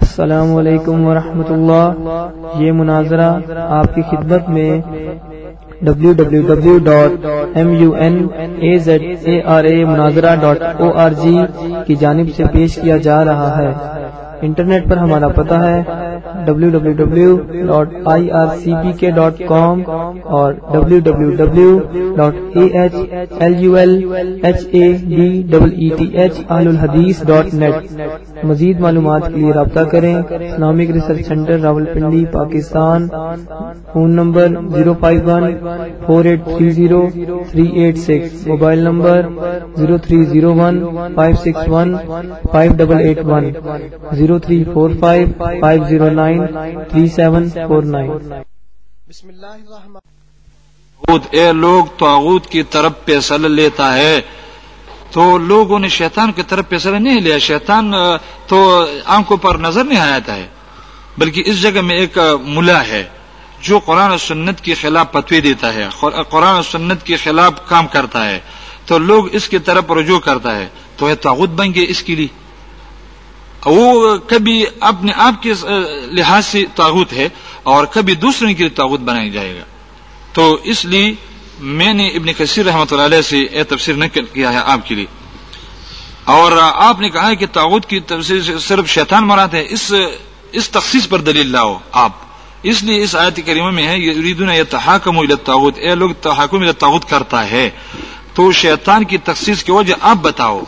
السلام علیکم ورحمۃ اللہ یہ مناظرہ آپ کی خدمت میں W W W dot M U N A Z A R A مناظرہ ڈاٹ او آر جی کی جانب سے پیش کیا جا رہا ہے۔ انٹرنیٹ پر ہمارا پتہ ہے W W W dot I R C P K dot com اور W W W dot A H L U L H A D double E T H آل الحدیث ڈاٹ نیٹ مزید معلومات کے لیے رابطہ کریں Islamic research centre Rawalpindi Pakistan, phone number zero five one four eight three zero, three eight six, mobile number zero three zero one five six one five double eight one zero three four five five zero nine three seven four nine بسم اللہ الرحمن اے لوگ تعغوت کی طرف فیصلہ لیتا ہے تو لوگوں نے شیطان کی طرف فیصلہ نہیں لیا۔ شیطان تو آنکھوں پر نظر نہیں آتا ہے بلکہ اس جگہ میں ایک ملا ہے جو قرآن و سنت کے خلاف پتوی دیتا ہے۔ قرآن و سنت کے خلاف کام کرتا ہے تو لوگ اس کی طرف رجوع کرتا ہے۔ تو یہ تعغت بن گئے اس کے لیے۔ وہ کبھی اپنے آپ کے لحاظ سے تعغت ہے اور کبھی دوسرے کے لیے تعغت بنایا جائے گا۔ تو اس لیے میں نے ابن کثیر رحمۃ اللہ علیہ سے یہ تفسیر نقل کیا ہے آپ کے لیے۔ اور آپ نے کہا ہے کہ تعوت کی تفسیر سے صرف شیطان مراد ہے، اس اس تخصیص پر دلیل لاؤ آپ۔ اس لیے اس آیت کریمہ میں ہے، یریدون یتحاکم الی الطاغوت اے لوگ تحاکم الی الطاغوت کرتا ہے۔ تو شیطان کی تخصیص کی وجہ آپ بتاؤ۔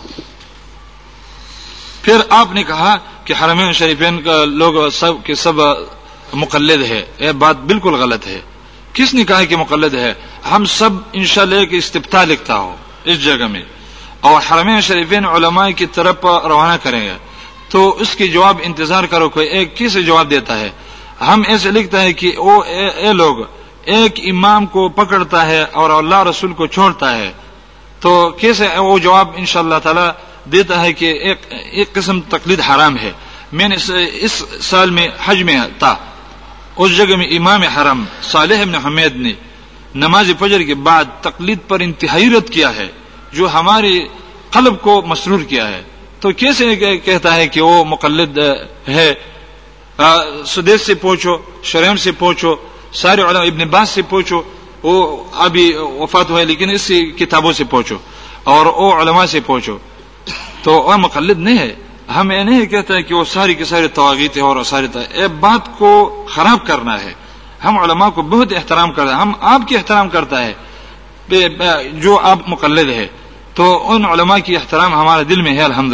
پھر آپ نے کہا کہ حرمین شریفین کا لوگ سب کے سب مقلد ہے۔ یہ بات بالکل غلط ہے۔ کس نے کہا کہ مقلد ہے؟ ہم سب انشاءاللہ کہ استفتاح لکھتا ہو اس جگہ میں۔ اور حرمین شریفین علماء کی طرف روانہ کریں گے۔ تو اس کی جواب انتظار کرو کوئی ایک کس جواب دیتا ہے؟ ہم ایسے لکھتا ہے کہ وہ اے, اے لوگ ایک امام کو پکڑتا ہے اور اللہ رسول کو چھوڑتا ہے۔ تو کیسے؟ وہ جواب ان شاء اللہ تعالی دیتا ہے کہ ایک ایک قسم تقلید حرام ہے۔ میں نے اس سال میں حج میں تھا۔ اس جگہ میں امام حرم صالح ابن حمید نے نماز فجر کے بعد تقلید پر انتہائی رد کیا ہے، جو ہمارے قلب کو مسرور کیا ہے۔ تو کیسے کہتا ہے کہ وہ مقلد ہے؟ سدیش سے پہنچو شرم سے پہنچو سارے علماء ابن باز سے پہنچو وہ ابھی وفات ہوئے، لیکن اس کتابوں سے پہنچو اور وہ علماء سے پہنچو تو وہ مقلد نہیں ہے، ہم یہ نہیں کہتے ہیں کہ وہ ساری کے سارے تواغیت اور سارے یہ بات کو خراب کرنا ہے۔ ہم علماء کو بہت احترام کرتے ہیں۔ ہم آپ کی احترام کرتا ہے۔ جو آپ مقلد ہے تو ان علماء کی احترام ہمارے دل میں ہے الحمد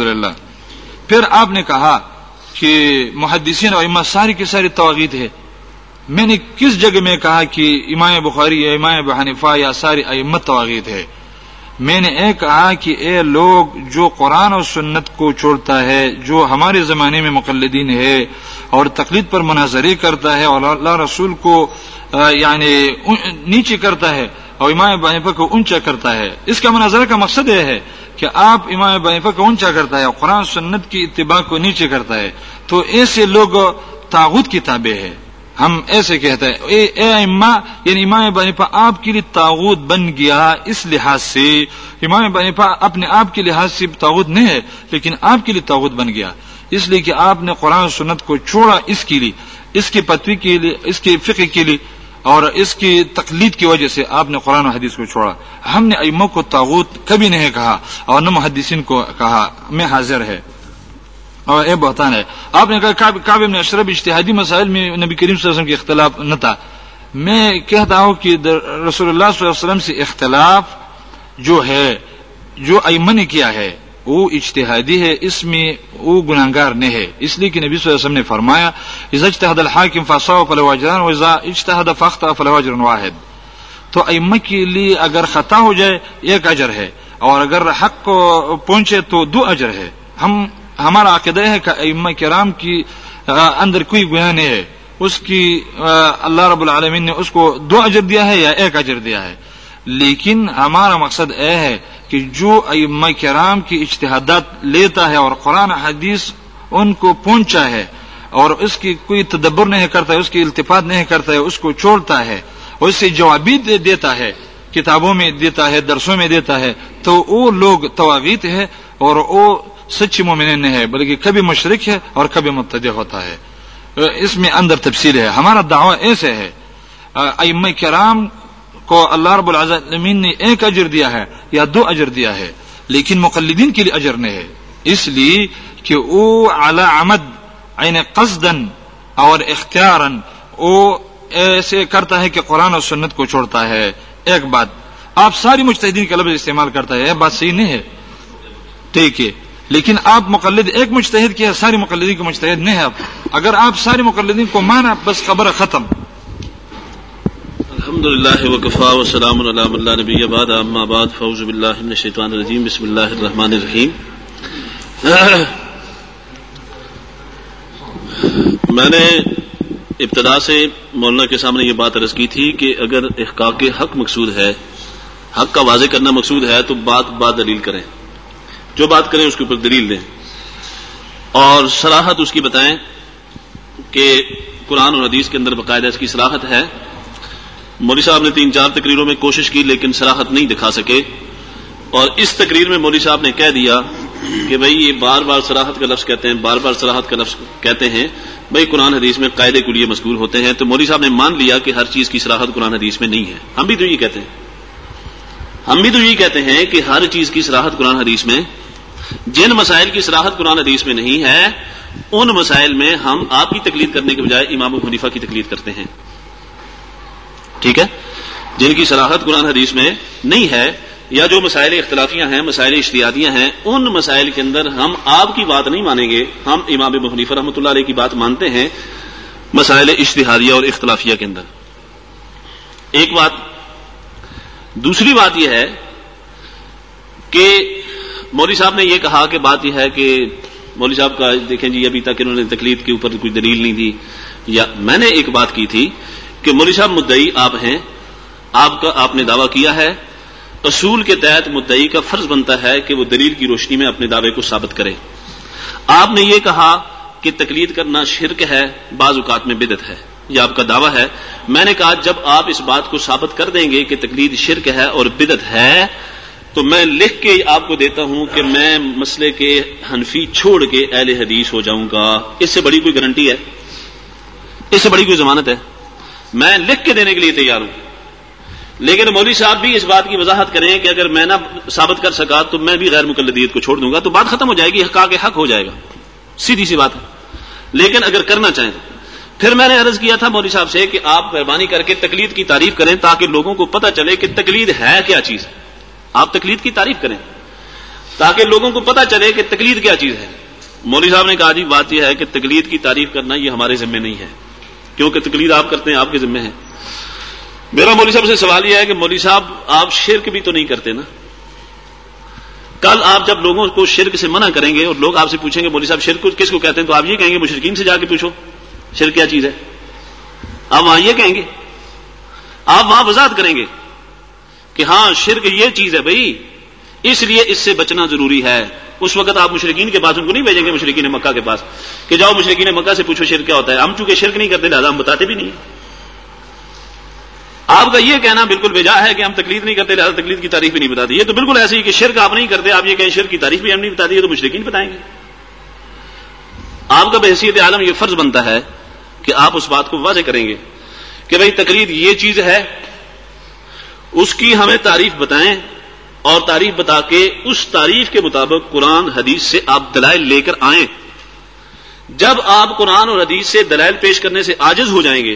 پھر آپ نے کہا کہ محدثین اور امام ساری کے سارے تواغیت ہے۔ میں نے کس جگہ میں کہا کہ امام بخاری یا امام بحنیفہ یا ساری امت تواغیت ہے؟ میں نے یہ کہا کہ اے لوگ جو قرآن اور سنت کو چھوڑتا ہے، جو ہمارے زمانے میں مقلدین ہے اور تقلید پر مناظری کرتا ہے اور اللہ رسول کو یعنی نیچے کرتا ہے اور امام بانفا کو اونچا کرتا ہے۔ اس کا مناظرہ کا مقصد یہ ہے کہ آپ امام بانفا کو اونچا کرتا ہے اور قرآن سنت کی اتباع کو نیچے کرتا ہے۔ تو ایسے لوگ تاغت کی تابع ہے ہم ایسے کہتے ہیں، اے اے اما یعنی امام بنیفا آپ کے لیے تاغت بن گیا اس لحاظ سے۔ امام بنیفا اپنے آپ کے لحاظ سے تاغت نہیں ہے، لیکن آپ کے لیے تاغت بن گیا۔ اس لیے کہ آپ نے قرآن سنت کو چھوڑا اس کے لیے، اس کی پتوی کے لیے، اس کے فقہ کے لیے، اور اس کی تقلید کی وجہ سے آپ نے قرآن و حدیث کو چھوڑا۔ ہم نے ایموں کو تاغت کبھی نہیں کہا، اور نہ محدثین کو کہا۔ میں حاضر ہے۔ اور بہتان ہے۔ آپ نے کہا، کعب ابن اشرف اجتہادی مسائل میں نبی کریم صلی اللہ علیہ وسلم کے اختلاف نہ تھا۔ میں کہتا ہوں کہ رسول اللہ صلی اللہ علیہ وسلم سے اختلاف جو ہے، جو ایمن نے کیا ہے، وہ اجتہادی ہے، اس میں وہ گناہگار نہیں ہے۔ اس لیے کہ نبی صلی اللہ علیہ وسلم نے فرمایا، اذا اجتهد الحاكم فصاب فله اجران واذا اجتهد فاخطا فله اجر واحد. تو ائمہ کے لیے اگر خطا ہو جائے، ایک اجر ہے، اور اگر حق کو پہنچے تو دو اجر ہے۔ ہم ہمارا عقیدہ ہے کہ ائمہ کرام کی اندر کوئی گناہ نہیں ہے۔ اس کی اللہ رب العالمین نے اس کو دو اجر دیا ہے یا ایک اجر دیا ہے۔ لیکن ہمارا مقصد یہ ہے کہ جو ائمہ کرام کی اجتہادات لیتا ہے اور قرآن، حدیث ان کو پہنچا ہے اور اس کی کوئی تدبر نہیں کرتا ہے، اس کی التفاط نہیں کرتا ہے، اس کو چھوڑتا ہے اور اس سے جوابی دیتا ہے، کتابوں میں دیتا ہے، درسوں میں دیتا ہے، تو وہ لوگ تواغیت ہے اور وہ سچی مومن نہیں ہے، بلکہ کبھی مشرق ہے اور کبھی مبتدع ہوتا ہے۔ اس میں اندر تفصیل ہے۔ ہمارا دعویٰ ایسے ہے۔ ائمہ کرام کو اللہ رب العالمین نے ایک اجر دیا ہے یا دو اجر دیا ہے، لیکن مقلدین کے لیے اجر نہیں ہے۔ اس لیے کہ وہ اعلی عمد، عین قصدن اور اختیارا وہ ایسے کرتا ہے کہ قرآن اور سنت کو چھوڑتا ہے۔ ایک بات، آپ ساری مجتہدین کا لفظ استعمال کرتا ہے، یہ بات صحیح نہیں ہے۔ ٹھیک ہے۔ لیکن آپ مقلد ایک مجتہد کیا ساری مقلدین کو مجتہد نہیں ہے اگر آپ ساری مقلدین کو مانا، بس خبر ختم۔ الحمد لله وكفى وسلام على من لا نبي بعد، اما بعد فوز بالله من الشيطان الرجيم بسم الله الرحمن الرحيم میں نے ابتدا سے مولانا کے سامنے یہ بات عرض کی تھی کہ اگر احقاق حق مقصود ہے، حق کا واضح کرنا مقصود ہے، تو بات بات دلیل کریں۔ جو بات کریں اس کے اوپر دلیل دیں۔ اور صلاحت اس کی بتائیں کہ قرآن اور حدیث کے اندر باقاعدہ اس کی صلاحت ہے۔ مولوی صاحب نے تین چار تقریروں میں کوشش کی لیکن صلاحت نہیں دکھا سکے۔ اور اس تقریر میں مولوی صاحب نے کہہ دیا کہ بھائی یہ بار بار صلاحت کا لفظ کہتے ہیں، بار بار صلاحت کا لفظ کہتے ہیں۔ بھائی قرآن حدیث میں قاعدے کے لیے مشغول ہوتے ہیں۔ تو مولوی صاحب نے مان لیا کہ ہر چیز کی صلاحت قرآن حدیث میں نہیں ہے۔ ہم بھی تو یہ کہتے ہیں۔ ہم بھی تو یہ کہتے ہیں کہ ہر چیز کی صلاحت قرآن حدیث میں جن مسائل کی صلاحت قرآن حدیث میں نہیں ہے، ان مسائل میں ہم آپ کی تکلیف کرنے کے بجائے امام حنیفہ کی تکلیف کرتے ہیں۔ ٹھیک ہے؟ جن کی صلاحت قرآن حدیث میں نہیں ہے یا جو مسائل اختلافیاں ہیں، مسائل اشتیادیاں ہیں، ان مسائل کے اندر ہم آپ کی بات نہیں مانیں گے۔ ہم امام حنیفہ رحمۃ اللہ علیہ کی بات مانتے ہیں مسائل اشتہادیہ اور اختلافیہ کے اندر۔ ایک بات، دوسری بات یہ ہے کہ مولوی صاحب نے یہ کہا کہ بات یہ ہے کہ مولوی صاحب کا دیکھیں جی ابھی تک انہوں نے تکلیف کے اوپر کوئی دلیل نہیں دی۔ یا میں نے ایک بات کی تھی کہ مولوی صاحب مدعی آپ ہیں، آپ کا، آپ نے دعویٰ کیا ہے۔ اصول کے تحت مدعی کا فرض بنتا ہے کہ وہ دلیل کی روشنی میں اپنے دعوے کو ثابت کرے۔ آپ نے یہ کہا کہ تقلید کرنا شرک ہے، بعض اوقات میں بدت ہے۔ یہ آپ کا دعویٰ ہے۔ میں نے کہا جب آپ اس بات کو ثابت کر دیں گے کہ تقلید شرک ہے اور بدت ہے تو میں لکھ کے آپ کو دیتا ہوں کہ میں مسئلے کے حنفی چھوڑ کے اہل حدیث ہو جاؤں گا۔ اس سے بڑی کوئی گارنٹی ہے؟ اس سے بڑی کوئی ضمانت ہے؟ میں لکھ کے دینے کے لیے تیار ہوں۔ لیکن مولوی صاحب بھی اس بات کی وضاحت کریں کہ اگر میں نہ ثابت کر سکا تو میں بھی غیر مقلدیت کو چھوڑ دوں گا، تو بات ختم ہو جائے گی حقاق حق ہو جائے گا۔ سیدھی سی بات ہے۔ لیکن اگر کرنا چاہیں پھر میں نے عرض کیا تھا مولوی صاحب سے کہ آپ مہربانی کر کے تقلید کی تعریف کریں تاکہ لوگوں کو پتہ چلے کہ تقلید ہے کیا چیز۔ آپ تقلید کی تعریف کریں تاکہ لوگوں کو پتہ چلے کہ تقلید کیا چیز ہے۔ مولوی صاحب نے کہا جی بات یہ ہے کہ تقلید کی تعریف کرنا یہ ہمارے ذمہ نہیں ہے۔ کیونکہ تقلید آپ کرتے ہیں، آپ کے ذمہ ہے میرا مولوی صاحب سے سوال یہ ہے کہ مولوی صاحب، آپ شرک بھی تو نہیں کرتے نا؟ کل آپ جب لوگوں کو شرک سے منع کریں گے اور لوگ آپ سے پوچھیں گے، مولوی صاحب، شرک کس کو کہتے ہیں؟ تو آپ یہ کہیں گے مشرقین سے جا کے پوچھو، شرک کیا چیز ہے؟ آپ وہاں یہ کہیں گے؟ آپ وہاں وضاحت کریں گے۔ کہ ہاں شرک یہ چیز ہے بھائی، اس لیے اس سے بچنا ضروری ہے۔ اس وقت آپ مشرقین کے پاس ان کو نہیں بھیجیں گے مشرقین مکہ کے پاس۔ کہ جاؤ مشرقین مکہ سے پوچھو شرک کیا ہوتا ہے۔ ہم چونکہ شرک نہیں کرتے، لہٰذا ہم بتاتے بھی نہیں۔ آپ کا یہ کہنا بالکل بجا ہے کہ ہم تکلیف نہیں کرتے، لہٰذا تکلیف کی تعریف بھی نہیں بتاتے یہ تو بالکل ایسے ہی کہ شرک آپ نہیں کرتے، آپ یہ کہیں شرک کی تعریف بھی ہم نہیں بتاتے تو مشرقین بتائیں گے۔ آپ کا بحثیت عالم یہ فرض بنتا ہے کہ آپ اس بات کو واضح کریں گے کہ بھائی تقریر یہ چیز ہے اس کی ہمیں تعریف بتائیں اور تعریف بتا کے اس تعریف کے مطابق قرآن حدیث سے آپ دلائل لے کر آئیں۔ جب آپ قرآن اور حدیث سے دلائل پیش کرنے سے آجز ہو جائیں گے،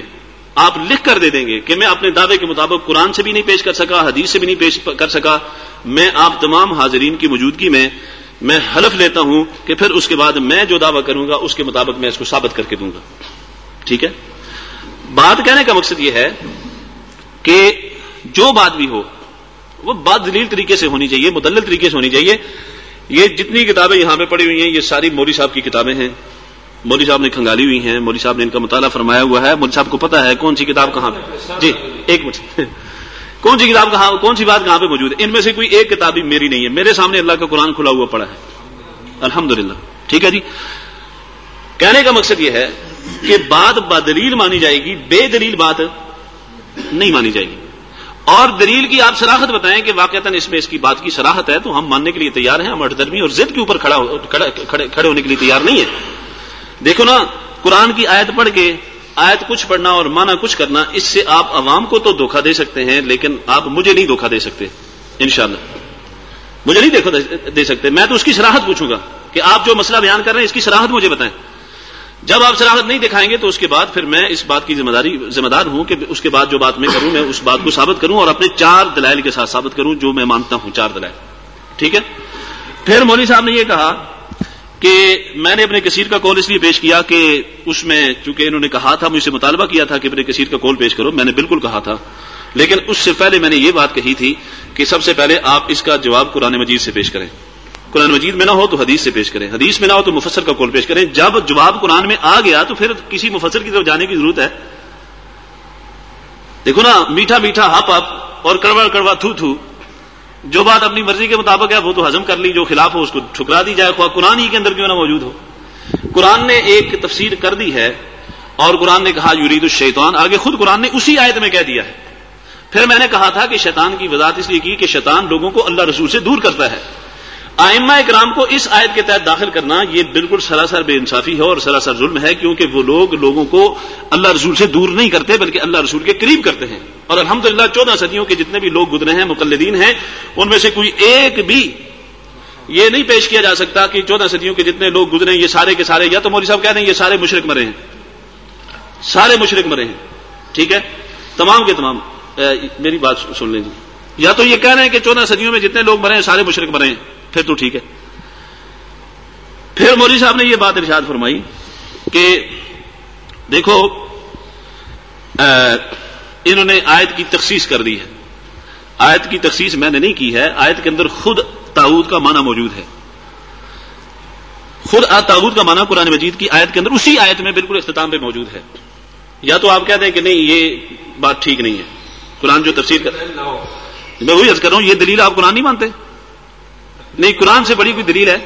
آپ لکھ کر دے دیں گے کہ میں اپنے دعوے کے مطابق قرآن سے بھی نہیں پیش کر سکا، حدیث سے بھی نہیں پیش کر سکا۔ میں آپ تمام حاضرین کی موجودگی میں میں حلف لیتا ہوں کہ پھر اس کے بعد میں جو دعویٰ کروں گا، اس کے مطابق میں اس کو ثابت کر کے دوں گا۔ ٹھیک ہے؟ بات کہنے کا مقصد یہ ہے کہ جو بات بھی ہو، وہ بات دلیل طریقے سے ہونی چاہیے، مدلل طریقے سے ہونی چاہیے۔ یہ جتنی کتابیں یہاں پہ پڑھی ہوئی ہیں، یہ ساری مولوی صاحب کی کتابیں ہیں۔ مولوی صاحب نے کھنگالی ہوئی ہیں مولوی صاحب نے ان کا مطالعہ فرمایا ہوا ہے۔ مولوی صاحب کو پتا ہے کون سی کتاب کہاں پہ۔ جی ایک منٹ۔ کون سی کتاب کہاں، کون سی بات کہاں پہ موجود ہے؟ ان میں سے کوئی ایک کتاب بھی میری نہیں ہے۔ میرے سامنے اللہ کا قرآن کھلا ہوا پڑا ہے۔ الحمد ٹھیک ہے جی؟ کہنے کا مقصد یہ ہے کہ بات بدلیل مانی جائے گی، بے دلیل بات نہیں مانی جائے گی۔ اور دلیل کی آپ سراحت بتائیں کہ واقعات اس میں اس کی بات کی سراحت ہے، تو ہم ماننے کے لیے تیار ہیں، ہم اٹدرمی اور ضد کے اوپر کھڑا کھڑے ہونے کے لیے تیار نہیں ہے دیکھو نا، قرآن کی آیت پڑھ کے آیت کچھ پڑھنا اور مانا کچھ کرنا، اس سے آپ عوام کو تو دھوکہ دے سکتے ہیں، لیکن آپ مجھے نہیں دھوکہ دے سکتے، انشاءاللہ۔ مجھے نہیں دے سکتے۔ میں تو اس کی سراحت پوچھوں گا کہ آپ جو مسئلہ بیان کر رہے ہیں، اس کی سراحت مجھے بتائیں۔ جب آپ سراحت نہیں دکھائیں گے تو اس کے بعد پھر میں اس بات کی ذمہ داری ذمہ دار ہوں کہ اس کے بعد جو بات میں کروں، میں اس بات کو ثابت کروں اور اپنے چار دلائل کے ساتھ ثابت کروں جو میں مانتا ہوں، چار دلائل۔ ٹھیک ہے؟ پھر مولوی صاحب نے یہ کہا کہ میں نے اپنے کثیر کا کال اس لیے پیش کیا کہ اس میں چونکہ انہوں نے کہا تھا، مجھ سے مطالبہ کیا تھا کہ اپنے کثیر کا کال پیش کرو، میں نے بالکل کہا تھا۔ لیکن اس سے پہلے میں نے یہ بات کہی تھی کہ سب سے پہلے آپ اس کا جواب قرآن مجید سے پیش کریں۔ قرآن مجید میں نہ ہو تو حدیث سے پیش کریں۔ حدیث میں نہ ہو تو مفسر کا کول پیش کریں۔ جب جواب قرآن میں آ گیا تو پھر کسی مفسر کی طرف جانے کی ضرورت ہے۔ دیکھو نا، میٹھا میٹھا ہپ ہپ اور کڑوا کڑوا تھو تھو۔ جو بات اپنی مرضی کے مطابق ہے، وہ تو ہزم کر لی، جو خلاف ہو اس کو ٹھکرا دی جائے، خواہ قرآن ہی کے اندر کیوں نہ موجود ہو۔ قرآن نے ایک تفسیر کر دی ہے اور قرآن نے کہا، یورید الشیطان۔ آگے خود قرآن نے اسی آیت میں کہہ دیا ہے۔ پھر میں نے کہا تھا کہ شیطان کی وضاحت اس لیے کی کہ شیطان لوگوں کو اللہ رسول سے دور کرتا ہے۔ آئمہ اکرام کو اس آیت کے تحت داخل کرنا یہ بالکل سراسر بے انصافی ہے اور سراسر ظلم ہے، کیونکہ وہ لوگ لوگوں کو اللہ رسول سے دور نہیں کرتے، بلکہ اللہ رسول کے قریب کرتے ہیں۔ اور الحمدللہ چودہ صدیوں کے جتنے بھی لوگ گزرے ہیں، مقلدین ہیں، ان میں سے کوئی ایک بھی یہ نہیں پیش کیا جا سکتا کہ چودہ صدیوں کے جتنے لوگ گزرے ہیں، یہ سارے کے سارے یا تو مودی صاحب کہہ دیں، یہ سارے مشرق مرے ہیں۔ سارے مشرق مرے ہیں۔ ٹھیک ہے؟ تمام کے تمام۔ میری بات سن لیں جی۔ یا تو یہ کہہ رہے ہیں کہ چودہ صدیوں میں جتنے لوگ مرے ہیں، سارے مشرق مرے ہیں۔ پھر تو ٹھیک ہے۔ پھر مودی صاحب نے یہ بات ارشاد فرمائی کہ دیکھو انہوں نے آیت کی تخصیص کر دی ہے۔ آیت کی تخصیص میں نے نہیں کی ہے آیت کے اندر خود تاود کا معنی موجود ہے۔ خود تاود کا معنی قرآن مجید کی آیت کے اندر اسی آیت میں بالکل اختتام پہ موجود ہے۔ یا تو آپ کہتے ہیں کہ نہیں یہ بات ٹھیک نہیں ہے۔ قرآن جو تفسیر کر میں وہی عرض کر رہا ہوں یہ دلیل آپ قرآن نہیں مانتے۔ نہیں، قرآن سے بڑی کوئی دلیل ہے؟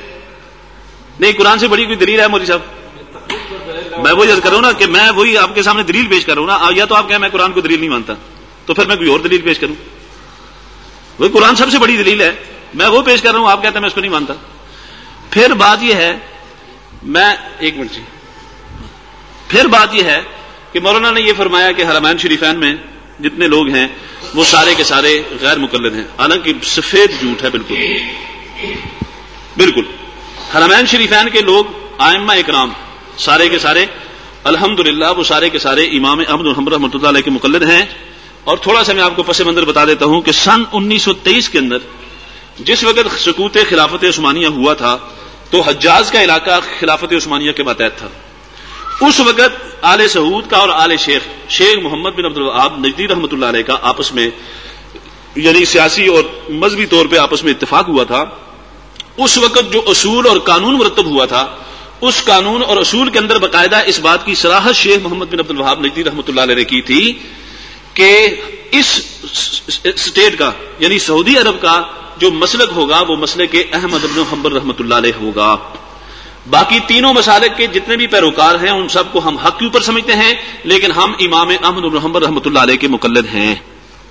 نہیں، قرآن سے بڑی کوئی دلیل ہے مودی صاحب؟ میں وہی عرض کر رہا ہوں نا کہ میں وہی آپ کے سامنے دلیل پیش کر رہا ہوں نا۔ یا تو آپ کہیں میں قرآن کو دلیل نہیں مانتا، تو پھر میں کوئی اور دلیل پیش کروں۔ وہی قرآن سب سے بڑی دلیل ہے۔ میں وہ پیش کر رہا ہوں، آپ کہتے ہیں میں اس کو نہیں مانتا۔ پھر بات یہ ہے، میں، ایک منٹ جی۔ پھر بات یہ ہے کہ مولانا نے یہ فرمایا کہ حرمین شریفین میں جتنے لوگ ہیں، وہ سارے کے سارے غیر مقلد ہیں۔ حالانکہ سفید جھوٹ ہے بالکل۔ بالکل۔ حرمین شریفین کے لوگ، آئمہ اکرام، سارے کے سارے الحمد وہ سارے کے سارے امام احمد الحمد رحمۃ اللہ علیہ کے مقلد ہیں۔ اور تھوڑا سا میں آپ کو پس منظر بتا دیتا ہوں کہ سن انیس سو تیئیس کے اندر، جس وقت سکوت خلافت عثمانیہ ہوا تھا، تو حجاز کا علاقہ خلافت عثمانیہ کے ماتحت تھا۔ اس وقت آل سعود کا اور آل شیخ شیخ محمد بن عبد العاب نجدی رحمۃ اللہ علیہ کا آپس میں یعنی سیاسی اور مذہبی طور پہ آپس میں اتفاق ہوا تھا۔ اس وقت جو اصول اور قانون مرتب ہوا تھا، اس قانون اور اصول کے اندر باقاعدہ اس بات کی سراہد شیخ محمد بن عبد الوہاب نجدی رحمۃ اللہ علیہ نے کی تھی کہ اس اسٹیٹ کا یعنی سعودی عرب کا جو مسلک ہوگا، وہ مسلک کے احمد ابن حمبر رحمۃ اللہ علیہ ہوگا۔ باقی تینوں مسالک کے جتنے بھی پیروکار ہیں، ان سب کو ہم حق کے اوپر سمجھتے ہیں، لیکن ہم امام احمد ابن حمبر رحمۃ اللہ علیہ کے مقلد ہیں۔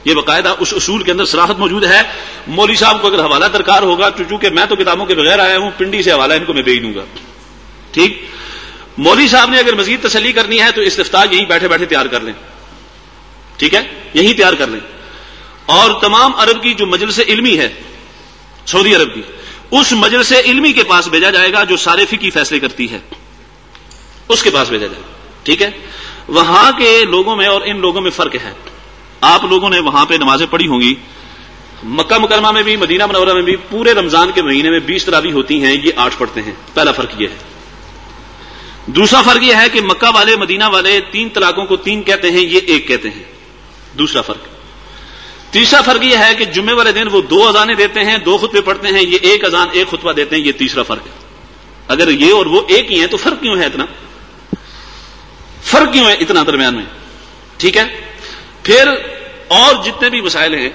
یہ باقاعدہ اس اصول کے اندر سراحت موجود ہے۔ مولوی صاحب کو اگر حوالہ درکار ہوگا تو چونکہ میں تو کتابوں کے بغیر آیا ہوں، پنڈی سے حوالہ ان کو میں بھیج دوں گا۔ ٹھیک؟ مولوی صاحب نے اگر مزید تسلی کرنی ہے تو استفتا یہیں بیٹھے بیٹھے تیار کر لیں۔ ٹھیک ہے؟ یہیں تیار کر لیں۔ اور تمام عرب کی جو مجلس علمی ہے، سعودی عرب کی، اس مجلس علمی کے پاس بھیجا جائے گا جو سارے فکی فیصلے کرتی ہے۔ اس کے پاس بھیجا جائے گا۔ ٹھیک ہے؟ وہاں کے لوگوں میں اور ان لوگوں میں فرق ہے۔ آپ لوگوں نے وہاں پہ نمازیں پڑھی ہوں گی۔ مکہ مکرمہ میں بھی، مدینہ منورہ میں بھی پورے رمضان کے مہینے میں بیس تراوی ہوتی ہیں، یہ آٹھ پڑھتے ہیں۔ پہلا فرق یہ ہے۔ دوسرا فرق یہ ہے کہ مکہ والے، مدینہ والے تین طلاقوں کو تین کہتے ہیں، یہ ایک کہتے ہیں۔ دوسرا فرق۔ تیسرا فرق یہ ہے کہ جمعے والے دن وہ دو اذانیں دیتے ہیں، دو خطبے پڑھتے ہیں، یہ ایک اذان، ایک خطبہ دیتے ہیں، یہ تیسرا فرق ہے۔ اگر یہ اور وہ ایک ہی ہیں تو فرق کیوں ہے اتنا؟ فرق کیوں ہے اتنا درمیان میں؟ ٹھیک ہے۔ پھر اور جتنے بھی مسائل ہیں،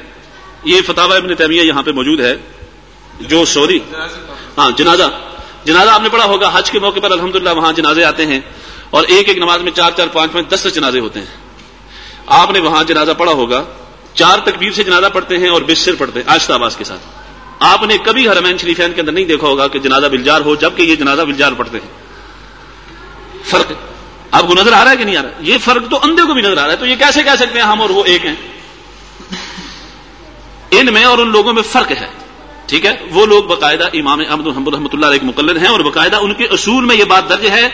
یہ فتح ابن تیمیہ یہاں پہ موجود ہے، جو سوری ہاں جنازہ جنازہ آپ نے پڑھا ہوگا، حج کے موقع پر الحمدللہ وہاں جنازے آتے ہیں، اور ایک ایک نماز میں چار چار، پانچ پانچ، دس دس جنازے ہوتے ہیں۔ آپ نے وہاں جنازہ پڑھا ہوگا، چار تکبیر سے جنازہ پڑھتے ہیں اور بسر پڑھتے ہیں، آہستہ آواز کے ساتھ۔ آپ نے کبھی حرمین شریفین کے اندر نہیں دیکھا ہوگا کہ جنازہ بلجار ہو، جبکہ یہ جنازہ بلجار پڑھتے ہیں۔ فرق آپ کو نظر آ رہا ہے کہ نہیں آ رہا؟ یہ فرق تو اندھے کو بھی نظر آ رہا ہے، تو یہ کیسے کہہ سکتے ہیں ہم اور وہ ایک ہیں؟ ان میں اور ان لوگوں میں فرق ہے۔ ٹھیک ہے؟ وہ لوگ باقاعدہ امام احمد الحمد رحمۃ اللہ علیہ مقلد ہیں اور باقاعدہ ان کے اصول میں یہ بات درج ہے۔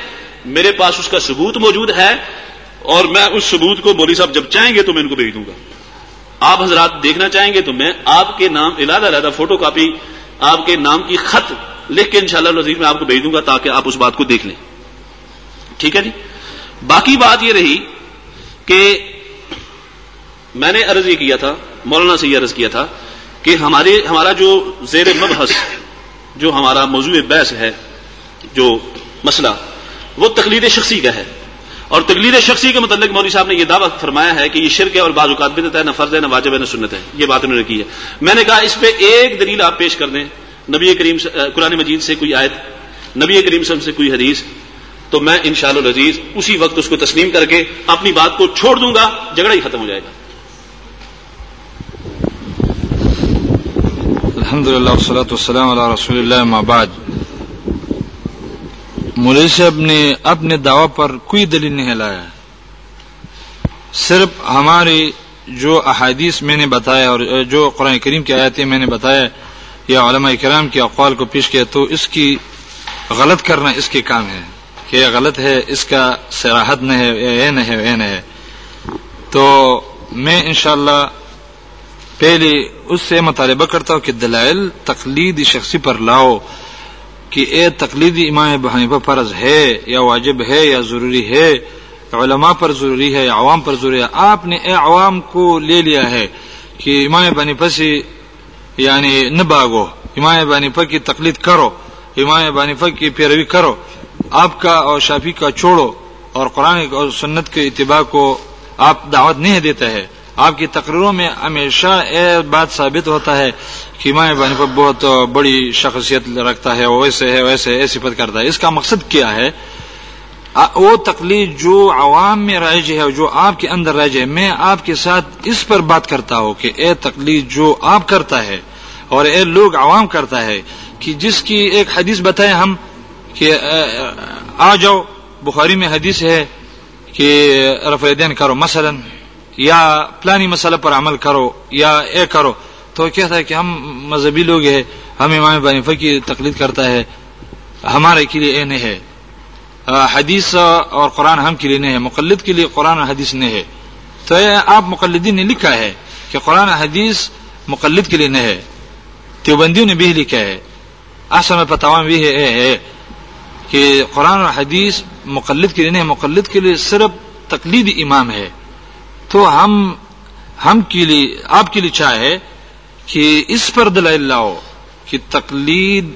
میرے پاس اس کا ثبوت موجود ہے اور میں اس ثبوت کو مولوی صاحب جب چاہیں گے تو میں ان کو بھیج دوں گا۔ آپ حضرات دیکھنا چاہیں گے تو میں آپ کے نام علیحدہ علیحدہ فوٹو کاپی آپ کے نام کی خط لکھ کے انشاءاللہ شاء اللہ میں آپ کو بھیج دوں گا تاکہ آپ اس بات کو دیکھ لیں۔ ٹھیک ہے جی؟ باقی بات یہ رہی کہ میں نے عرض یہ کیا تھا مولانا سے یہ عرض کیا تھا کہ ہمارے ہمارا جو زیر مبحث، جو ہمارا موضوع بحث ہے، جو مسئلہ، وہ تقلید شخصی کا ہے۔ اور تقلید شخصی کے متعلق مولوی صاحب نے یہ دعویٰ فرمایا ہے کہ یہ شرک ہے اور بعض اوقات بھی دیتا ہے، نہ فرض ہے، نہ واجب ہے، نہ سنت ہے۔ یہ بات انہوں نے کی ہے۔ میں نے کہا اس پہ ایک دلیل آپ پیش کر دیں۔ نبی کریم قرآن مجید سے کوئی آیت، نبی کریم سے کوئی حدیث، تو میں ان شاء اللہ عزیز اسی وقت اس کو تسلیم کر کے اپنی بات کو چھوڑ دوں گا، جھگڑا ہی ختم ہو جائے گا۔ الحمد للہ وسلۃ والسلام علی رسول اللہ ماباد مولوی صاحب نے اپنے دعوی پر کوئی دلیل نہیں لایا. صرف ہماری جو احادیث میں نے بتایا اور جو قرآن کریم کی آیاتیں میں نے بتایا یا علماء کرام کے اقوال کو پیش کیا تو اس کی غلط کرنا اس کے کام ہے کہ یہ غلط ہے، اس کا سراحت نہ ہے، یہ نہ ہے، یہ نہ ہے. تو میں انشاءاللہ پہلے اس سے مطالبہ کرتا ہوں کہ دلائل تقلید شخصی پر لاؤ کہ اے تقلیدی امام بحنیفہ فرض ہے یا واجب ہے یا ضروری ہے، علماء پر ضروری ہے یا عوام پر ضروری ہے؟ آپ نے اے عوام کو لے لیا ہے کہ امام بنیفہ سے یعنی نہ باغو امام بنیفہ کی تقلید کرو، امام بنیفہ کی پیروی کرو، آپ کا اور شافی کا چھوڑو اور قرآن اور سنت کے اتباع کو آپ دعوت نہیں دیتا ہے۔ آپ کی تقریروں میں ہمیشہ یہ بات ثابت ہوتا ہے کہ امام بانی پر بہت بڑی شخصیت رکھتا ہے، ویسے ہے، ویسے ایسی پت کرتا ہے۔ اس کا مقصد کیا ہے؟ وہ تکلیف جو عوام میں رائج ہے جو آپ کے اندر رائج ہے، میں آپ کے ساتھ اس پر بات کرتا ہوں کہ اے تکلیف جو آپ کرتا ہے اور اے لوگ عوام کرتا ہے کہ جس کی ایک حدیث بتائے ہم کہ، آ جاؤ، بخاری میں حدیث ہے کہ رفع دین کرو، مثلا یا پلانی مسئلہ پر عمل کرو یا اے کرو، تو کہتا ہے کہ ہم مذہبی لوگ ہیں، ہم امام بنیفہ کی تقلید کرتا ہے، ہمارے کے لیے اے نہیں ہے۔ حدیث اور قرآن ہم کے لیے نہیں ہے، مقلد کے لیے قرآن حدیث نہیں ہے۔ تو آپ مقلدین نے لکھا ہے کہ قرآن حدیث مقلد کے لیے نہیں ہے۔ دیوبندیوں نے بھی لکھا ہے۔ اصل میں پتاوا بھی ہے کہ قرآن اور حدیث مقلد کے لیے نہیں مقلد کے لیے صرف تقلید امام ہے۔ تو ہم ہم کے لیے، آپ کے لیے چاہے کہ اس پر دلائل لاؤ کہ تقلید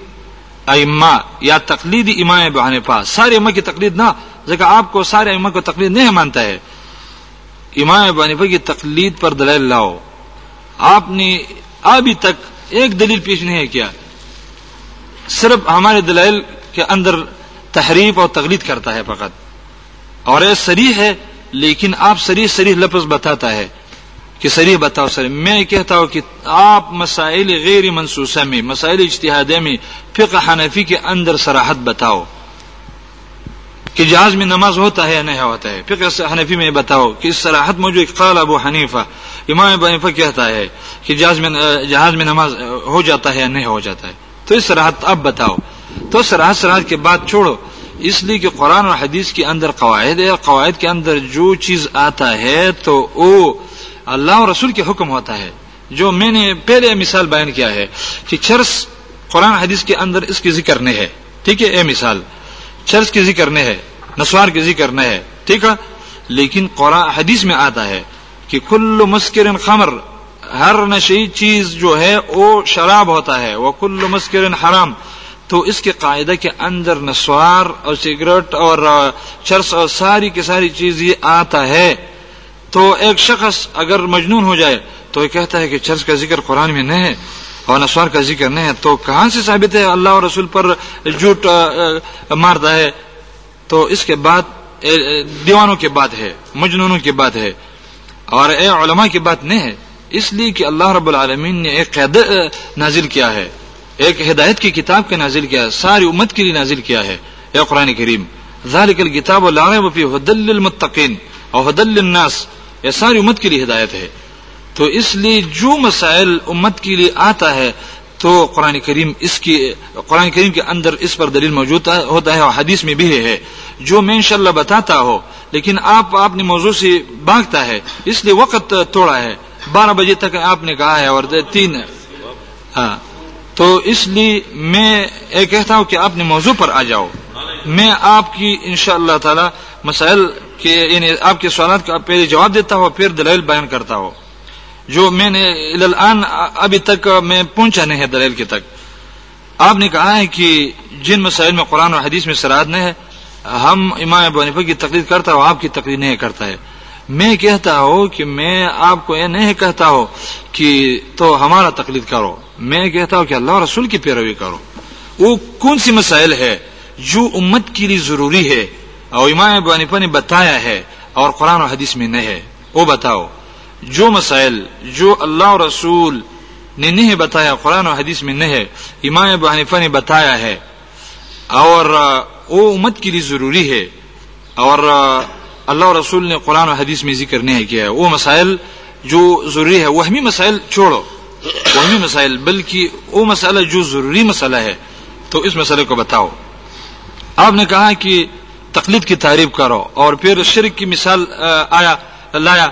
ائمہ یا تقلید امام بہانے پاس سارے اما کی تقلید نہ، جگہ آپ کو سارے اما کو تقلید نہیں مانتا ہے۔ امام بانفا کی تقلید پر دلائل لاؤ۔ آپ نے ابھی تک ایک دلیل پیش نہیں کیا۔ صرف ہمارے دلائل کے اندر تحریف اور تقلید کرتا ہے فقط۔ اور یہ سری ہے لیکن آپ سری سری لفظ بتاتا ہے کہ سری بتاؤ سر، میں کہتا ہوں کہ آپ مسائل غیر منصوصہ میں، مسائل اجتہادی میں، فقہ حنفی کے اندر سراحت بتاؤ کہ جہاز میں نماز ہوتا ہے یا نہیں ہوتا ہے؟ فقہ حنفی میں بتاؤ کہ اس سراحت موجود قال ابو حنیفہ، امام ابو حنیفہ کہتا ہے کہ جہاز میں جہاز میں نماز ہو جاتا ہے یا نہیں ہو جاتا ہے؟ تو اس سراحت اب بتاؤ۔ تو سراحت سراحت کے بعد چھوڑو۔ اس لیے کہ قرآن اور حدیث کے اندر قواعد ہے، قواعد کے اندر جو چیز آتا ہے تو وہ اللہ اور رسول کے حکم ہوتا ہے۔ جو میں نے پہلے مثال بیان کیا ہے کہ چرس قرآن حدیث کے اندر اس کی ذکر نہیں ہے۔ ٹھیک ہے، اے مثال، چرس کی ذکر نہیں ہے، نسوار کی ذکر نہیں ہے، ٹھیک ہے؟ لیکن قرآن حدیث میں آتا ہے کہ کل مسکر خمر، ہر نشی چیز جو ہے وہ شراب ہوتا ہے، وہ کل مسکر حرام تو اس کے قاعدہ کے اندر نسوار اور سگریٹ اور چرس اور ساری کی ساری چیز یہ آتا ہے۔ تو ایک شخص اگر مجنون ہو جائے تو یہ کہتا ہے کہ چرس کا ذکر قرآن میں نہیں ہے اور نسوار کا ذکر نہیں ہے۔ تو کہاں سے ثابت ہے؟ اللہ اور رسول پر جھوٹ مارتا ہے۔ تو اس کے بعد دیوانوں کی بات ہے، مجنونوں کی بات ہے۔ اور اے علماء کی بات نہیں ہے۔ اس لیے کہ اللہ رب العالمین نے ایک قید نازل کیا ہے۔ ایک ہدایت کی کتاب کا نازل کیا ساری امت کے لیے نازل کیا ہے۔ اے قرآن کریم، ذالک الکتاب لا فی هدى اور هدى للناس۔ یہ ساری امت کے لیے ہدایت ہے۔ تو اس لیے جو مسائل امت کے لیے آتا ہے، تو قرآن کریم اس کی، قرآن کریم کے اندر اس پر دلیل موجود ہوتا ہے اور حدیث میں بھی ہے جو میں انشاءاللہ بتاتا ہو لیکن آپ اپنے موضوع سے بانگتا ہے، اس لیے وقت توڑا ہے۔ بارہ بجے تک آپ نے کہا ہے اور تین ہاں۔ تو اس لیے میں یہ کہتا ہوں کہ آپ نے موضوع پر آ جاؤ۔ میں آپ کی انشاء اللہ تعالی مسائل کے یعنی آپ کے سوالات کا پہلے جواب دیتا ہوں پھر دلائل بیان کرتا ہوں۔ جو میں نے الان ابھی تک میں پہنچا نہیں ہے دلیل کے تک۔ آپ نے کہا ہے کہ جن مسائل میں قرآن اور حدیث میں سراد نہیں ہے، ہم امام ابو حنیفہ کی تقلید کرتا ہوں آپ کی تقلید نہیں کرتا ہے۔ میں کہتا ہوں کہ میں آپ کو یہ نہیں کہتا ہوں کہ تو ہمارا تقلید کرو۔ میں کہتا ہوں کہ اللہ رسول کی پیروی کرو۔ وہ کون سی مسائل ہے جو امت کے لیے ضروری ہے؟ اور امام ابو نے بتایا ہے اور قرآن و حدیث میں نہیں ہے۔ وہ بتاؤ، جو مسائل جو اللہ اور رسول نے نہیں بتایا، قرآن و حدیث میں نہیں ہے، امام ابو حنیفہ نے بتایا ہے اور وہ امت کے لیے ضروری ہے۔ اور اللہ اور رسول نے قرآن و حدیث میں ذکر نہیں کیا ہے۔ وہ مسائل جو ضروری ہے، وہمی مسائل چھوڑو۔ وہمی مسائل، بلکہ وہ مسئلہ جو ضروری مسئلہ ہے، تو اس مسئلے کو بتاؤ۔ آپ نے کہا کہ تقلید کی تعریف کرو اور پھر شرک کی مثال آیا، لایا۔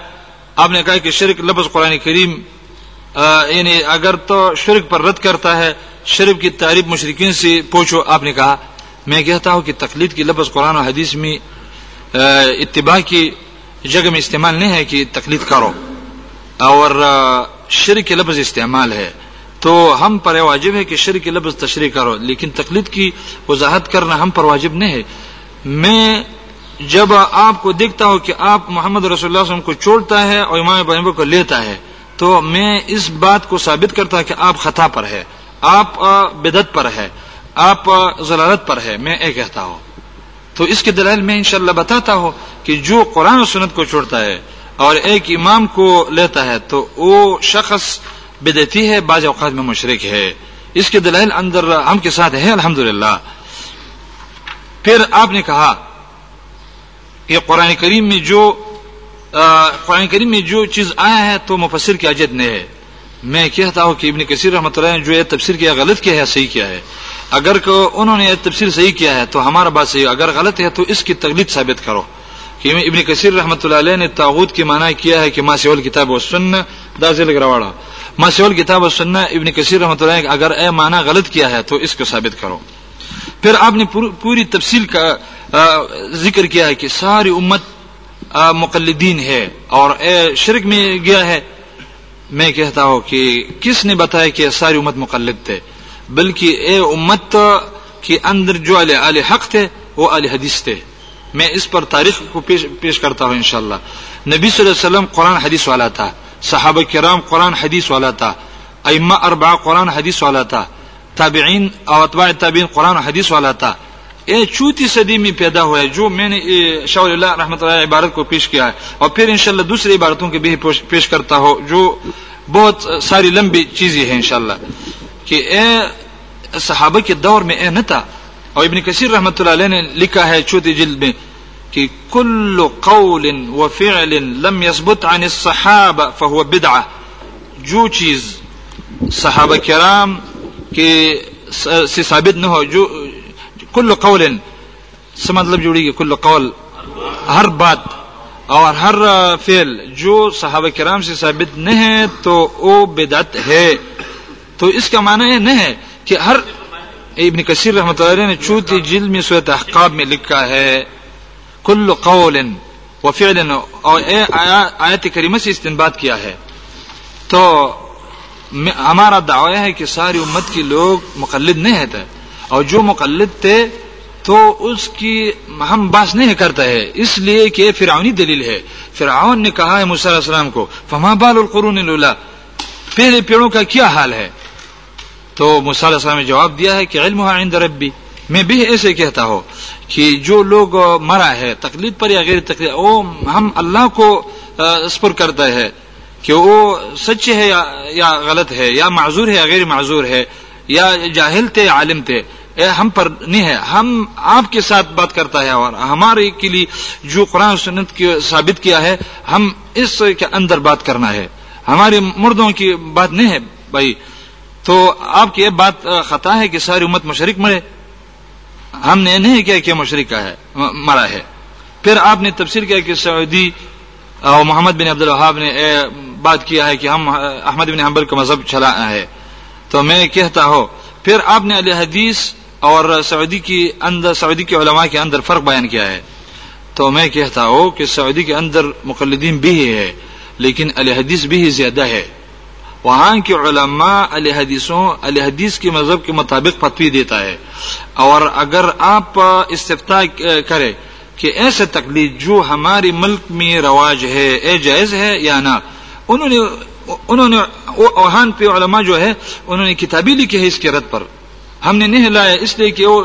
آپ نے کہا کہ شرک لفظ قرآن کریم یعنی اگر تو شرک پر رد کرتا ہے، شرک کی تعریف مشرقین سے پوچھو۔ آپ نے کہا، میں کہتا ہوں کہ تقلید کی لفظ قرآن و حدیث میں اتباع کی جگہ میں استعمال نہیں ہے کہ تقلید کرو، اور شرک کے لفظ استعمال ہے۔ تو ہم پر واجب ہے کہ شرک کے لفظ تشریح کرو، لیکن تقلید کی وضاحت کرنا ہم پر واجب نہیں ہے۔ میں جب آپ کو دیکھتا ہو کہ آپ محمد رسول اللہ علیہ وسلم کو چھوڑتا ہے اور امام ابو کو لیتا ہے، تو میں اس بات کو ثابت کرتا ہوں کہ آپ خطا پر ہے آپ بدت پر ہے آپ ضلالت پر ہے میں یہ کہتا ہوں۔ تو اس کے دلائل میں انشاءاللہ بتاتا ہوں کہ جو قرآن و سنت کو چھوڑتا ہے اور ایک امام کو لیتا ہے تو وہ شخص بدتی ہے، بعض اوقات میں مشرق ہے۔ اس کے دلائل اندر ہم کے ساتھ ہے الحمدللہ۔ پھر آپ نے کہا کہ قرآن کریم میں جو قرآن کریم میں جو چیز آیا ہے تو مفسر کی اجت نہیں ہے۔ میں کہتا ہوں کہ ابن کثیر رحمۃ اللہ نے جو یہ تفسیر کیا غلط کیا ہے، صحیح کیا ہے۔ اگر انہوں نے یہ تفسیر صحیح کیا ہے تو ہمارا بات صحیح اگر غلط ہے تو اس کی تقلید ثابت کرو۔ کہ ابن کثیر رحمۃ اللہ علیہ نے تاغوت کی معنی کیا ہے کہ ماں کتاب و سن دازل گرواڑا ماں کتاب و سننا ابن کثیر رحمۃ اللہ اگر اے معنی غلط کیا ہے تو اس کو ثابت کرو۔ پھر آپ نے پوری تفصیل کا ذکر کیا ہے کہ ساری امت مقلدین ہے اور اے شرک میں گیا ہے۔ میں کہتا ہوں کہ کس نے بتایا کہ ساری امت مقلد تھے؟ بلکہ اے امت کے اندر جو علی حق تھے وہ علی حدیث تھے۔ میں اس پر تاریخ کو پیش, پیش کرتا ہوں انشاءاللہ۔ نبی صلی اللہ علیہ وسلم قرآن حدیث والا تھا۔ صحابہ کرام قرآن حدیث والا تھا۔ ائمہ اربع قرآن حدیث والا تھا۔ تابعین اور اتباع تابعین قرآن حدیث والا تھا۔ چوتھی صدی میں پیدا ہوا ہے جو میں نے شاہ اللہ رحمۃ اللہ عبارت کو پیش کیا ہے اور پھر انشاءاللہ دوسری عبارتوں کے بھی پیش کرتا ہو جو بہت ساری لمبی چیزیں ہیں انشاءاللہ کہ اے صحابہ کے دور میں اے نہ تھا اور ابن کثیر رحمۃ اللہ علیہ نے لکھا ہے چوتھی جلد میں کہ کل قول و فعل لم يثبت عن الصحابہ فهو بدعہ جو چیز صحابہ کرام کے سے ثابت نہ ہو جو کل قول سے مطلب جوڑی گی کل قول. ہر بات اور ہر فعل جو صحابہ کرام سے ثابت نہیں ہے تو وہ بدعت ہے۔ تو اس کا معنی یہ نہیں ہے کہ ہر ابن کثیر رحمۃ اللہ نے چوتھی جلد میں صورت احقاب میں لکھا ہے، کل قول و فعل اور آیت کریمہ سے استنباد کیا ہے۔ تو ہمارا دعویٰ ہے کہ ساری امت کے لوگ مقلد نہیں تھے اور جو مقلد تھے تو اس کی ہم باس نہیں کرتا ہے اس لیے کہ فرعونی دلیل ہے۔ فرعون نے کہا ہے علیہ السلام کو، فما بال القرون لولا پہلے پیڑوں کا کیا حال ہے؟ تو علیہ السلام نے جواب دیا ہے کہ علم عند ربی۔ میں بھی ایسے کہتا ہوں کہ جو لوگ مرا ہے، تقلید پر یا غیر تقلید، وہ ہم اللہ کو اسپر کرتا ہے کہ وہ سچ ہے یا غلط ہے، یا معذور ہے یا غیر معذور ہے، یا جاہل تھے یا عالم تھے۔ ہم پر نہیں ہے۔ ہم آپ کے ساتھ بات کرتا ہے اور ہمارے کے لیے جو قرآن سنت کی ثابت کیا ہے، ہم اس کے اندر بات کرنا ہے۔ ہمارے مردوں کی بات نہیں ہے بھائی۔ تو آپ کی یہ بات خطا ہے کہ ساری امت مشرق مرے۔ ہم نے نہیں کیا کہ مشرق کا ہے مرا ہے۔ پھر آپ نے تفسیر کیا کہ سعودی اور محمد بن عبد الوہاب نے بات کیا ہے کہ ہم احمد بن حنبل کا مذہب چلا ہے۔ تو میں کہتا ہوں، پھر آپ نے علی حدیث اور سعودی کی اندر سعودی کے علماء کے اندر فرق بیان کیا ہے۔ تو میں کہتا ہوں کہ سعودی کے اندر مقلدین بھی ہے لیکن علی حدیث بھی زیادہ ہے وہاں کے علماء علی حدیثوں علی حدیث کے مذہب کے مطابق فتوی دیتا ہے۔ اور اگر آپ استفتا کرے کہ ایسے تقلید جو ہمارے ملک میں رواج ہے، اے جائز ہے یا نہ، انہوں نے انہوں نے وہان پہ علماء جو ہے، انہوں نے کتابی لکھی ہے اس کے رد پر۔ ہم نے نہیں لایا اس لیے کہ وہ،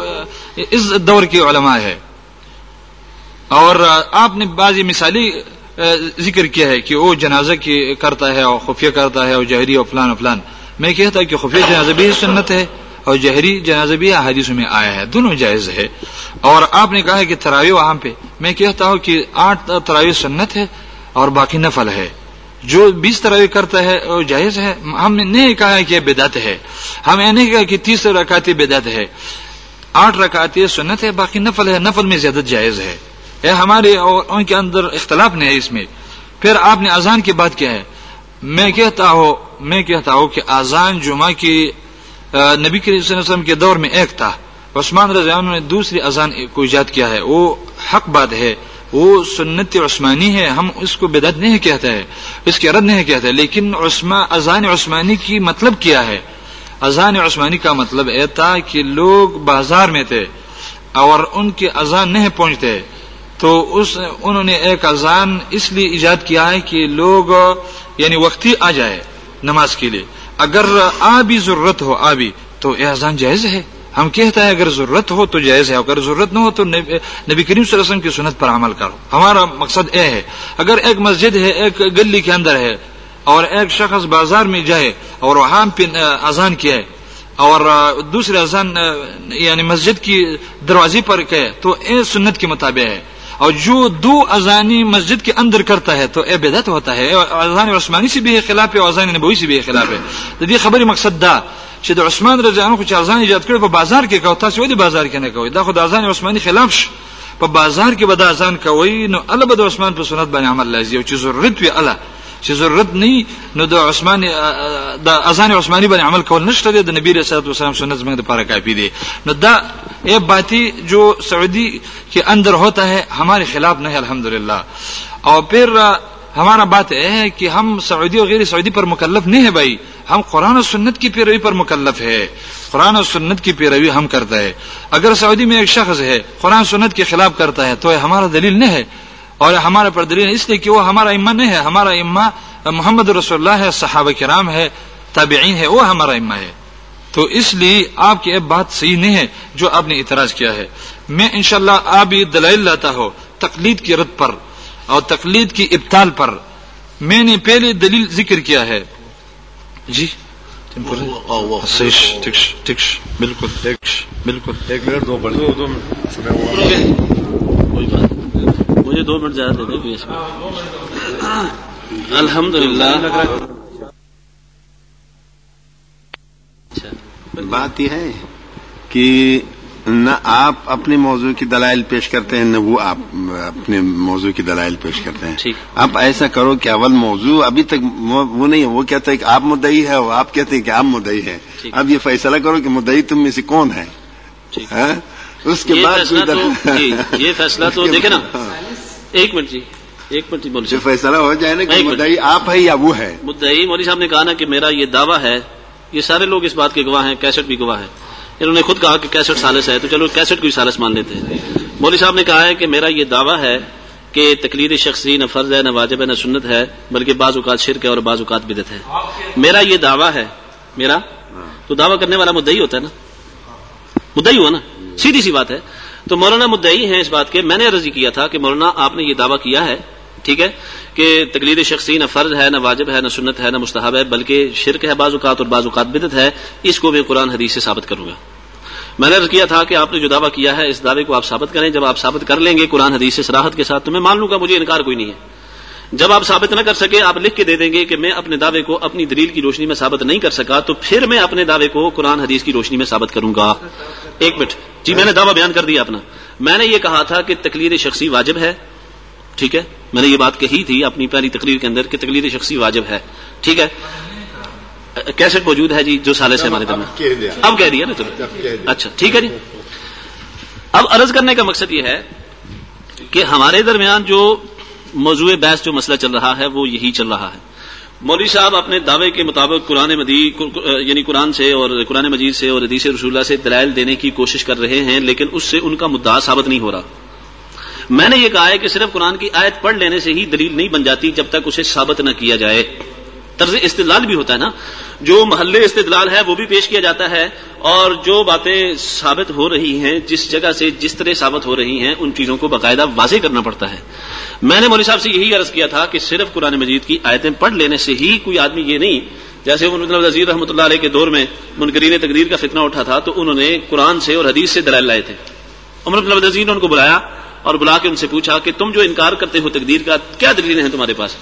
اس دور کے علماء ہے اور آپ نے بعض مثالی ذکر کیا ہے کہ وہ جنازہ کی کرتا ہے اور خفیہ کرتا ہے اور جہری اور فلان فلان۔ میں کہتا کہ خفیہ جنازہ بھی سنت ہے اور جہری جنازہ بھی حدیث میں آیا ہے، دونوں جائز ہے۔ اور آپ نے کہا کہ تراوی وہاں پہ، میں کہتا ہوں کہ آٹھ تراوی سنت ہے اور باقی نفل ہے۔ جو بیس تراوی کرتا ہے، وہ جائز ہے۔ ہم نے نہیں کہا کہ بدعت ہے۔ ہم یہ نہیں کہا کہ تیس رکعتی بدعت ہے۔ آٹھ رکعتی سنت ہے، باقی نفل ہے۔ نفل میں زیادہ جائز ہے۔ یہ ہمارے اور ان کے اندر اختلاف نہیں ہے اس میں۔ پھر آپ نے اذان کی بات کیا ہے۔ میں کہتا ہوں، میں کہتا ہوں کہ اذان جمعہ کی نبی کریم صلی اللہ علیہ وسلم کے دور میں ایک تھا۔ عثمان رضی اللہ عنہ نے دوسری اذان کو ایجاد کیا ہے۔ وہ حق بات ہے۔ وہ سنت عثمانی ہے، ہم اس کو بدعت نہیں کہتے ہیں، اس کی رد نہیں کہتے لیکن اذان عثمانی کی مطلب کیا ہے؟ اذان عثمانی کا مطلب یہ تھا کہ لوگ بازار میں تھے، اور ان کے اذان نہیں پہنچتے۔ تو اس، انہوں نے ایک اذان اس لیے ایجاد کیا ہے کہ لوگ یعنی وقتی آ جائے نماز کے لیے۔ اگر آبی ضرورت ہو آبی، تو یہ اذان جائز ہے۔ ہم کہتا ہے اگر ضرورت ہو تو جائز ہے، اگر ضرورت نہ ہو تو نبی کریم صلی اللہ علیہ وسلم کی سنت پر عمل کرو۔ ہمارا مقصد یہ ہے، اگر ایک مسجد ہے، ایک گلی کے اندر ہے، اور ایک شخص بازار میں جائے، اور وہاں پہ اذان کیا ہے اور دوسرے اذان یعنی مسجد کی دروازے پر کہے، تو اے سنت کے مطابق ہے۔ اور جو دو اذانی مسجد کے اندر کرتا ہے، تو اے بدعت ہوتا ہے۔ اذان عثمانی سے بھی خلاف ہے اذان نبوی سے بھی خلاف ہے۔ تو یہ خبر مقصد دا۔ چې د عثمان رضی الله عنه چې اذان ایجاد کړ په بازار کې کوي تاسو ودی بازار کې نه کوي دا خو د اذان عثماني خلاف شي په بازار کې به د اذان کوي نو الله به د عثمان په سنت باندې عمل لازم چې ضرورت وي الله. چې ضرورت نه نو د عثمان د اذان عثماني باندې عمل کول نشته د نبی رسول الله صلی سنت زموږ لپاره کافی دی. نو دا یہ باتی جو سعودی کے اندر ہوتا ہے ہمارے خلاف نہیں الحمدللہ اور پھر ہمارا بات یہ ہے کہ ہم سعودی اور غیر سعودی پر مکلف نہیں ہے بھائی۔ ہم قرآن و سنت کی پیروی پر مکلف ہے قرآن و سنت کی پیروی ہم کرتا ہے اگر سعودی میں ایک شخص ہے، قرآن سنت کے خلاف کرتا ہے، تو یہ ہمارا دلیل نہیں ہے۔ اور ہمارے پر دلیل اس لیے کہ وہ ہمارا اما نہیں ہے۔ ہمارا اما محمد رسول اللہ ہے، صحابہ کرام ہے، تابعین ہے، وہ ہمارا اما ہے۔ تو اس لیے آپ کی ایک بات صحیح نہیں ہے جو آپ نے اعتراض کیا ہے۔ میں انشاءاللہ شاء آپ یہ دلائل لاتا ہوں تقلید کی رد پر۔ اور تقلید کی ابتال پر میں نے پہلے دلیل ذکر کیا ہے۔ جی؟ بالکل بالکل ایک منٹ دو دو مجھے دو منٹ زیادہ دے دیں الحمد للہ بات یہ ہے کہ نہ آپ اپنے موضوع کی دلائل پیش کرتے ہیں نہ وہ آپ اپنے موضوع کی دلائل پیش کرتے ہیں۔ آپ ایسا کرو کہ اول موضوع ابھی تک وہ نہیں ہے وہ کہتا ہے کہ آپ مدعی ہے اور آپ کہتے ہیں کہ آپ مدعی ہے اب یہ فیصلہ کرو کہ مدعی تم میں سے کون ہے۔ ہاں؟ اس کے بعد جی، یہ فیصلہ تو دیکھے نا۔ ایک منٹ جی ایک منٹ جی فیصلہ ہو جائے نا کہ مدعی آپ ہے یا وہ ہے۔ مدعی مودی صاحب نے کہا نا کہ میرا یہ دعویٰ ہے یہ سارے لوگ اس بات کے گواہ ہیں کیسٹ بھی گواہ ہے انہوں نے خود کہا کہ کیسٹ سالس ہے، تو چلو کیسٹ کو سالس مان لیتے ہیں۔ مولوی صاحب نے کہا ہے کہ میرا یہ دعویٰ ہے کہ تقریر شخصی نہ فرض ہے، نہ واجب ہے، نہ سنت ہے، بلکہ بعض اوقات شرک ہے اور بعض اوقات بدت ہے۔ میرا یہ دعویٰ ہے، میرا؟ تو دعویٰ کرنے والا مدعی ہوتا ہے نا۔ مدعی ہوا نا؟ سیدھی سی بات ہے۔ تو مولانا مدعی ہیں اس بات کے، میں نے عرضی کیا تھا کہ مولانا آپ نے یہ دعویٰ کیا ہے ٹھیک ہے، کہ تقلید شخصی نہ فرض ہے، نہ واجب ہے، نہ سنت ہے، نہ مستحب ہے، بلکہ شرک ہے بعض اوقات اور بعض اوقات بدت ہے، اس کو میں قرآن حدیث سے ثابت کروں گا۔ میں نے کیا تھا کہ آپ نے جو دعویٰ کیا ہے، اس دعوے کو آپ ثابت کریں، جب آپ ثابت کر لیں گے قرآن حدیث سے سراحت کے ساتھ، تو میں مان لوں گا مجھے انکار کوئی نہیں ہے۔ جب آپ ثابت نہ کر سکے، آپ لکھ کے دے دیں گے کہ میں اپنے دعوے کو اپنی دلیل کی روشنی میں ثابت نہیں کر سکا، تو پھر میں اپنے دعوے کو قرآن حدیث کی روشنی میں ثابت کروں گا۔ ایک منٹ۔ جی میں نے دعویٰ بیان کر دیا اپنا۔ میں نے یہ کہا تھا کہ تقلید شخصی واجب ہے ٹھیک ہے؟ میں نے یہ بات کہی تھی اپنی پہلی تقریر کے اندر کہ تقلید شخصی واجب ہے۔ ٹھیک ہے؟ کیسٹ موجود ہے جی جو سالے سے ہمارے درمیان اب کہہ دیا۔ نا تمہیں اچھا ٹھیک ہے جی۔ اب عرض کرنے کا مقصد یہ ہے کہ ہمارے درمیان جو موضوع بحث جو مسئلہ چل رہا ہے وہ یہی چل رہا ہے۔ مولوی صاحب اپنے دعوے کے مطابق قرآن مجید یعنی قرآن سے اور قرآن مجید سے اور حدیث رسول سے دلائل دینے کی کوشش کر رہے ہیں لیکن اس سے ان کا مدعا ثابت نہیں ہو رہا۔ میں نے یہ کہا ہے کہ صرف قرآن کی آیت پڑھ لینے سے ہی دلیل نہیں بن جاتی جب تک اسے ثابت نہ کیا جائے۔ طرز استدلال بھی ہوتا ہے نا۔ جو محلے استدلال ہے وہ بھی پیش کیا جاتا ہے اور جو باتیں ثابت ہو رہی ہیں، جس جگہ سے جس طرح ثابت ہو رہی ہیں، ان چیزوں کو باقاعدہ واضح کرنا پڑتا ہے۔ میں نے مولوی صاحب سے یہی عرض کیا تھا کہ صرف قرآن مجید کی آیتیں پڑھ لینے سے ہی کوئی آدمی یہ نہیں، جیسے مطلب وزیر رحمۃ اللہ علیہ کے دور میں منکرین تقدیر کا فتنہ اٹھا تھا تو انہوں نے قرآن سے اور حدیث سے دلائل لائے تھے۔ عمر وزیر نے ان کو بلایا۔ اور بلا کے ان سے پوچھا کہ تم جو انکار کرتے ہو تقدیر کا، کیا دلیل ہیں تمہارے پاس؟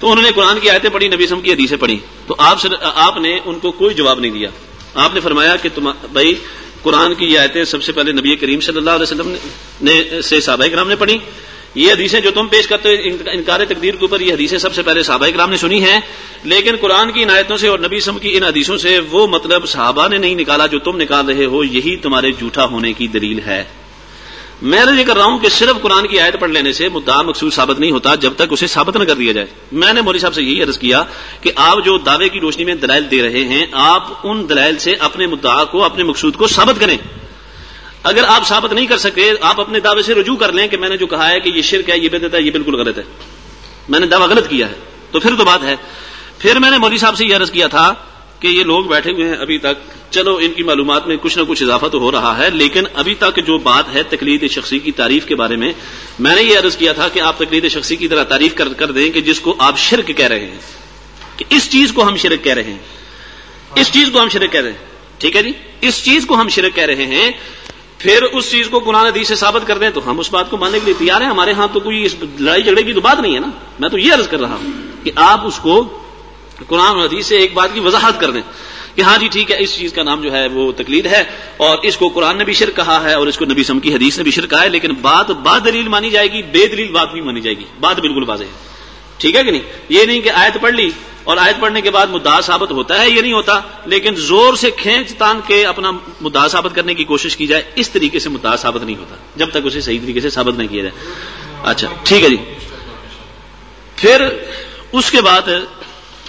تو انہوں نے قرآن کی آیتیں پڑھی، نبی سم کی حدیثیں پڑھی۔ تو آپ آپ نے ان کو کوئی جواب نہیں دیا۔ آپ نے فرمایا کہ تم، بھائی، قرآن کی یہ آیتیں سب سے پہلے نبی کریم صلی اللہ علیہ وسلم نے سے صحابہ کرام نے پڑھی۔ یہ حدیثیں جو تم پیش کرتے ہو انکار تقدیر کے اوپر یہ حدیثیں سب سے پہلے صحابہ کرام نے سنی ہیں۔ لیکن قرآن کی عنایتوں سے اور نبی سم کی ان حدیثوں سے وہ مطلب صحابہ نے نہیں نکالا جو تم نکال رہے ہو، یہی تمہارے جھوٹا ہونے کی دلیل ہے۔ میں یہ کر رہا ہوں کہ صرف قرآن کی آیت پڑھ لینے سے مدعا مقصود ثابت نہیں ہوتا جب تک اسے ثابت نہ کر دیا جائے۔ میں نے مودی صاحب سے یہی عرض کیا کہ آپ جو دعوے کی روشنی میں دلائل دے رہے ہیں، آپ ان دلائل سے اپنے مدعا کو، اپنے مقصود کو ثابت کریں۔ اگر آپ ثابت نہیں کر سکتے آپ اپنے دعوے سے رجوع کر لیں کہ میں نے جو کہا ہے کہ یہ شرک ہے، یہ بدت ہے، یہ بالکل غلط ہے۔ میں نے دعویٰ غلط کیا ہے۔ تو پھر تو بات ہے۔ پھر میں نے مودی صاحب سے یہ عرض کیا تھا کہ یہ لوگ بیٹھے ہوئے ہیں ابھی تک۔ چلو ان کی معلومات میں کچھ نہ کچھ اضافہ تو ہو رہا ہے، لیکن ابھی تک جو بات ہے تقلید شخصی کی تعریف کے بارے میں میں نے یہ عرض کیا تھا کہ آپ تقلید شخصی کی طرح تعریف کر کر دیں کہ جس کو آپ شرک کہہ رہے ہیں۔ کہ اس چیز کو ہم شرک کہہ رہے ہیں۔ اس چیز کو ہم شرک کہہ رہے ہیں۔ ٹھیک ہے جی؟ اس چیز کو ہم شرک کہہ رہے ہیں، پھر اس چیز کو قرآن حدیث سے ثابت کر دیں تو ہم اس بات کو ماننے کے لیے تیار ہیں۔ ہمارے ہاں تو کوئی اس لڑائی جھگڑے کی تو بات نہیں ہے نا۔ میں تو یہ عرض کر رہا ہوں کہ آپ اس کو قرآن حدیث سے ایک بات کی وضاحت کر دیں۔ کہ ہاں جی ٹھیک ہے، اس چیز کا نام جو ہے وہ تقلید ہے اور اس کو قرآن نے بھی شرک کہا ہے اور اس کو نبی سم کی حدیث نے بھی شرک کہا ہے، لیکن بات بات دلیل مانی جائے گی، بے دلیل بات بھی مانی جائے گی۔ بات بالکل واضح ہے۔ ٹھیک ہے کہ نہیں؟ یہ نہیں کہ آیت پڑھ لی اور آیت پڑھنے کے بعد مدعا ثابت ہوتا ہے، یہ نہیں ہوتا، لیکن زور سے کھینچ تان کے اپنا مدعا ثابت کرنے کی کوشش کی جائے، اس طریقے سے مدعا ثابت نہیں ہوتا، جب تک اسے صحیح طریقے سے ثابت نہیں کیا جائے۔ اچھا ٹھیک ہے جی۔ پھر اس کے بعد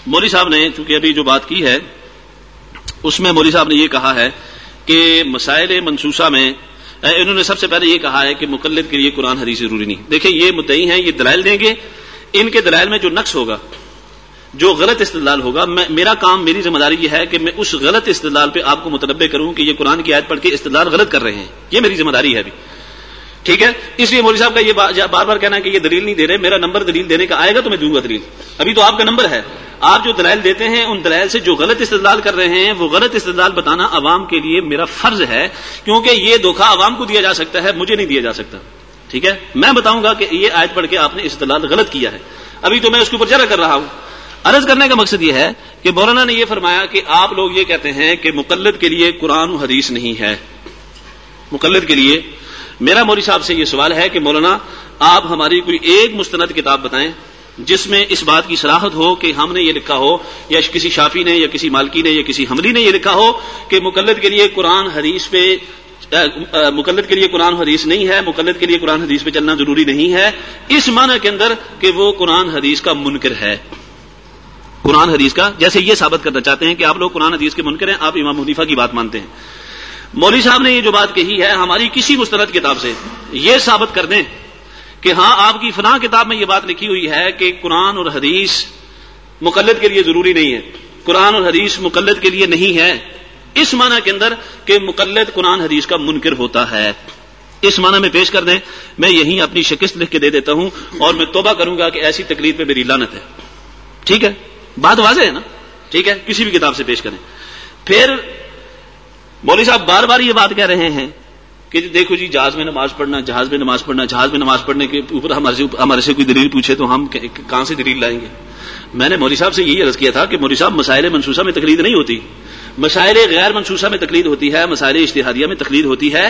مولوی صاحب نے، چونکہ ابھی جو بات کی ہے اس میں مولوی صاحب نے یہ کہا ہے کہ مسائل منصوصہ میں انہوں نے سب سے پہلے یہ کہا ہے کہ مقلد کے لیے قرآن حدیث ضروری نہیں۔ دیکھیں، یہ مدعی ہیں، یہ دلائل دیں گے۔ ان کے دلائل میں جو نقص ہوگا، جو غلط استدلال ہوگا میرا کام، میری ذمہ داری یہ ہے کہ میں اس غلط استدلال پہ آپ کو متنوع کروں کہ یہ قرآن کی آیت پڑھ کے استدلال غلط کر رہے ہیں۔ یہ میری ذمہ داری ہے ابھی۔ ٹھیک ہے؟ اس لیے مولوی صاحب کا یہ بار بار کہنا ہے کہ یہ دلیل نہیں دے رہے، میرا نمبر دلیل دینے کا آئے گا تو میں دوں گا دلیل۔ ابھی تو آپ کا نمبر ہے۔ آپ جو دلائل دیتے ہیں، ان دلائل سے جو غلط استدلال کر رہے ہیں، وہ غلط استدلال بتانا عوام کے لیے میرا فرض ہے، کیونکہ یہ دھوکھا عوام کو دیا جا سکتا ہے، مجھے نہیں دیا جا سکتا۔ ٹھیک ہے؟ میں بتاؤں گا کہ یہ آیت پڑھ کے آپ نے استدلال غلط کیا ہے۔ ابھی تو میں اس کے اوپر جرا کر رہا ہوں۔ عرض کرنے کا مقصد یہ ہے کہ مولانا نے یہ فرمایا کہ آپ لوگ یہ کہتے ہیں کہ مقلد کے لیے قرآن و حدیث نہیں ہے۔ مقلد کے لیے۔ میرا موری صاحب سے یہ سوال ہے کہ مولانا، آپ ہماری کوئی ایک مستند کتاب بتائیں۔ جس میں اس بات کی صلاحت ہو کہ ہم نے یہ لکھا ہو، یا کسی شافی نے، یا کسی مالکی نے، یا کسی حملی نے یہ لکھا ہو کہ مقلد کے لیے قرآن حدیث پہ مقلد کے لیے قرآن حدیث نہیں ہے، مقلد کے لیے قرآن حدیث پہ چلنا ضروری نہیں ہے، اس معنی کے اندر کہ وہ قرآن حدیث کا منکر ہے۔ قرآن حدیث کا، جیسے یہ ثابت کرنا چاہتے ہیں کہ آپ لوگ قرآن حدیث کے منکر ہیں، آپ امام حنیفہ کی بات مانتے ہیں۔ مولوی صاحب نے یہ جو بات کہی ہے ہماری کسی مستند کتاب سے، یہ ثابت کر دیں۔ کہ ہاں آپ کی فلاں کتاب میں یہ بات لکھی ہوئی ہے کہ قرآن اور حدیث مقلد کے لیے ضروری نہیں ہے۔ قرآن اور حدیث مقلد کے لیے نہیں ہے۔ اس معنی کے اندر کہ مقلد قرآن حدیث کا منکر ہوتا ہے۔ اس معنی میں پیش کر دیں۔ میں یہیں اپنی شکست لکھ کے دے دیتا ہوں اور میں توبہ کروں گا کہ ایسی تقریر پہ میری لانت ہے۔ ٹھیک ہے؟ بات واضح ہے نا؟ ٹھیک ہے؟ کسی بھی کتاب سے پیش کریں۔ پھر مولوی صاحب بار بار یہ بات کہہ رہے ہیں کہ جی دیکھو جی جہاز میں نماز پڑھنا، جہاز میں نماز پڑھنا، جہاز میں نماز پڑھنے کے اوپر ہمارے سے کوئی دلیل پوچھے تو ہم کہاں سے دلیل لائیں گے؟ میں نے مولوی صاحب سے یہی عرض کیا تھا کہ مولوی صاحب، مسائل منصوصہ میں تقلید نہیں ہوتی۔ مسائل غیر منصوصہ میں تقلید ہوتی ہے، مسائل اشتہادیہ میں تقلید ہوتی ہے۔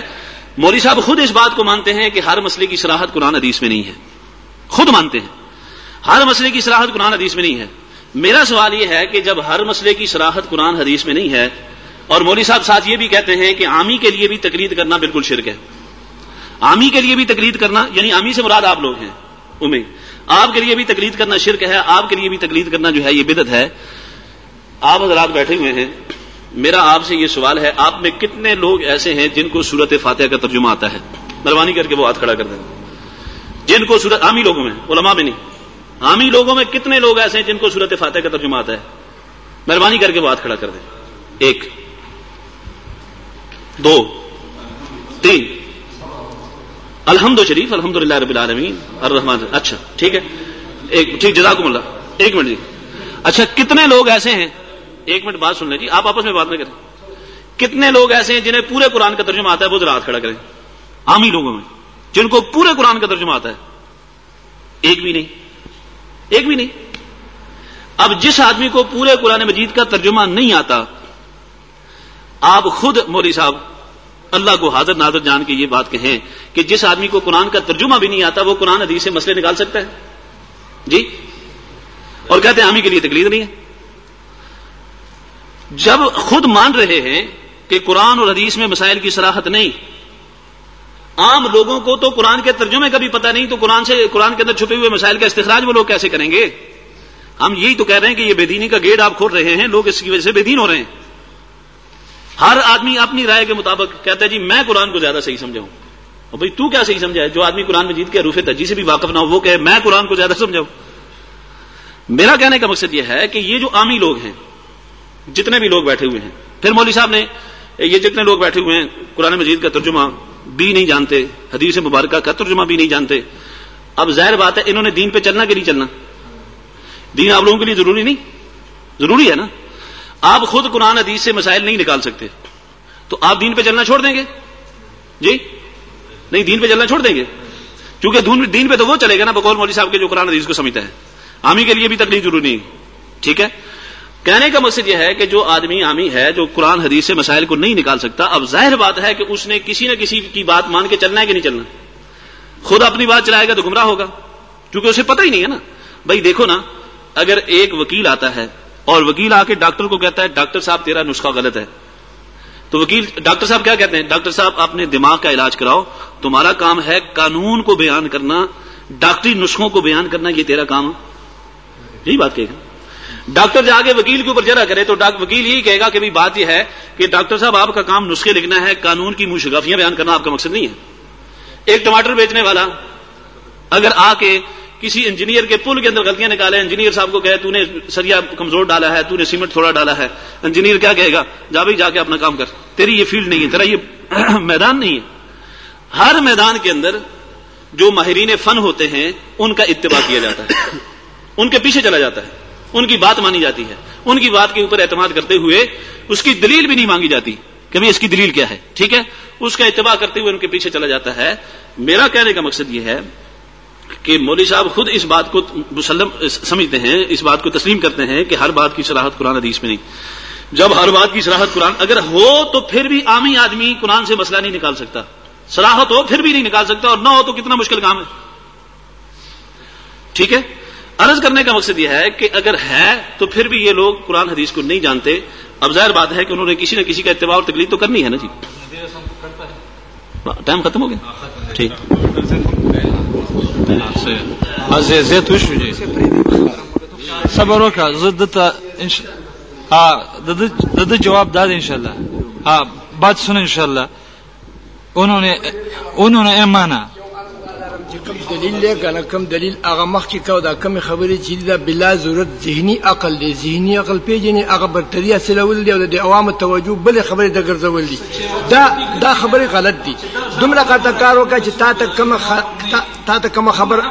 مولوی صاحب خود اس بات کو مانتے ہیں کہ ہر مسئلے کی صلاحت قرآن حدیث میں نہیں ہے۔ خود مانتے ہیں۔ ہر مسئلے کی صلاحت قرآن حدیث میں نہیں ہے۔ میرا سوال یہ ہے کہ جب ہر مسئلے کی صلاحت قرآن حدیث میں نہیں ہے اور مولوی صاحب ساتھ یہ بھی کہتے ہیں کہ عامی کے لیے بھی تقلید کرنا بالکل شرک ہے۔ عامی کے لیے بھی تقلید کرنا یعنی عامی سے مراد آپ لوگ ہیں، امید۔ آپ کے لیے بھی تقلید کرنا شرک ہے، آپ کے لیے بھی تقلید کرنا جو ہے یہ بدت ہے۔ آپ حضرات بیٹھے ہوئے ہیں۔ میرا آپ سے یہ سوال ہے، آپ میں کتنے لوگ ایسے ہیں جن کو صورت فاتحہ کا ترجمہ آتا ہے؟ مہربانی کر کے وہ ہاتھ کھڑا کر دیں۔ جن کو صورت عامی لوگوں میں، علماء میں نہیں۔ عامی لوگوں میں کتنے لوگ ایسے ہیں جن کو صورت فاتحہ کا ترجمہ آتا ہے؟ مہربانی کر کے وہ ہاتھ کھڑا کر دیں۔ ایک۔ دو، تین۔ الحمد شریف الحمد للہ رب العالمین۔ الرحمان اچھا ٹھیک ہے۔ ایک، ٹھیک، جزاکم اللہ۔ ایک منٹ جی۔ اچھا کتنے لوگ ایسے ہیں؟ ایک منٹ بات سن لیں جی۔ آپ آپس میں بات میں کریں۔ کتنے لوگ ایسے ہیں جنہیں پورے قرآن کا ترجمہ آتا ہے؟ وہ ذرا ہاتھ کھڑا کریں۔ عامی لوگوں میں، جن کو پورے قرآن کا ترجمہ آتا ہے۔ ایک بھی نہیں۔ ایک بھی نہیں۔ اب جس آدمی کو پورے قرآن مجید کا ترجمہ نہیں آتا آپ خود مولوی صاحب اللہ کو حاضر ناظر جان کے یہ بات کہیں کہ جس آدمی کو قرآن کا ترجمہ بھی نہیں آتا وہ قرآن حدیث سے مسئلے نکال سکتا ہے؟ جی؟ اور کہتے ہیں عامی کے لیے تکلیف نہیں ہے؟ جب خود مان رہے ہیں کہ قرآن اور حدیث میں مسائل کی صلاحت نہیں، عام لوگوں کو تو قرآن کے ترجمے کا بھی پتہ نہیں، تو قرآن سے، قرآن کے اندر چھپے ہوئے مسائل کا استخراج وہ لوگ کیسے کریں گے؟ ہم یہی تو کہہ رہے ہیں کہ یہ بے دینی کا گیٹ آپ کھول رہے ہیں، لوگ اس کی وجہ سے بے دین ہو رہے ہیں۔ ہر آدمی اپنی رائے کے مطابق کہتا ہے جی میں قرآن کو زیادہ صحیح سمجھاؤں اور بھائی تو کیا صحیح سمجھا ہے؟ جو آدمی قرآن مجید کے روفے تجی سے بھی واقف نہ ہو، وہ کہ میں قرآن کو زیادہ سمجھاؤں میرا کہنے کا مقصد یہ ہے کہ یہ جو عامی لوگ ہیں، جتنے بھی لوگ بیٹھے ہوئے ہیں، پھر مولوی صاحب نے یہ جتنے لوگ بیٹھے ہوئے ہیں، قرآن مجید کا ترجمہ بھی نہیں جانتے، حدیث مبارکہ کا ترجمہ بھی نہیں جانتے۔ اب ظاہر بات ہے، انہوں نے دین پہ چلنا کہ نہیں چلنا۔ دین آپ لوگوں کے لیے ضروری نہیں۔ ضروری ہے نا۔ آپ خود قرآن حدیث سے مسائل نہیں نکال سکتے۔ تو آپ دین پہ چلنا چھوڑ دیں گے؟ جی؟ نہیں، دین پہ چلنا چھوڑ دیں گے۔ کیونکہ دین پہ تو وہ چلے گا نا بقول مولوی صاحب کے جو قرآن حدیث کو سمجھتا ہے۔ عامی کے لیے بھی تکلیف ضروری نہیں۔ ٹھیک ہے؟ کہنے کا مقصد یہ ہے کہ جو آدمی عامی ہے، جو قرآن حدیث سے مسائل کو نہیں نکال سکتا، اب ظاہر بات ہے کہ اس نے کسی نہ کسی کی بات مان کے چلنا ہے کہ نہیں چلنا۔ خود اپنی بات چلائے گا تو گمراہ ہوگا۔ کیونکہ اسے پتہ ہی نہیں ہے نا۔ بھائی دیکھو نا، اگر ایک وکیل آتا ہے اور وکیل آ کے ڈاکٹر کو کہتا ہے، ڈاکٹر صاحب، تیرا نسخہ غلط ہے۔ تو وکیل، ڈاکٹر صاحب کیا کہتے ہیں؟ ڈاکٹر صاحب، اپنے دماغ کا علاج کراؤ۔ تمہارا کام ہے قانون کو بیان کرنا، ڈاکٹری نسخوں کو بیان کرنا، یہ تیرا کام یہی بات کہے گا ڈاکٹر جا کے وکیل کے اوپر جرا کرے تو وکیل یہی کہے گا کہ بھی بات یہ ہے کہ ڈاکٹر صاحب، آپ کا کام نسخے لکھنا ہے، قانون کی منہ شگافیاں بیان کرنا آپ کا مقصد نہیں ہے۔ ایک ٹماٹر بیچنے والا، اگر آ کے کسی انجینئر کے پل کے اندر غلطیاں نکالے، انجینئر صاحب کو کہے، تو نے سریا کمزور ڈالا ہے، تو نے سیمنٹ تھوڑا ڈالا ہے۔ انجینئر کیا کہے گا؟ جا بھائی، جا کے اپنا کام کر۔ تیری یہ فیلڈ نہیں ہے، تیرا یہ میدان نہیں ہے۔ ہر میدان کے اندر جو ماہرین فن ہوتے ہیں، ان کا اتباع کیا جاتا ہے۔ ان کے پیچھے چلا جاتا ہے۔ ان کی بات مانی جاتی ہے۔ ان کی بات کے اوپر اعتماد کرتے ہوئے اس کی دلیل بھی نہیں مانگی جاتی کہ اس کی دلیل کیا ہے۔ ٹھیک ہے؟ اس کا اتباع کرتے ہوئے ان کے پیچھے چلا جاتا ہے۔ میرا کہنے کا مقصد یہ ہے کہ مولوی صاحب خود اس بات کو مسلم سمجھتے ہیں اس بات کو تسلیم کرتے ہیں کہ ہر بات کی صلاحت قرآن حدیث میں نہیں۔ جب ہر بات کی صلاحت قرآن اگر ہو تو پھر بھی عامی آدمی قرآن سے مسئلہ نہیں نکال سکتا۔ صلاحت ہو پھر بھی نہیں نکال سکتا اور نہ ہو تو کتنا مشکل کام ہے۔ ٹھیک ہے؟ عرض کرنے کا مقصد یہ ہے کہ اگر ہے تو پھر بھی یہ لوگ قرآن حدیث کو نہیں جانتے۔ اب ظاہر بات ہے کہ انہوں نے کسی نہ کسی کا اتباع اور تکلیف تو کرنی ہے نا جی؟ ٹائم ختم ہو گیا؟ ٹھیک۔ زیت وشو جی صبر وکړه زه دته ها د د جواب داد ان شاء الله ها بات سن ان شاء الله انہوں انہوں نے ایمانا کوم دلیل لګنه کوم دلیل. هغه مخ کې کو دا کوم خبرې چې دا بلا ضرورت ذهني عقل دی ذهني عقل پیژنې هغه برتریا سلول دی او د عوام توجه بل خبرې د ګرځول دي دا دا خبره غلط دي دومره کا کار وکړه چې تا ته کوم تا ته کوم خبر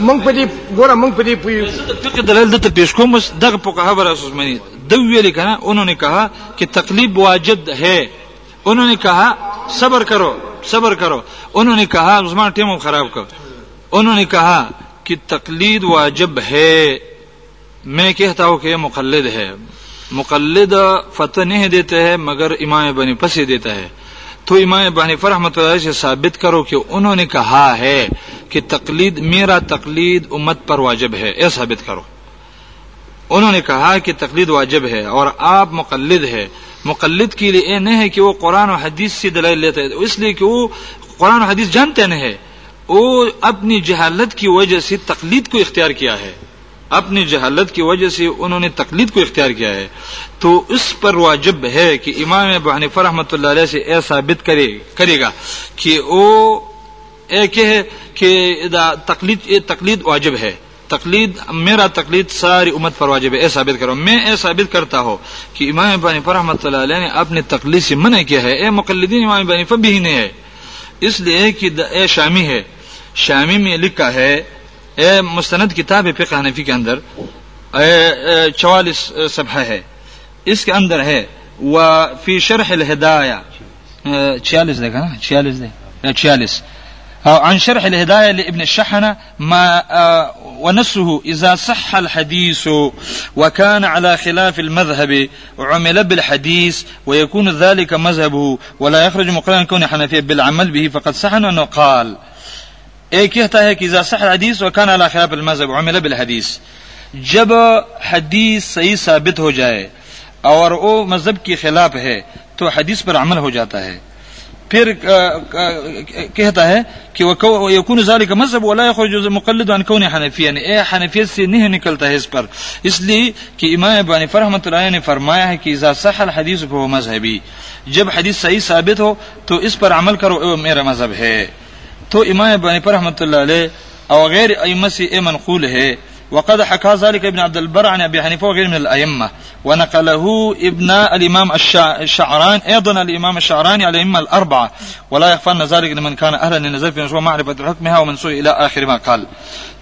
مونږ په دې ګوره مونږ په دې پوي فقه دلائل دته پیش کوم دغه په خبر اساس منی. دو ویل کنا انہوں نے کہا کہ تکلیف واجب ہے. انہوں نے کہا صبر کرو صبر کرو۔ انہوں نے کہا، عثمان ٹیم خراب کر انہوں نے کہا کہ تقلید واجب ہے۔ میں کہتا ہوں کہ یہ مقلد ہے۔ مقلد فتح نہیں دیتا ہے مگر امام بنی پسی دیتا ہے۔ تو امام بنی رحمۃ اللہ سے ثابت کرو کہ انہوں نے کہا ہے کہ تقلید، میرا تقلید امت پر واجب ہے۔ یہ ثابت کرو۔ انہوں نے کہا کہ تقلید واجب ہے اور آپ مقلد ہے مقلد کے لیے یہ نہیں ہے کہ وہ قرآن و حدیث سے دلائل لیتا ہے۔ اس لیے کہ وہ قرآن و حدیث جانتے نہیں ہے وہ اپنی جہالت کی وجہ سے تقلید کو اختیار کیا ہے۔ اپنی جہالت کی وجہ سے انہوں نے تقلید کو اختیار کیا ہے۔ تو اس پر واجب ہے کہ امام ابو حنیفہ رحمۃ اللہ علیہ سے ایسا ثابت کرے کرے گا کہ وہ ایک ہے کہ تقلید تقلید واجب ہے۔ تقلید، میرا تقلید ساری امت پر واجب ہے۔ اے ثابت کرو، میں اے ثابت کرتا ہوں کہ امام بانی پر رحمۃ اللہ علیہ نے اپنے تقلید سے منع کیا ہے۔ اے مقلدین، امام بانی پر بھی نہیں ہے۔ اس لیے کہ اے شامی ہے۔ شامی میں لکھا ہے، اے مستند کتاب فقہ حنفی کے اندر چوالیس صفحہ ہے۔ اس کے اندر ہے وہ فی شرح الہدایہ۔ چھیالیس دیکھا نا چھیالیس دے چھیالیس عن شرح الهداية لابن الشحنة ما ونسه إذا صح الحديث وكان على خلاف المذهب وعمل بالحديث ويكون ذلك مذهبه ولا يخرج مقرنا كون حنفية بالعمل به فقد صح أنه قال. ایک کہتا ہے کہ اذا صح الحدیث وكان على خلاف المذهب وعمل بالحديث. جب حدیث صحیح ثابت ہو جائے اور وہ مذہب کے خلاف ہے تو حدیث پر عمل ہو جاتا ہے۔ پھر کہتا ہے کہ یکون ذلك مذهب ولا يخرج مقلد عن كون حنفی یعنی اے حنفیت سے نہیں نکلتا ہے اس پر۔ اس لیے کہ امام ابانی فرحمۃ اللہ نے فرمایا ہے کہ اذا صح الحديث فهو مذهبی جب حدیث صحیح ثابت ہو تو اس پر عمل کرو میرا مذہب ہے۔ تو امام بنی پر اللہ علیہ، او غیر ائمه سے منقول ہے۔ وقد حكى ذلك ابن عبد البر عن أبي حنيفة وغيره من الأئمة. ونقله ابن الإمام الشعراني أيضا الإمام الشعراني على الأئمة الأربعة. ولا يخفى أن ذلك لمن كان أهلا للنزل في مشروع معرفة حكمها ومن سوء إلى آخر ما قال.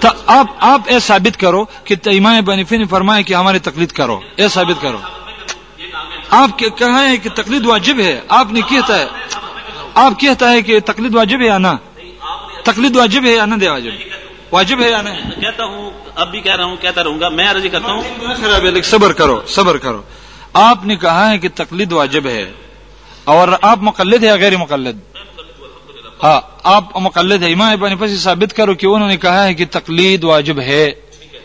تو آپ آپ اے ثابت کرو کہ امام بنیفی نے فرمایا کہ ہماری تقلید کرو۔ اے ثابت کرو۔ آپ کہا ہے کہ تقلید واجب ہے؟ آپ نے کہتا ہے آپ کہتا ہے کہ تقلید واجب ہے یا نہ؟ تقلید واجب ہے یا نہ دے واجب؟ واجب ہے یا نہ؟ کہتا ہوں اب بھی کہہ رہا ہوں کہتا رہوں گا۔ میں عرضی کرتا ہوں صبر کرو صبر کرو۔ آپ نے کہا ہے کہ تقلید واجب ہے اور آپ مقلد ہے یا غیر مقلد؟ ہاں آپ مقلد ہے امام ابن پسی ثابت کرو کہ انہوں نے کہا ہے کہ تقلید واجب ہے۔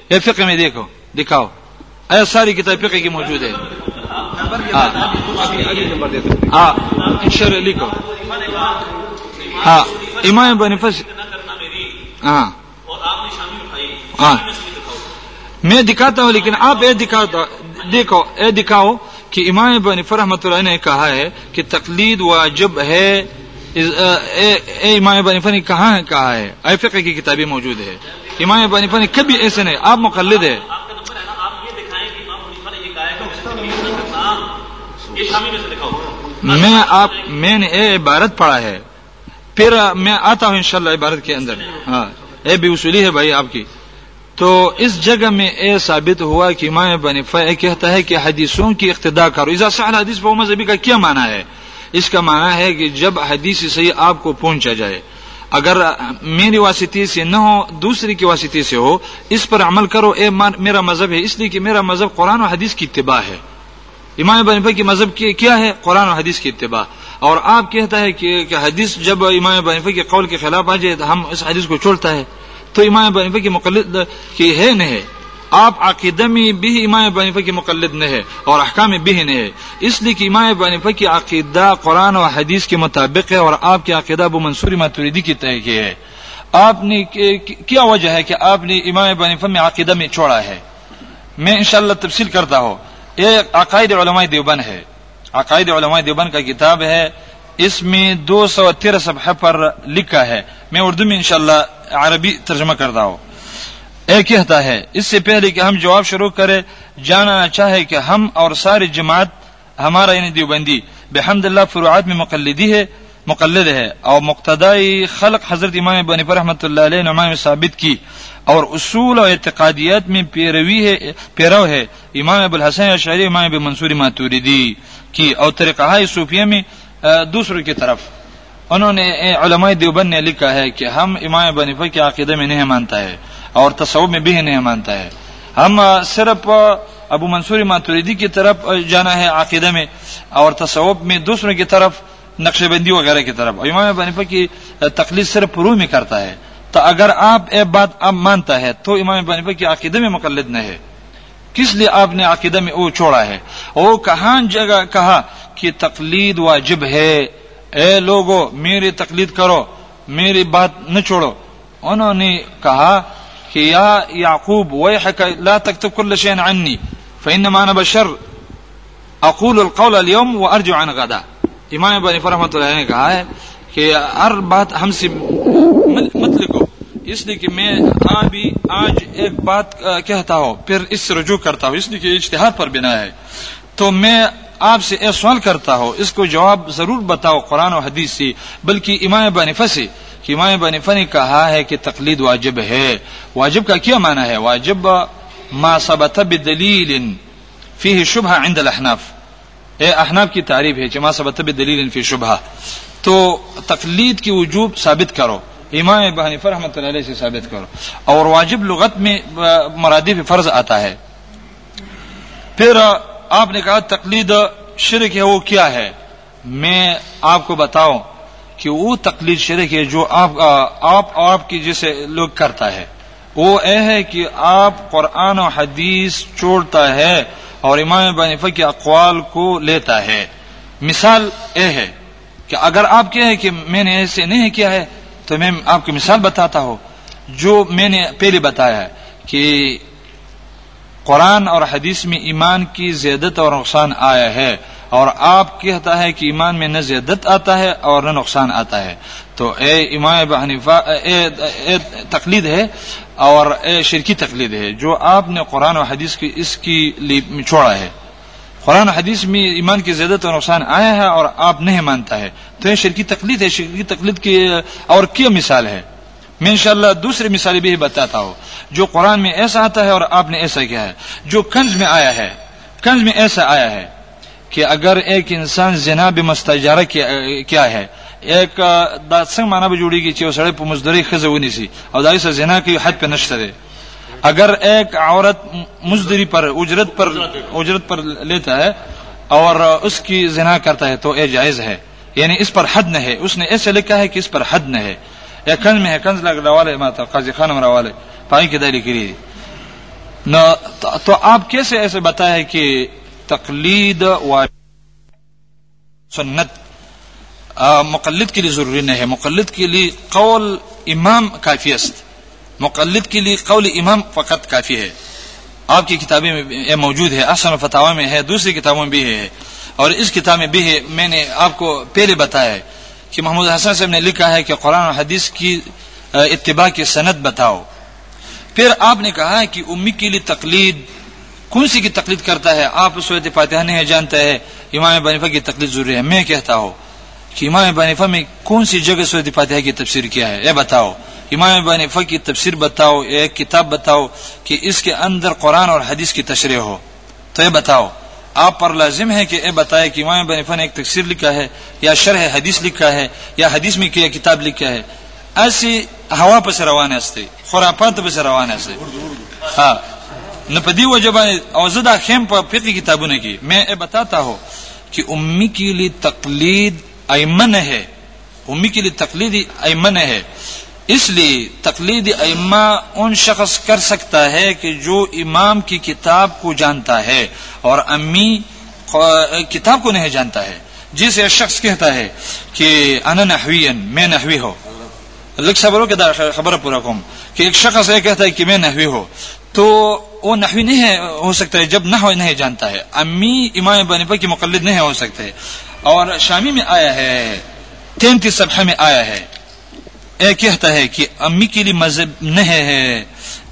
اے فقہ میں دیکھو، دکھاؤ۔ اے، ساری کتاب فقہ کی موجود ہے۔ ہاں۔, ہاں، انشاءاللہ لکھو۔ ہاں امام ابن پسی ہاں۔ ہاں۔ میں دکھاتا ہوں، لیکن آپ اے دکھاتا دیکھو اے دکھاؤ کہ امام ابن فرحمت اللہ نے کہا ہے کہ تقلید واجب ہے۔ اے امام بنی فنی کہاں ہے، کہا ہے؟ اے فقہ کی کتابیں موجود ہے امام بنی فنی کبھی ایسے نہیں، آپ مقلد ہے میں آپ، میں نے اے عبارت پڑھا ہے۔ پھر میں آتا ہوں انشاءاللہ عبارت کے اندر۔ ہاں اے بھی اصولی ہے بھائی آپ کی۔ تو اس جگہ میں اے ثابت ہوا کہ امام بنی کہتا ہے کہ حدیثوں کی اقتدا کرو۔ اذا صح حدیث بہت مذہبی کا کیا معنی ہے؟ اس کا معنی ہے کہ جب حدیث صحیح آپ کو پہنچا جائے، اگر میری واسطے سے نہ ہو، دوسری کی واسطے سے ہو، اس پر عمل کرو، اے میرا مذہب ہے، اس لیے کہ میرا مذہب قرآن و حدیث کی اتباع ہے۔ امام بنفا کی مذہب کیا ہے؟ قرآن و حدیث کی اتباع۔ اور آپ کہتا ہے کہ حدیث جب امام بنفا کے قول کے خلاف آ جائے، تو ہم اس حدیث کو چھوڑتا ہے۔ تو امام بنفا کی مقلد کی ہے، نہیں آپ عقیدہ میں بھی امام بنیفہ کی مقلد نہیں ہے اور احکام بھی نہیں ہے۔ اس لیے کہ امام بنیفہ کی عقیدہ قرآن و حدیث کے مطابق ہے اور آپ کی عقیدہ ابو منصوری ماتوریدی کی طے کی ہے۔ آپ نے کیا وجہ ہے کہ آپ نے امام بنیفہ میں عقیدہ میں چھوڑا ہے؟ میں انشاءاللہ تفصیل کرتا ہوں۔ یہ عقائد علماء دیوبند ہے۔ عقائد علماء دیوبند کا کتاب ہے۔ اس میں دو سو تیرہ صفحہ پر لکھا ہے۔ میں اردو میں انشاءاللہ عربی ترجمہ کرتا ہوں۔ اے کہتا ہے، اس سے پہلے کہ ہم جواب شروع کرے جانا چاہے کہ ہم اور ساری جماعت ہمارا یعنی دیوبندی، بحمد اللہ فروعات میں مقلدی ہے، مقلد ہے، اور مقتدائی خلق حضرت امام بنی پر رحمۃ اللہ علیہ نمائم ثابت کی، اور اصول اور اعتقادیات میں پیروی ہے، پیرو ہے، امام ابو الحسن شعری امام ابو منصور ماتوریدی کی، اور طریقہ صوفیہ میں دوسروں کی طرف۔ انہوں نے علماء دیوبند نے لکھا ہے کہ ہم امام بنیفا کے عقیدے میں نہیں مانتا ہے۔ اور تصوف میں بھی نہیں مانتا ہے۔ ہم صرف ابو منصور ماتوریدی کی طرف جانا ہے عقیدہ میں اور تصوف میں دوسروں کی طرف، نقش بندی وغیرہ کی طرف۔ امام بنیفا کی تقلید صرف پرو میں کرتا ہے۔ تو اگر آپ ایک بات اب مانتا ہے تو امام بنیفا کی عقیدے میں مقلد نہ ہے۔ کس لیے آپ نے عقیدہ میں وہ چھوڑا ہے؟ وہ کہاں جگہ کہا کہ تقلید واجب ہے۔ اے لوگو، میری تقلید کرو، میری بات نہ چھوڑو۔ انہوں نے کہا کہ یا یعقوب ویحک لا تکتب کل شيء عنی فانما انا بشر، اقول القول اليوم وارجع عن غدا. امام ابن رحمۃ اللہ نے کہا ہے کہ ہر بات ہم سے مت لکھو، اس لیے کہ میں ہاں ابھی آج ایک بات کہتا ہوں، پھر اس سے رجوع کرتا ہوں، اس لیے کہ اجتہاد پر بنا ہے۔ تو میں آپ سے ایک سوال کرتا ہوں، اس کو جواب ضرور بتاؤ قرآن و حدیث سے، بلکہ امام بنفا سے۔ کہ امام بنفا نے کہا ہے کہ تقلید واجب ہے۔ واجب کا کیا معنی ہے؟ واجب ما ثبت بدلیل فيه شبهه عند الاحناف۔ اے احناف کی تعریف ہے ما ثبت بدلیل فيه شبهه تو تقلید کی وجوب ثابت کرو۔ امام ابو حنیفہ رحمۃ اللہ علیہ سے ثابت کرو۔ اور واجب لغت میں مرادف فرض آتا ہے۔ پھر آپ نے کہا تقلید شرک ہے، وہ کیا ہے؟ میں آپ کو بتاؤں۔ کہ وہ تقلید شرک ہے جو آپ آپ آپ کی جیسے لوگ کرتا ہے۔ وہ اے ہے کہ آپ قرآن و حدیث چھوڑتا ہے اور امام بنیفہ کے اقوال کو لیتا ہے۔ مثال اے ہے کہ اگر آپ کہیں کہ میں نے ایسے نہیں کیا ہے، تو میں آپ کو مثال بتاتا ہوں۔ جو میں نے پہلے بتایا ہے کہ قرآن اور حدیث میں ایمان کی زیادت اور نقصان آیا ہے۔ اور آپ کہتا ہے کہ ایمان میں نہ زیادت آتا ہے اور نہ نقصان آتا ہے۔ تو اے امام حنیفہ، اے اے تقلید ہے اور اے شرکی تقلید ہے۔ جو آپ نے قرآن و حدیث کی، اس کی چھوڑا ہے۔ قرآن حدیث میں ایمان کی زیادت اور نقصان آیا ہے اور آپ نہیں مانتا ہے۔ تو یہ شرکی تقلید ہے۔ شرکی تقلید کی، اور کیا مثال ہے؟ میں انشاءاللہ دوسری مثال بھی بتاتا ہوں۔ جو قرآن میں ایسا آتا ہے اور آپ نے ایسا کیا ہے۔ جو کنز میں آیا ہے۔ کنز میں ایسا آیا ہے۔ کہ اگر ایک انسان زنا بھی مستجارہ کیا ہے، ایک سنگ مانا بھی جوڑی گی چیو سڑے پہ مزدوری خزونی سی اور داری سے زنا کی حد پہ نشت دے۔ اگر ایک عورت مزدری پر، اجرت پر اجرت پر لیتا ہے اور اس کی زنا کرتا ہے تو یہ جائز ہے۔ یعنی اس پر حد نہ ہے۔ اس نے ایسے لکھا ہے کہ اس پر حد نہ ہے۔ یا کنز میں ہے، کنز لگ روالے ماتا قاضی خان روالے پائی کی داری کری تو آپ کیسے ایسے بتائے کہ تقلید و سنت. مقلد کے لیے ضروری نہیں ہے. مقلد کے لیے قول امام کافی است مقلد کے لیے قول امام فقط کافی ہے. آپ کی کتابیں میں موجود ہے احسن فتح میں ہے. دوسری کتابوں میں بھی ہے. اور اس کتاب میں بھی ہے. میں نے آپ کو پہلے بتایا ہے کہ محمود حسن صاحب نے لکھا ہے کہ قرآن و حدیث کی اتباع کی صنعت بتاؤ. پھر آپ نے کہا کہ امی کے لیے تقلید کون سی کی تقلید کرتا ہے؟ آپ سورت فاتحہ نہیں جانتا ہے امام بنیفا کی تقلید ضروری ہے۔ میں کہتا ہوں کہ امام بنیفا میں کون سی جگہ سورت فاتحہ کی تفسیر کیا ہے؟ یہ بتاؤ۔ امام بنیفا کی تفسیر بتاؤ، ایک کتاب بتاؤ کہ اس کے اندر قرآن اور حدیث کی تشریح ہو۔ تو یہ بتاؤ۔ آپ پر لازم ہے کہ اے بتائے کہ امام بنیفا نے ایک تفسیر لکھا ہے یا شرح حدیث لکھا ہے یا حدیث میں کیا کتاب لکھا ہے۔ ایسی ہوا پس روانه استه خرافات پس روانه استه ها ہاں۔ نہ پدی وجہ او زدا خیم په فقہ کتابونه کې میں یہ بتاتا ہوں کہ امی کے لیے تقلید ایمن ہے امی کے لیے تقلید ایمن ہے اس لیے تقلید ائمہ ان شخص کر سکتا ہے کہ جو امام کی کتاب کو جانتا ہے اور امی کتاب کو نہیں جانتا ہے۔ جسے شخص کہتا ہے کہ انا نحوین میں نحوی ہو لکھ صبرو کہ خبر پورا کوم۔ کہ ایک شخص یہ کہتا ہے کہ میں نحوی ہو تو وہ نحوی نہیں ہے، ہو سکتا ہے، جب نحو نہیں جانتا ہے۔ امی امام بنیپا کی مقلد نہیں ہو سکتے اور شامی میں آیا ہے، تینتیس صفحے میں آیا ہے۔ اے کہتا ہے کہ امی کے لیے مذہب نہیں ہے،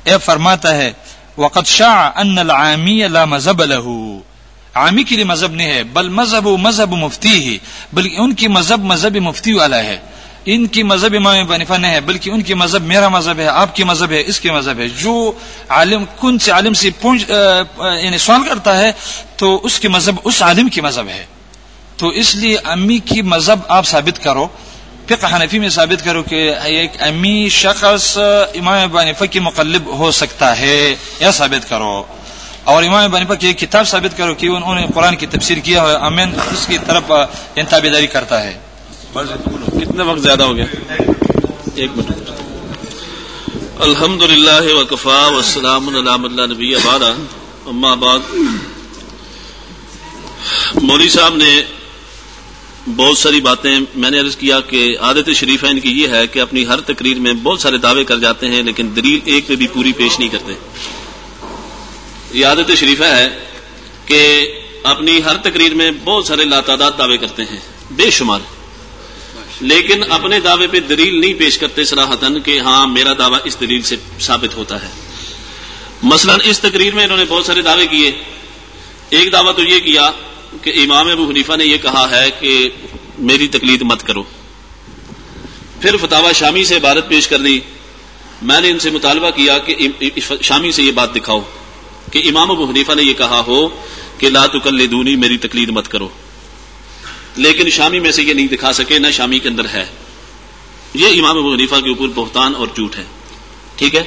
اے فرماتا ہے وقت شاع ان العامی لا مذہب له۔ عامی کے لیے مذہب نہیں ہے، بل مذہب و مذہب مفتی ہی بلکہ ان کی مذہب مذہب مفتی والا ہے۔ ان کی مذہب امام بنفا نہیں ہے، بلکہ ان کی مذہب میرا مذہب ہے، آپ کی مذہب ہے، اس کی مذہب ہے۔ جو عالم کن سے عالم سے پونچ یعنی سوال کرتا ہے، تو اس کی مذہب، اس عالم کی مذہب ہے۔ تو اس لیے امی کی مذہب آپ ثابت کرو، فقہ حنفی میں ثابت کرو کہ ایک امی شخص امام بانفا کی مقلب ہو سکتا ہے، یا ثابت کرو۔ اور امام بانفا کی ایک کتاب ثابت کرو کہ انہوں نے قرآن کی تفسیر کیا ہے، امین اس کی طرف انتابیداری یعنی کرتا ہے۔ کتنے وقت زیادہ ہو گیا؟ ایک منٹ۔ الحمد للہ وقفا وسلام علام اللہ نبی آباد اما آباد مولوی صاحب نے بہت ساری باتیں میں نے عرض کیا کہ عادت شریف ان کی یہ ہے کہ اپنی ہر تقریر میں بہت سارے دعوے کر جاتے ہیں، لیکن دلیل ایک پہ بھی پوری پیش نہیں کرتے۔ یہ عادت شریف ہے کہ اپنی ہر تقریر میں بہت سارے لاتعداد دعوے کرتے ہیں۔ بے شمار۔ لیکن اپنے دعوے پہ دلیل نہیں پیش کرتے صلاحتن کہ ہاں میرا دعویٰ اس دلیل سے ثابت ہوتا ہے۔ مثلا اس تقریر میں انہوں نے بہت سارے دعوے کیے۔ ایک دعویٰ تو یہ کیا کہ امام ابو حنیفہ نے یہ کہا ہے کہ میری تقلید مت کرو۔ پھر فتح شامی سے عبارت پیش کر دی۔ میں نے ان سے مطالبہ کیا کہ شامی سے یہ بات دکھاؤ کہ امام ابو حنیفہ نے یہ کہا ہو کہ لا تکل دونی میری تقلید مت کرو۔ لیکن شامی میں سے یہ نہیں دکھا سکے، نہ شامی کے اندر ہے۔ یہ امام ابو حنیفہ کے اوپر بہتان اور جھوٹ ہے۔ ٹھیک ہے؟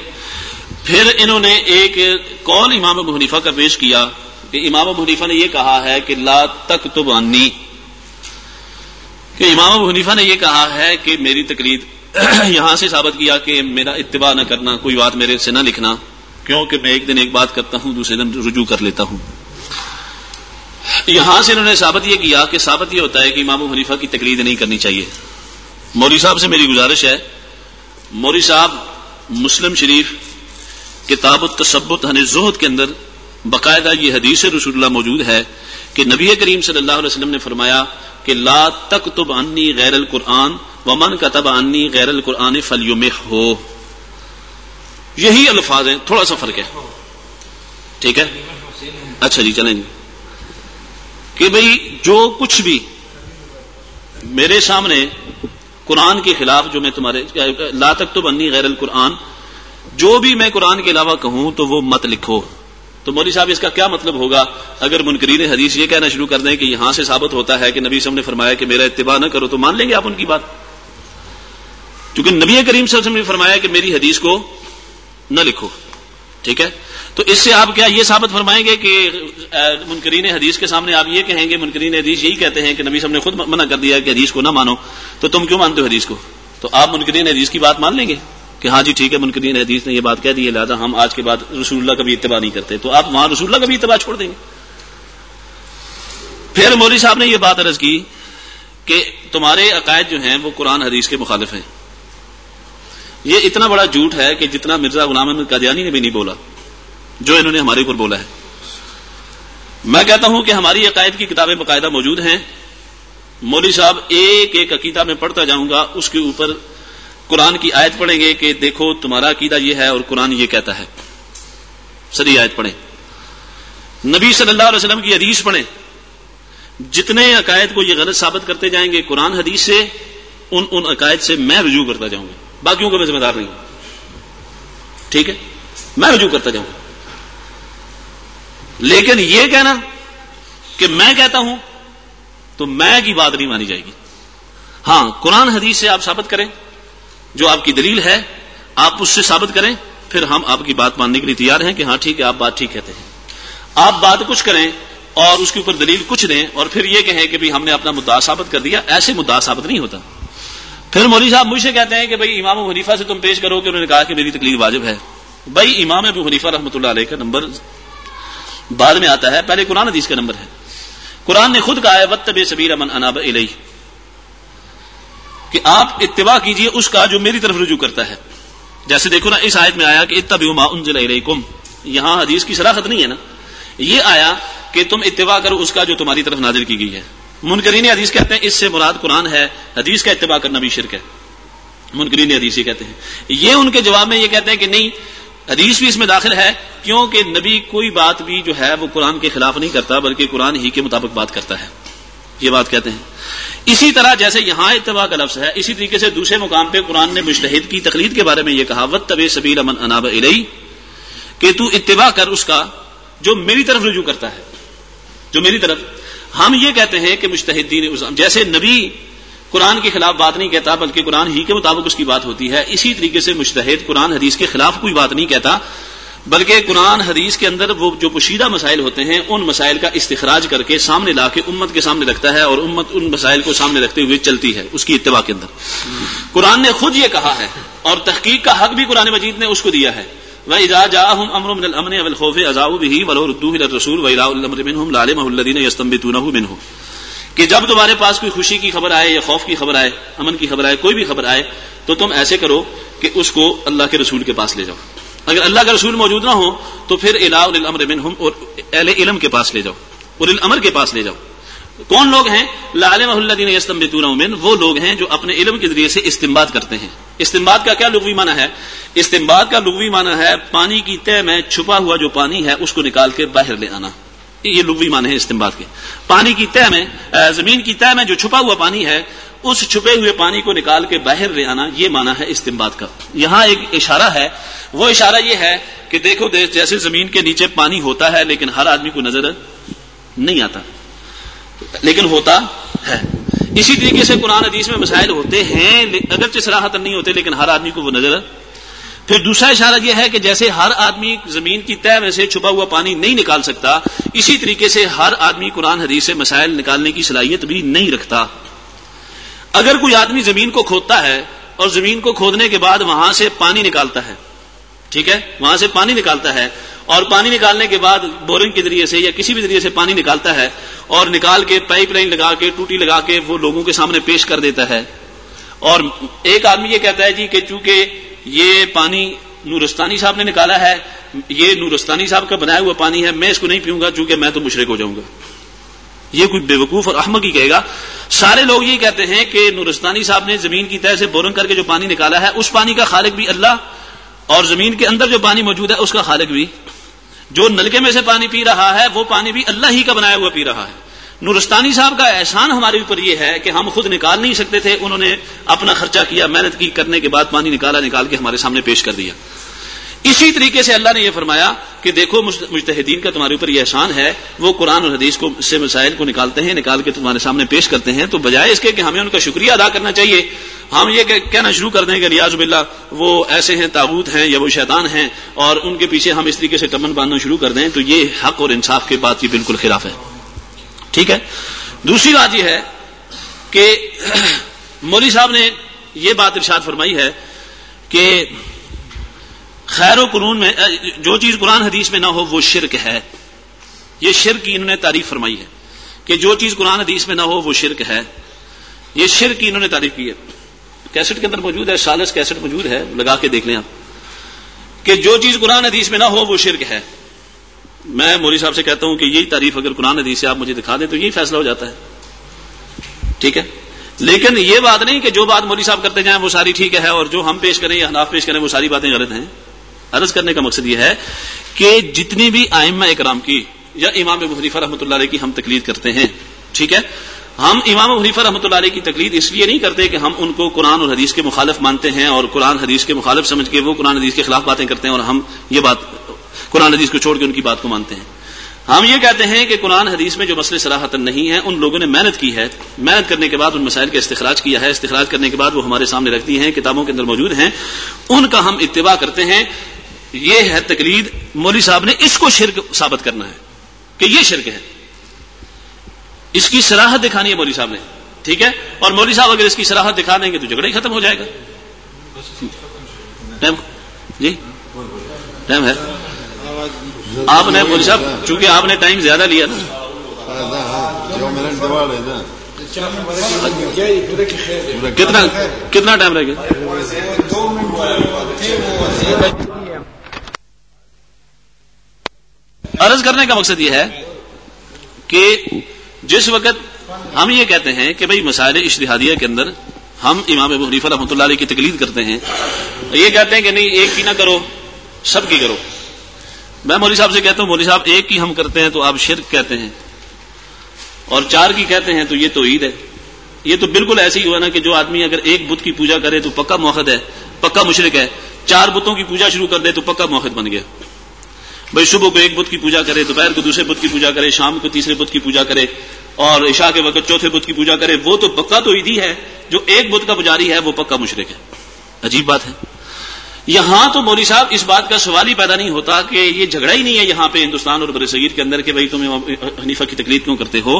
پھر انہوں نے ایک کال امام ابو حنیفہ کا پیش کیا کہ امام ابو حنیفہ نے یہ کہا ہے کہ لا تک تو بانی کہ امام ابو حنیفہ نے یہ کہا ہے کہ میری تقریر یہاں سے ثابت کیا کہ میرا اتباع نہ کرنا، کوئی بات میرے سے نہ لکھنا، کیونکہ میں ایک دن ایک بات کرتا ہوں، دوسرے دن رجوع کر لیتا ہوں۔ یہاں سے انہوں نے ثابت یہ کیا کہ ثابت یہ ہوتا ہے کہ امام ابو حنیفہ کی تقریر نہیں کرنی چاہیے۔ موری صاحب سے میری گزارش ہے موری صاحب مسلم شریف، کتاب التصبت ہن زہد کے اندر باقاعدہ یہ حدیث رسول اللہ موجود ہے کہ نبی کریم صلی اللہ علیہ وسلم نے فرمایا کہ لا تک تب انی غیر القرآن و من کا تب انی غیر القرآن فلیوم ہو یہی الفاظ ہیں، تھوڑا سا فرق ہے۔ ٹھیک ہے؟ اچھا جی چلیں جی۔ کہ بھئی جو کچھ بھی میرے سامنے قرآن کے خلاف جو میں تمہارے لا تک تو بنی غیر القرآن، جو بھی میں قرآن کے علاوہ کہوں تو وہ مت لکھو۔ تو مولوی صاحب، اس کا کیا مطلب ہوگا؟ اگر منکرین حدیث یہ کہنا شروع کر دیں کہ یہاں سے ثابت ہوتا ہے کہ نبی صاحب نے فرمایا کہ میرا اتباع نہ کرو تو مان لیں گے آپ ان کی بات؟ کیونکہ نبی کریم صلی اللہ علیہ وسلم نے فرمایا کہ میری حدیث کو نہ لکھو۔ ٹھیک ہے؟ تو اس سے آپ کیا یہ ثابت فرمائیں گے کہ منکرین حدیث کے سامنے آپ یہ کہیں گے، منکرین حدیث یہی کہتے ہیں کہ نبی صاحب نے خود منع کر دیا کہ حدیث کو نہ مانو، تو تم کیوں مانتے ہو حدیث کو؟ تو آپ منکرین حدیث کی بات مان لیں گے کہ ہاں جی ٹھیک ہے، منکرین حدیث نے یہ بات کہہ دی ہے لہٰذا ہم آج کے بعد رسول اللہ کا بھی اتباع نہیں کرتے، تو آپ وہاں رسول اللہ کا بھی اتباع چھوڑ دیں گے۔ پھر مولوی صاحب نے یہ بات عرض کی کہ تمہارے عقائد جو ہیں وہ قرآن حدیث کے مخالف ہیں۔ یہ اتنا بڑا جھوٹ ہے کہ جتنا مرزا غلام احمد قادیانی نے بھی نہیں بولا۔ جو انہوں نے ہمارے اوپر بولا ہے۔ میں کہتا ہوں کہ ہماری عقائد کی کتابیں باقاعدہ موجود ہیں۔ مولوی صاحب ایک ایک عقیدہ میں پڑھتا جاؤں گا، اس کے اوپر قرآن کی آیت پڑھیں گے کہ دیکھو تمہارا عقیدہ یہ ہے اور قرآن یہ کہتا ہے۔ سری آیت پڑھیں۔ نبی صلی اللہ علیہ وسلم کی حدیث پڑھیں۔ جتنے عقائد کو یہ غلط ثابت کرتے جائیں گے قرآن حدیث سے، ان ان عقائد سے میں رجوع کرتا جاؤں گا۔ باقیوں کا میں ذمہ دار نہیں ہوں۔ ٹھیک ہے؟ میں رجوع کرتا جاؤں گا۔ لیکن یہ کہنا کہ میں کہتا ہوں تو میں کی بات نہیں مانی جائے گی۔ ہاں قرآن حدیث سے آپ ثابت کریں، جو آپ کی دلیل ہے، آپ اس سے ثابت کریں، پھر ہم آپ کی بات ماننے کے لیے تیار ہیں کہ ہاں ٹھیک ہے، آپ بات ٹھیک کہتے ہیں۔ آپ بات کچھ کریں اور اس کے اوپر دلیل کچھ دیں اور پھر یہ کہیں کہ ہم نے اپنا مدعا ثابت کر دیا، ایسے مدعا ثابت نہیں ہوتا۔ پھر مولوی صاحب مجھ سے کہتے ہیں کہ بھائی امام ابو حنیفہ سے تم پیش کرو کہ انہوں نے کہا کہ میری تکلیف واجب ہے۔ بھائی امام ابو حنیفہ رحمۃ اللہ علیہ کا نمبر بعد میں آتا ہے، پہلے قرآن حدیث کا نمبر ہے۔ قرآن نے خود کہا ہے وط سبیر امن اناب علیہ کہ آپ اتباع کیجیے اس کا جو میری طرف رجوع کرتا ہے۔ جیسے دیکھو نا، اس آیت میں آیا کہ اتبع انزل الیکم یہاں حدیث کی صلاحت نہیں ہے نا۔ یہ آیا کہ تم اتباع کرو اس کا جو تمہاری طرف نازل کی گئی ہے۔ منکرین حدیث کہتے ہیں، اس سے مراد قرآن ہے، حدیث کا اتباع کرنا بھی شرک ہے۔ منکرین حدیث یہ کہتے ہیں۔ یہ ان کے جواب میں یہ کہتے ہیں کہ نہیں حدیث بھی اس میں داخل ہے، کیونکہ نبی کوئی بات بھی جو ہے وہ قرآن کے خلاف نہیں کرتا، بلکہ قرآن ہی کے مطابق بات کرتا ہے۔ یہ بات کہتے ہیں۔ اسی طرح جیسے یہاں اتباع کا لفظ ہے، اسی طریقے سے دوسرے مقام پہ قرآن نے مشتحد کی تقلید کے بارے میں یہ کہا وط طب سبیل امن اناب علیہ کہ تو اتباع کر اس کا جو میری طرف رجوع کرتا ہے۔ جو میری طرف۔ ہم یہ کہتے ہیں کہ مشتحدین جیسے نبی قرآن کے خلاف بات نہیں کہتا، بلکہ قرآن ہی کے مطابق اس کی بات ہوتی ہے۔ اسی طریقے سے مشتحد قرآن حدیث کے خلاف کوئی بات نہیں کہتا، بلکہ قرآن حدیث کے اندر وہ جو پوشیدہ مسائل ہوتے ہیں، ان مسائل کا استخراج کر کے سامنے لا کے امت کے سامنے رکھتا ہے اور امت ان مسائل کو سامنے رکھتے ہوئے چلتی ہے، اس کی اتباع کے اندر۔ قرآن نے خود یہ کہا ہے اور تحقیق کا حق بھی قرآن مجید نے اس کو دیا ہے۔ وَإِذَا جَاءَهُمْ أَمْرٌ مِّنَ الْأَمْنِ وَالْخَوْفِ أَذَاعُوا بِهِ وَلَوْ رُدُّوهُ إِلَى الرَّسُولِ وَإِلَىٰ الْأَمْرِ مِنْهُمْ لَعَلِمَهُ الَّذِينَ يَسْتَنبِطُونَهُ مِنْهُ۔ کہ جب تمہارے پاس کوئی خوشی کی خبر آئے یا خوف کی خبر آئے، امن کی خبر آئے، کوئی بھی خبر آئے، تو تم ایسے کرو کہ اس کو اللہ کے رسول کے پاس لے جاؤ۔ اگر اللہ کا رسول موجود نہ ہو، تو پھر الہ الامر منہم اور اہل علم کے پاس لے جاؤ۔ اور الامر کے پاس لے جاؤ۔ کون لوگ ہیں؟ لالم الدین یستمبتون من، وہ لوگ ہیں جو اپنے علم کے ذریعے سے استمباد کرتے ہیں۔ استمباد کا کیا لغوی معنی ہے؟ استمباد کا لغوی معنی ہے، پانی کی تہ میں چھپا ہوا جو پانی ہے، اس کو نکال کے باہر لے آنا۔ یہ لغوی معنی ہے استمباد کے۔ پانی کی تہ میں زمین کی تہ میں جو چھپا ہوا پانی ہے، اس چھپے ہوئے پانی کو نکال کے باہر لے آنا، یہ معنی ہے استمباد کا۔ یہاں ایک اشارہ ہے، وہ اشارہ یہ ہے کہ دیکھو جیسے زمین کے نیچے پانی ہوتا ہے، لیکن ہر آدمی کو نظر نہیں آتا۔ لیکن ہوتا ہے۔ اسی طریقے سے قرآن حدیث میں مسائل ہوتے ہیں اگرچہ سراہت نہیں ہوتے، لیکن ہر آدمی کو وہ نظر پھر دوسرا اشارہ یہ ہے کہ جیسے ہر آدمی زمین کی طے میں سے چھپا ہوا پانی نہیں نکال سکتا، اسی طریقے سے ہر آدمی قرآن حدیث سے مسائل نکالنے کی صلاحیت بھی نہیں رکھتا۔ اگر کوئی آدمی زمین کو کھودتا ہے اور زمین کو کھودنے کے بعد وہاں سے پانی نکالتا ہے، ٹھیک ہے؟ وہاں سے پانی نکالتا ہے اور پانی نکالنے کے بعد بورنگ کے ذریعے سے یا کسی بھی ذریعے سے پانی نکالتا ہے اور نکال کے پائپ لائن لگا کے، ٹوٹی لگا کے وہ لوگوں کے سامنے پیش کر دیتا ہے۔ اور ایک آدمی یہ کہتا ہے جی کہ چونکہ یہ پانی نورستانی صاحب نے نکالا ہے، یہ نورستانی صاحب کا بنایا ہوا پانی ہے، میں اس کو نہیں پیوں گا چونکہ میں تو مشرق ہو جاؤں گا۔ یہ کوئی بے وقوف اور احمد ہی کہے گا۔ سارے لوگ یہ کہتے ہیں کہ نورستانی صاحب نے زمین کی تہ سے بورنگ کر کے جو پانی نکالا ہے، اس پانی کا خالق بھی اللہ اور زمین کے اندر جو پانی موجود ہے، اس کا خالق بھی۔ جو نلکے میں سے پانی پی رہا ہے، وہ پانی بھی اللہ ہی کا بنایا ہوا پی رہا ہے۔ نورستانی صاحب کا احسان ہمارے اوپر یہ ہے کہ ہم خود نکال نہیں سکتے تھے، انہوں نے اپنا خرچہ کیا، محنت کی، کرنے کے بعد پانی نکالا، نکال کے ہمارے سامنے پیش کر دیا۔ اسی طریقے سے اللہ نے یہ فرمایا کہ دیکھو مجتہدین کا تمہارے اوپر یہ احسان ہے، وہ قرآن اور حدیث کو، سے مسائل کو نکالتے ہیں، نکال کے تمہارے سامنے پیش کرتے ہیں۔ تو بجائے اس کے کہ ہمیں ان کا شکریہ ادا کرنا چاہیے، ہم یہ کہنا شروع کر دیں کہ ریاض بلّہ وہ ایسے ہیں تابوت ہیں یا وہ شیطان ہیں اور ان کے پیچھے ہم اس طریقے سے ٹمن باندھنا شروع کر دیں، تو یہ حق اور انصاف کے بات کی بالکل خلاف ہے۔ ٹھیک ہے؟ دوسری بات یہ ہے کہ مولوی صاحب نے یہ بات ارشاد فرمائی ہے کہ خیر و قرون میں، جو چیز قرآن حدیث میں نہ ہو وہ شرک ہے۔ یہ شرک کی انہوں نے تعریف فرمائی ہے کہ جو چیز قرآن حدیث میں نہ ہو وہ شرک ہے۔ یہ شرک کی انہوں نے تعریف کی ہے۔ کیسٹ کے اندر موجود ہے، سالس کیسٹ موجود ہے، لگا کے دیکھ لیں آپ۔ کہ جو چیز قرآن حدیث میں نہ ہو وہ شرک ہے۔ میں موری صاحب سے کہتا ہوں کہ یہی تعریف اگر قرآن حدیث سے آپ مجھے دکھا دیں تو یہی فیصلہ ہو جاتا ہے۔ ٹھیک ہے؟ لیکن یہ بات نہیں کہ جو بات موری صاحب کرتے جائیں وہ ساری ٹھیک ہے اور جو ہم پیش کریں یا حناف پیش کریں وہ ساری باتیں غلط ہیں۔ عرض کرنے کا مقصد یہ ہے کہ جتنی بھی آئمہ اکرام کی یا امام محریفہ رحمۃ اللہ علیہ کی ہم تقلید کرتے ہیں، ٹھیک ہے؟ ہم امام حریفہ رحمۃ اللہ علیہ کی تقلید اس لیے نہیں کرتے کہ ہم ان کو قرآن اور حدیث کے مخالف مانتے ہیں اور قرآن حدیث کے مخالف سمجھ کے وہ قرآن حدیث کے خلاف باتیں کرتے ہیں اور ہم یہ بات قرآن حدیث کو چھوڑ کے ان کی بات کو مانتے ہیں۔ ہم یہ کہتے ہیں کہ قرآن حدیث میں جو مسئلے سراہت نہیں ہیں ان لوگوں نے محنت کی ہے۔ محنت کرنے کے بعد ان مسائل کا استخراج کیا ہے۔ استخراج کرنے کے بعد وہ ہمارے سامنے رکھتی ہیں کتابوں کے اندر موجود ہیں۔ ان کا ہم اتباع کرتے ہیں۔ یہ ہے تقلید۔ مولوی صاحب نے اس کو شرک ثابت کرنا ہے کہ یہ شرک ہے۔ اس کی سراہد دکھانی ہے مولوی صاحب نے۔ ٹھیک ہے؟ اور مولوی صاحب اگر اس کی سراہد دکھا دیں گے تو جھگڑا ہی ختم ہو جائے گا۔ ٹائم؟ جی؟ ٹائم ہے۔ آپ نے مولوی صاحب چونکہ آپ نے ٹائم زیادہ لیا نا۔ کتنا کتنا ٹائم رہ گیا؟ عرض کرنے کا مقصد یہ ہے کہ جس وقت ہم یہ کہتے ہیں کہ بھئی مسائل اشتہادیہ کے اندر ہم امام ابو حنیفہ رحمۃ اللہ علیہ کی تقلید کرتے ہیں، یہ کہتے ہیں کہ نہیں، ایک کی نہ کرو، سب کی کرو۔ میں مولوی صاحب سے کہتا ہوں، مولوی صاحب، ایک کی ہم کرتے ہیں تو آپ شرک کہتے ہیں، اور چار کی کہتے ہیں تو یہ تو عید ہے۔ یہ تو بالکل ایسے ہی ہوا نا کہ جو آدمی اگر ایک بت کی پوجا کرے تو پکا موحد ہے، پکا مشرق ہے۔ چار بتوں کی پوجا شروع کر دے تو پکا موحد بن گیا۔ بھائی صبح کو ایک بت کی پوجا کرے، دوپہر کو دوسرے بت کی پوجا کرے، شام کو تیسرے بت کی پوجا کرے، اور عشاء کے وقت چوتھے بت کی پوجا کرے، وہ تو پکا تو عیدی ہے۔ جو ایک بت کا پجاری ہے، وہ پکا مشرق ہے۔ عجیب بات ہے۔ یہاں تو مولوی صاحب اس بات کا سوال ہی پیدا نہیں ہوتا کہ یہ جھگڑا ہی نہیں ہے یہاں پہ ہندوستان اور بر صغیر کے اندر کہ بھائی تم حنیفہ کی تکلیف کیوں کرتے ہو؟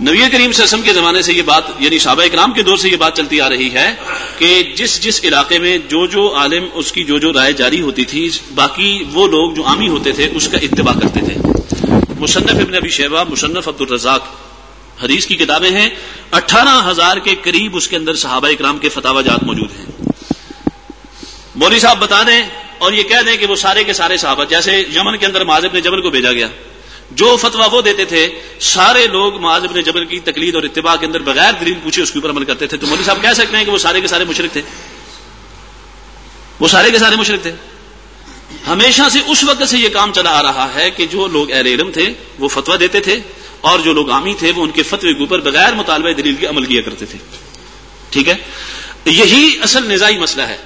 نبی کریم سسم کے زمانے سے یہ بات یعنی صحابہ اکرام کے دور سے یہ بات چلتی آ رہی ہے کہ جس جس علاقے میں جو جو عالم اس کی جو جو رائے جاری ہوتی تھی، باقی وہ لوگ جو عامی ہوتے تھے، اس کا اتباع کرتے تھے۔ مصنف ابن ابی شہبہ مصنف عبد الرزاق حدیث کی کتابیں ہیں۔ اٹھارہ ہزار کے قریب اس کے اندر صحابہ اکرام کے فتح جات موجود ہیں۔ مولوی صاحب بتا دیں اور یہ کہہ دیں کہ وہ سارے کے سارے صحابہ، جیسے یمن کے اندر معذب نے جبل کو بھیجا گیا۔ جو فتوا وہ دیتے تھے، سارے لوگ معذب نے جبل کی تقلید اور اتباع کے اندر بغیر دلیل پوچھے اس کے اوپر عمل کرتے تھے۔ تو مولوی صاحب کہہ سکتے ہیں کہ وہ سارے کے سارے مشرق تھے۔ وہ سارے کے سارے مشرق تھے۔ ہمیشہ سے اس وقت سے یہ کام چلا آ رہا ہے کہ جو لوگ اہل علم تھے، وہ فتوا دیتے تھے اور جو لوگ عامی تھے، وہ ان کے فتوے کے اوپر بغیر مطالبہ دلیل کے عمل کیا کرتے تھے۔ ٹھیک ہے؟ یہی اصل نظائی مسئلہ ہے۔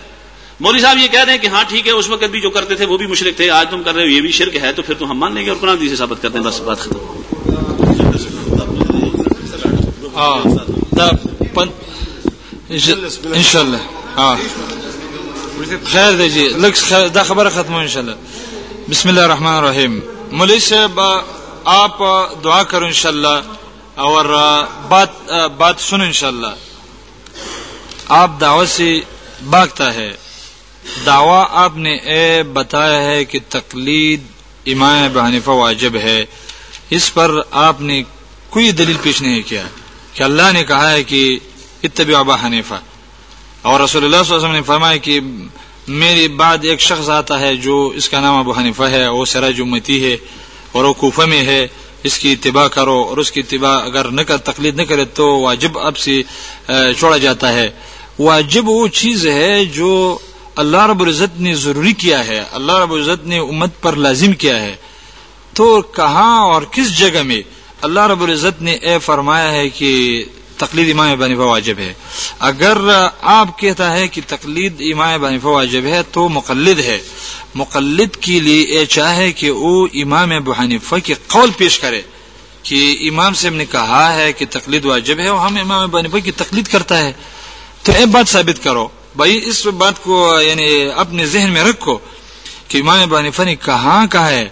مولوی صاحب یہ کہہ رہے ہیں کہ ہاں ٹھیک ہے، اس وقت بھی جو کرتے تھے وہ بھی مشرق تھے، آج تم کر رہے ہو، یہ بھی شرک ہے، تو پھر تو ہم مان لیں گے اور قرآن سے ثابت کرتے ہیں، بس بات ختم۔ ہاں، ان شاء اللہ ہاں۔ خیر دیجیے دا خبر ختم ان شاء اللہ بسم اللہ الرحمن الرحیم۔ مولوی صاحب، آپ دعا کرو ان شاء اللہ اور بات بات سنو ان شاء اللہ آپ دعوت سے باغتا ہے۔ دعویٰ آپ نے اے بتایا ہے کہ تقلید امام بحنیفہ واجب ہے۔ اس پر آپ نے کوئی دلیل پیش نہیں کیا۔ کہ اللہ نے کہا ہے کہ اتبع ابا حنیفہ۔ اور رسول اللہ صلی اللہ علیہ وسلم نے فرمایا کہ میری بعد ایک شخص آتا ہے جو اس کا نام ابو حنیفہ ہے، وہ سراج امتی ہے اور وہ کوفہ میں ہے۔ اس کی اتباع کرو اور اس کی اتباع اگر نہ کر، تقلید نہ کرے تو واجب اب سے چھوڑا جاتا ہے۔ واجب وہ چیز ہے جو اللہ رب العزت نے ضروری کیا ہے، اللہ رب العزت نے امت پر لازم کیا ہے۔ تو کہاں اور کس جگہ میں اللہ رب العزت نے اے فرمایا ہے کہ تقلید امام بنفا واجب ہے؟ اگر آپ کہتا ہے کہ تقلید امام بنفا واجب ہے تو مقلد ہے۔ مقلد کے لیے اے چاہے کہ وہ امام ابو حنیفہ کے قول پیش کرے کہ امام صاحب نے کہا ہے کہ تقلید واجب ہے اور ہم امام ابو حنیفہ کی تقلید کرتا ہے۔ تو ایک بات ثابت کرو بھائی، اس بات کو یعنی اپنے ذہن میں رکھو کہ امام ابو حنیفہ نے کہاں کہا ہے،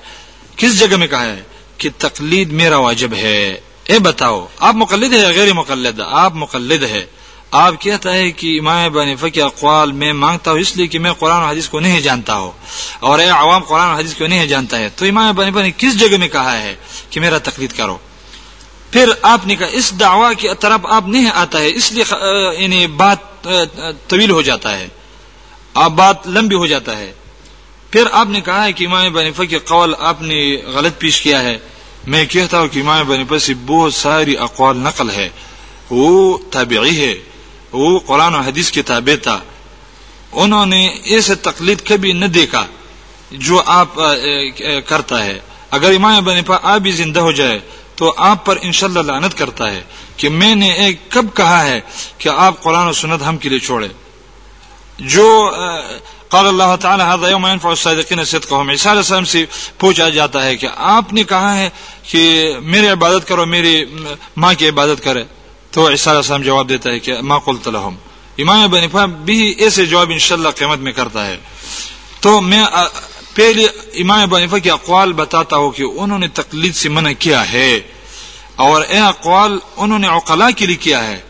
کس جگہ میں کہا ہے کہ تقلید میرا واجب ہے۔ اے بتاؤ، آپ مقلد ہے یا غیر مقلد؟ آپ مقلد ہے آپ کہتا ہے کہ امام بنفا کے اقوال میں مانگتا ہوں، اس لیے کہ میں قرآن و حدیث کو نہیں جانتا ہوں۔ اور اے عوام، قرآن و حدیث کو نہیں جانتا ہے۔ تو امام بنفا نے کس جگہ میں کہا ہے کہ میرا تقلید کرو؟ پھر آپ نے کہا، اس دعوی کی طرف آپ نہیں آتا ہے، اس لیے یعنی بات طویل ہو جاتا ہے آپ بات لمبی ہو جاتا ہے۔ پھر آپ نے کہا ہے کہ امام بنفا کے قول آپ نے غلط پیش کیا ہے۔ میں کہتا ہوں کہ امام بنفا سے بہت ساری اقوال نقل ہے۔ وہ تابعی ہے، وہ قرآن و حدیث کے تابع تھا۔ انہوں نے ایسے تقلید کبھی نہ دیکھا جو آپ کرتا ہے۔ اگر امام بنفا آپ بھی زندہ ہو جائے تو آپ پر انشاءاللہ لعنت کرتا ہے کہ میں نے ایک کب کہا ہے کہ آپ قرآن و سنت ہم کے لیے چھوڑے جو قال اللہ تعالی هذا يوم ينفع الصادقين صدقهم عیسی علیہ السلام سے پوچھا جاتا ہے کہ آپ نے کہا ہے کہ میری عبادت کرو، میری ماں کی عبادت کرے۔ تو عیسی علیہ السلام جواب دیتا ہے کہ ما قلت لهم۔ امام ابن حنیفہ بھی ایسے جواب انشاءاللہ قیامت میں کرتا ہے۔ تو میں پہلے امام ابو حنیفہ کے اقوال بتاتا ہوں کہ انہوں نے تقلید سے منع کیا ہے اور اے اقوال انہوں نے عقلاء کے لیے کیا ہے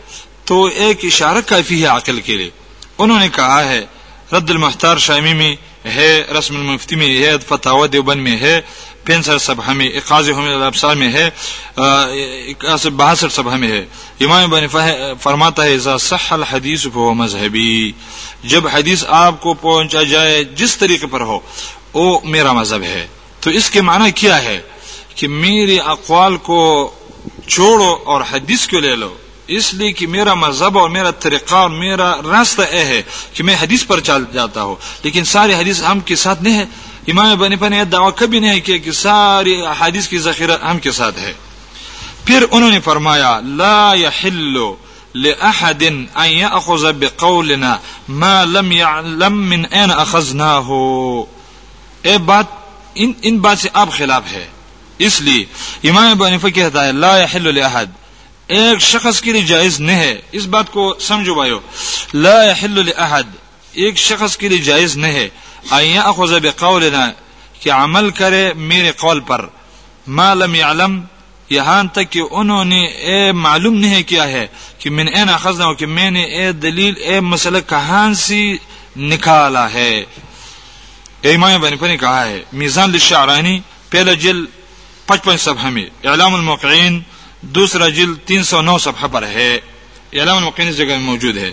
تو ایک اشارہ کافی ہے عقل کے لیے۔ انہوں نے کہا ہے، رد المختار شامی میں ہے، رسم المفتی میں ہے فتح دیوبند میں ہے پینسٹھ صبح میں اقاض الابصار میں ہے باسٹھ صبح میں ہے۔ امام بن فرماتا ہے صح الحدیث مذہبی۔ جب حدیث آپ کو پہنچا جائے، جس طریقے پر ہو وہ میرا مذہب ہے۔ تو اس کے معنی کیا ہے؟ کہ میرے اقوال کو چھوڑو اور حدیث کو لے لو۔ اس لیے کہ میرا مذہب اور میرا طریقہ اور میرا راستہ یہ ہے کہ میں حدیث پر چل جاتا ہوں۔ لیکن ساری حدیث ہم کے ساتھ نہیں ہے۔ امام بنی پا نے دعویٰ کبھی نہیں کیا کہ ساری حدیث کی ذخیرہ ہم کے ساتھ ہے۔ پھر انہوں نے فرمایا، لا يحل لأحد أن يأخذ بقولنا ما لم يعلم من أين أخذناه اے بات، ان ان بات سے آپ خلاف ہے۔ اس لیے امام ابو حنیفہ کہتا ہے، لا يحل لأحد۔ ایک شخص کے لیے جائز نہیں ہے۔ اس بات کو سمجھو بھائیو۔ لا يحل لأحد۔ ایک شخص کے لیے جائز نہیں ہے۔ ان يأخذ بقولنا، کہ عمل کرے میرے قول پر۔ ما لم يعلم یہاں تک کہ انہوں نے اے معلوم نہیں کیا ہے کہ من این اخذنا کہ میں نے اے دلیل، اے مسئلہ کہاں سے نکالا ہے۔ امام بنی پنی کہا ہے، میزان للشعرانی، پہلا جل پچپن صفحہ میں، اعلام الموقعین، دوسرا جل تین سو نو صفحہ پر ہے۔ اعلام الموقعین اس جگہ میں موجود ہے۔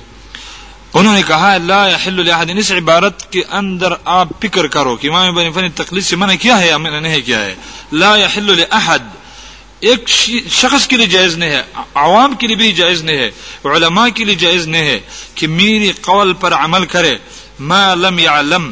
انہوں نے کہا، لا يحل لاحد اس عبارت کے اندر آپ فکر کرو کہ امام بنی فنی تقلید سے منع کیا ہے یا منع نہیں کیا ہے۔ لا يحل لاحد ایک شخص کے لیے جائز نہیں ہے، عوام کے لیے بھی جائز نہیں ہے، علماء کے لیے جائز نہیں ہے کہ میری قول پر عمل کرے، ما لم يعلم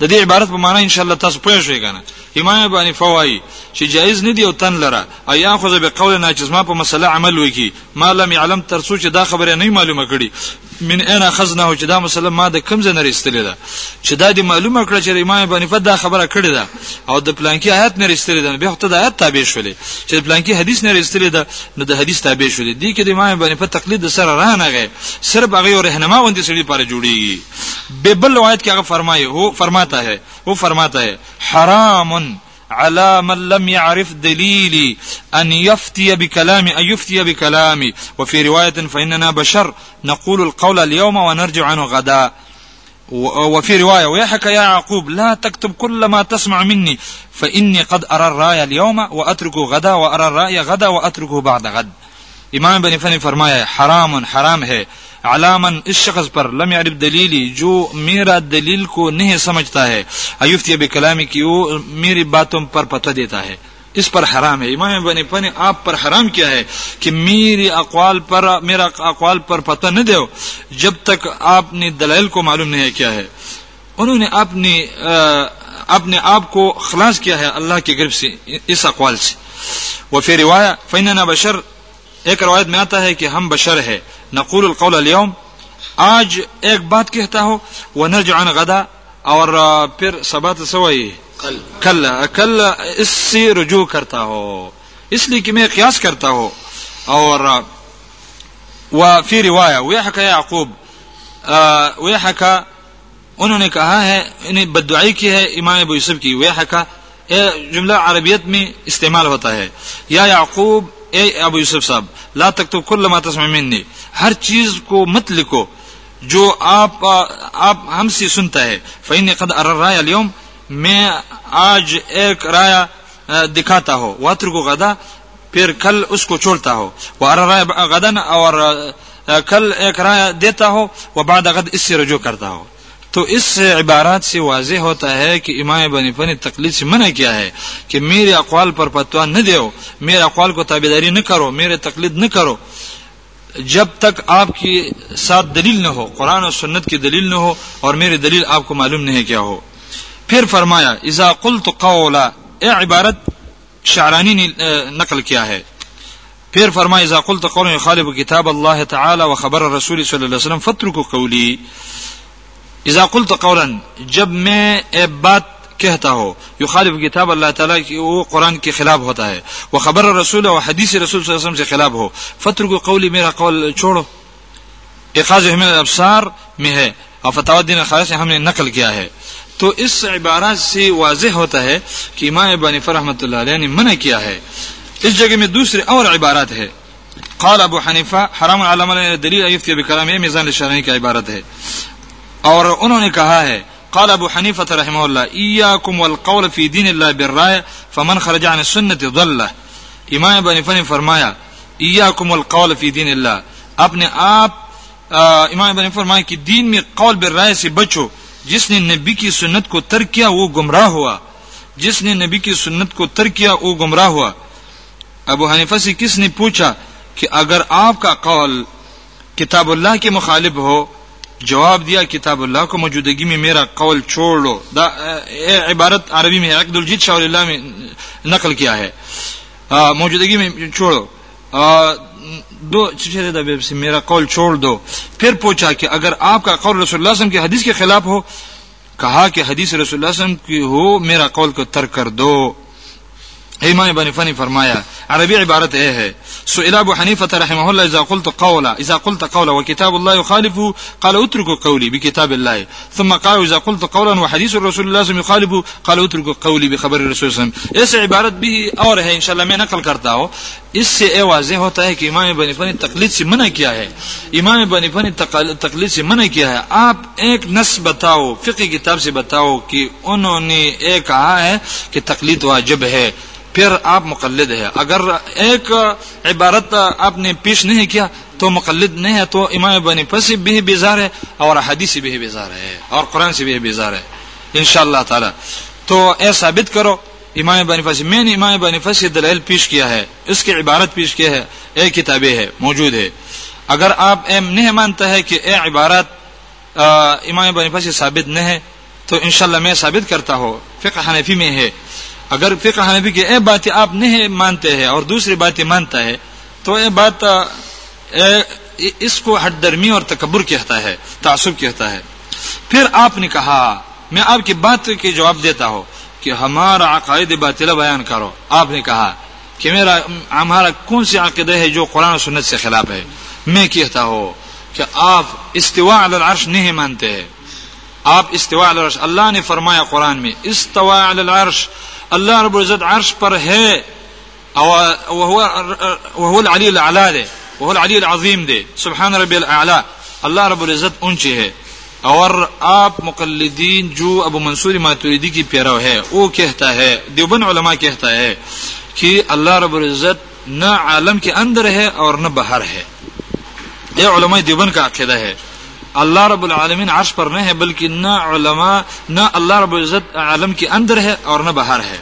د دې عبارت په معنا ان شاء الله تاسو پوه شئ کنه امام باندې فوای چې جایز نه دی او تن لره او یاخذ به قول ناجز ما په مسله عمل وکي ما لم يعلم تر څو چې دا خبره نه معلومه کړي من اين اخذنا چې دا مسله ما د کم ځای نه رسېدلې ده. چې دا دی معلومه کړه چې امام ابو حنیفه دا خبره کړې ده. او د پلانکی آیات نه رسېدلې ده. به ته د آیات تابع شولې. چې پلانکی حدیث نه رسېدلې ده نو د حدیث تابع شولې. دي کې د امام ابو حنیفه تقلید سره رانغه صرف هغه رهنما وندي سړي لپاره جوړیږي. به بل روایت کې هغه فرمایي هو فرماتا ہے وہ فرماتا ہے حرام على من لم يعرف دليلي أن يفتي بكلامي أن يفتي بكلامي. وفي رواية فإننا بشر نقول القول اليوم ونرجع عنه غدا. وفي رواية ويحك يا يعقوب لا تكتب كل ما تسمع مني فإني قد أرى الرأي اليوم وأتركه غدا وأرى الرأي غدا وأتركه بعد غد. إمام بن فنی فرمایا حرام حرام ہے علامن اس شخص پر لم يعرف دلیلی جو میرا دلیل کو نہیں سمجھتا ہے۔ ایفتی بکلامی کی وہ میری باتوں پر پتہ دیتا ہے۔ اس پر حرام ہے۔ امام بنی پنی آپ پر حرام کیا ہے کہ میری اقوال پر، میرا اقوال پر پتہ نہ دیو۔ جب تک آپ نے دلائل کو معلوم نہیں کیا ہے۔ انہوں نے اپنی اپنے آپ کو خلاص کیا ہے اللہ کے گرب سے، اس اقوال سے۔ وہ پھر روایا فیننا بشر۔ ایک روایت میں آتا ہے کہ ہم بشر ہے نقول القول اليوم آج ایک بات کہتا ہو ونرجع عن غدا اور پھر سبات سوئی کل۔ کل اس سے رجوع کرتا ہو اس لیے کہ میں قیاس کرتا ہو اور وفي روايه ويحكى يعقوب ويحكى انہوں نے کہا ہے انہیں بدعائی کی ہے امام ابو یوسف کی ويحكى جملہ عربیت میں استعمال ہوتا ہے یا یعقوب اے ابو یوسف صاحب، لا تکتب کل ما تسمع ہر چیز کو مت لکھو جو آپ آپ ہم سے سنتا ہے۔ فإني قد ارى الراي اليوم، میں آج ایک رایا دکھاتا ہو واتر کو غدا، پھر کل اس کو چھوڑتا ہو وہ ارى غدا، اور کل ایک رایا دیتا ہو وہ بعد غد، اس سے رجوع کرتا ہو تو اس عبارات سے واضح ہوتا ہے کہ امام بنی فنی تقلید سے منع کیا ہے کہ میرے اقوال پر فتوا نہ دیو میرے اقوال کو تابعداری نہ کرو میرے تقلید نہ کرو جب تک آپ کی ساتھ دلیل نہ ہو قرآن و سنت کی دلیل نہ ہو اور میری دلیل آپ کو معلوم نہیں کیا ہو پھر فرمایا اذا قلت قولا اے عبارت شعرانی نے نقل کیا ہے پھر فرمایا اذا قلت قولا يخالف كتاب الله تعالى وخبر الرسول صلی اللہ علیہ وسلم فتركوا قولي اذا قلت قولا، جب میں ایک بات کہتا ہو یخالف کتاب اللہ تعالی کی، وہ قرآن کے خلاف ہوتا ہے۔ وہ خبر رسول اور حدیث رسول صلی اللہ علیہ وسلم سے خلاف ہو۔ فتر کو قولی میرا قول چھوڑو۔ اخاذ احمد الابصار میں ہے۔ اور فتح الدین خالص سے ہم نے نقل کیا ہے۔ تو اس عبارات سے واضح ہوتا ہے کہ امام بنی فرحمۃ اللہ علیہ نے منع کیا ہے۔ اس جگہ میں دوسرے اور عبارات ہے۔ قال ابو حنیفہ، حرام علامہ دلیل، ایفتی بکلام یہ میزان الشرعی کی عبارت ہے۔ اور انہوں نے کہا ہے، قال ابو حنیفہ رحمہ اللہ، ایاکم والقول فی دین اللہ بالرائے، فمن خرج عن السنت ضل امام ابو حنیفہ نے فرمایا، ایاکم والقول فی دین اللہ. اپنے آپ امام ابن فرمایا کہ دین میں قول بالرائے سے بچو، جس نے نبی کی سنت کو ترک کیا وہ گمراہ ہوا۔ جس نے نبی کی سنت کو ترک کیا وہ گمراہ ہوا۔ ابو حنیفہ سے کس نے پوچھا کہ اگر آپ کا قول کتاب اللہ کے مخالف ہو جواب دیا کتاب اللہ کو موجودگی میں میرا قول چھوڑ لو دا عبارت عربی میں عقد الجید شاہ اللہ میں نقل کیا ہے۔ موجودگی میں چھوڑو۔ دو سے میرا قول چھوڑ دو۔ پھر پوچھا کہ اگر آپ کا قول رسول اللہ وسلم کی حدیث کے خلاف ہو، کہا کہ حدیث رسول اللہ وسلم کی ہو، میرا قول کو ترک کر دو۔ امام بن فنی فرمایا عربی عبارت اے ہے سئل ابو حنیفه رحمه الله اذا قلت قولا اذا قلت قولا وكتاب الله يخالف قال اترك قولي بكتاب الله ثم قال اذا قلت قولا وحديث الرسول الله صلى الله عليه وسلم يخالف قال اترك قولي بخبر الرسول صلى الله عليه وسلم اس عبارت بھی اور ہے انشاءاللہ میں نقل کرتا ہوں اس سے یہ واضح ہوتا ہے کہ امام بنی فنی تقلید سے منع کیا ہے۔ امام بنی فنی تقلید سے منع کیا ہے۔ آپ ایک نص بتاؤ، فقہ کتاب سے بتاؤ کہ انہوں نے یہ کہا ہے کہ تقلید واجب ہے۔ پھر آپ مقلد ہے اگر ایک عبارت آپ نے پیش نہیں کیا تو مقلد نہیں ہے، تو امام بنی پسی بھی بیزار ہے اور حدیث بھی بیزار ہے اور قرآن سے بھی بیزار ہے۔ ان شاء اللہ تعالی۔ تو اے ثابت کرو امام بنی فسی میں نے امام بنی فسی دلائل پیش کیا ہے۔ اس کی عبارت پیش کیا ہے۔ اے کتابیں ہے موجود ہے اگر آپ ایم نہیں مانتا ہے کہ اے عبارت امام بنی ثابت نہیں ہے، تو انشاءاللہ میں ثابت کرتا ہوں۔ فقہ حنفی میں ہے۔ اگر فقہ حنفی کی ایک باتیں آپ نہیں مانتے ہیں اور دوسری باتیں مانتا ہے، تو یہ بات اس کو ہٹ درمی اور تکبر کہتا ہے، تعصب کہتا ہے۔ پھر آپ نے کہا، میں آپ کی بات کے جواب دیتا ہوں۔ کہ ہمارا عقائد باطلہ بیان کرو۔ آپ نے کہا کہ میرا ہمارا کون سی عقیدہ ہے جو قرآن و سنت سے خلاف ہے؟ میں کہتا ہوں کہ آپ استواء علی العرش نہیں مانتے ہیں۔ آپ استواء علی العرش، اللہ نے فرمایا قرآن میں، استواء علی العرش، اللہ رب العزت عرش پر ہے۔ وهو العلی الاعلی دے وهو العلی العظیم دے۔ سبحان ربی الاعلی اللہ رب العزت اونچے ہے۔ اور آپ مقلدین جو ابو منصور ماتوریدی کی پیرو ہے، وہ کہتا ہے، دیوبند علماء کہتا ہے کہ اللہ رب العزت نہ عالم کے اندر ہے اور نہ باہر ہے۔ یہ علماء دیوبند کا عقیدہ ہے۔ اللہ رب العالمین عرش پر نہیں ہے، بلکہ نہ علماء، نہ اللہ رب العزت عالم کے اندر ہے اور نہ باہر ہے۔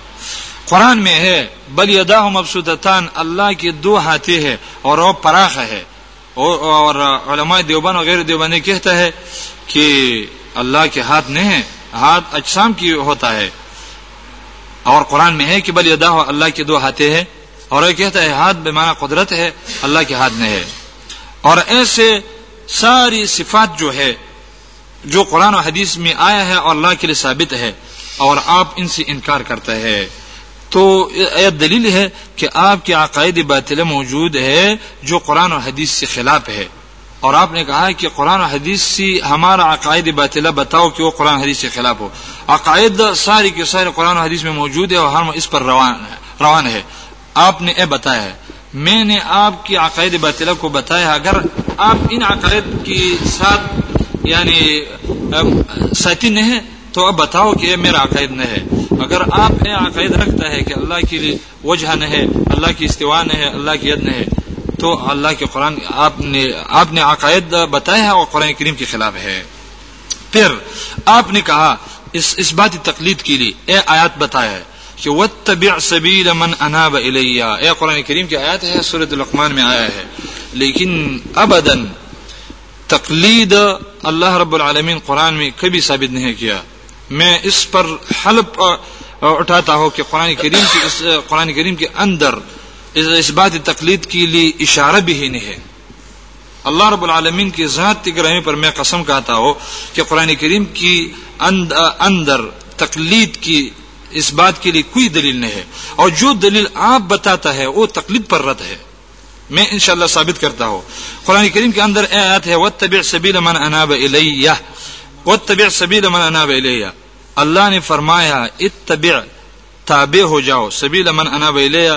قرآن میں ہے، بل یداہ مبسوطتان اللہ کے دو ہاتھے ہے اور وہ پراخ ہے۔ اور علماء دیوبان وغیرہ دیوبانی کہتا ہے کہ اللہ کے ہاتھ نہیں ہے، ہاتھ اجسام کی ہوتا ہے۔ اور قرآن میں ہے کہ بل یداہ اللہ کے دو ہاتھے ہے اور یہ کہتا ہے ہاتھ بے معنی قدرت ہے، اللہ کے ہاتھ نہیں ہے۔ اور ایسے ساری صفات جو ہے، جو قرآن و حدیث میں آیا ہے اور اللہ کے لیے ثابت ہے، اور آپ ان سے انکار کرتا ہے۔ تو یہ دلیل ہے کہ آپ کے عقائد باطل موجود ہے جو قرآن و حدیث سے خلاف ہے۔ اور آپ نے کہا کہ قرآن و حدیث سے ہمارا عقائد باطلہ بتاؤ کہ وہ قرآن حدیث سے خلاف ہو۔ عقائد ساری کے سارے قرآن و حدیث میں موجود ہے اور ہم اس پر روان ہے آپ نے یہ بتایا ہے۔ میں نے آپ کی عقائد باطلہ کو بتایا، اگر آپ ان عقائد کی ساتھ یعنی ساتھی نہیں ہے تو اب بتاؤ کہ یہ میرا عقائد نہیں ہے۔ اگر آپ یہ عقائد رکھتا ہے کہ اللہ کی وجہ نہیں ہے، اللہ کی استوا نہیں ہے، اللہ کی ید نہیں ہے، تو اللہ کے قرآن آپ نے آپ نے عقائد بتایا ہے اور قرآن کریم کے خلاف ہے۔ پھر آپ نے کہا، اس اس بات تقلید کے لیے، اے آیات بتایا ہے کہ وتبع سبیل من اناب الیہ اے قرآن کریم کی آیات ہے، سورۃ لقمان میں آیا ہے۔ لیکن ابدا تقلید اللہ رب العالمین قرآن میں کبھی ثابت نہیں کیا۔ میں اس پر حلف اٹھاتا ہوں کہ قرآن کریم کی اس قرآن کریم کے اندر اس بات تقلید کے لیے اشارہ بھی ہی نہیں ہے۔ اللہ رب العالمین کی ذات کی گرہمی پر میں قسم کہتا ہوں کہ قرآن کریم کی اندر تقلید کی اس بات کے لیے کوئی دلیل نہیں ہے۔ اور جو دلیل آپ بتاتا ہے وہ تقلید پر رد ہے۔ میں انشاءاللہ ثابت کرتا ہوں۔ قرآن کریم کے اندر اے آیت ہے، وَاتَّبِعْ سَبِيلَ مَنْ أَنَابَ إِلَيَّ۔ وَاتَّبِعْ سَبِيلَ مَنْ أَنَابَ إِلَيَّ. اللہ نے فرمایا، اتبع، تابع ہو جاؤ، سبیل من اناب الیہ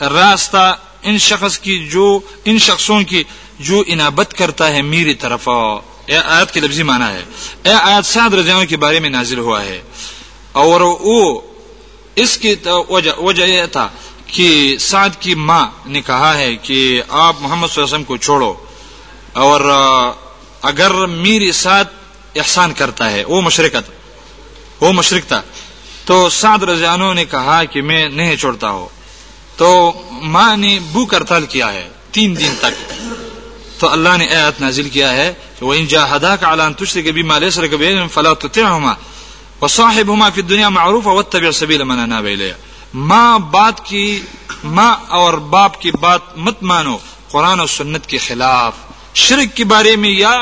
راستہ ان شخص کی جو، ان شخصوں کی جو انابت کرتا ہے میری طرف۔ اے آیت کی لفظی معنی ہے۔ اے آیت سعد رضی کے بارے میں نازل ہوا ہے۔ اور وہ اس کی وجہ وجہ یہ تھا کہ سعد کی ماں نے کہا ہے کہ آپ محمد صلی اللہ علیہ وسلم کو چھوڑو۔ اور اگر میرے ساتھ احسان کرتا ہے۔ وہ مشرقت وہ مشرق تھا تو سعد رضانوں نے کہا کہ میں نہیں چھوڑتا ہوں۔ تو ماں نے بو کرتال کیا ہے تین دن تک۔ تو اللہ نے آیت نازل کیا ہے کہ وہ ان جاہدا کا اعلان تشتے کے بھی مالے سر کبھی فلا تطعهما وصاحبهما في الدنيا معروفا واتبع سبيل من اناب اليه ماں بات کی، ماں اور باپ کی بات مت مانو۔ قرآن و سنت کے خلاف، شرک کے بارے میں یا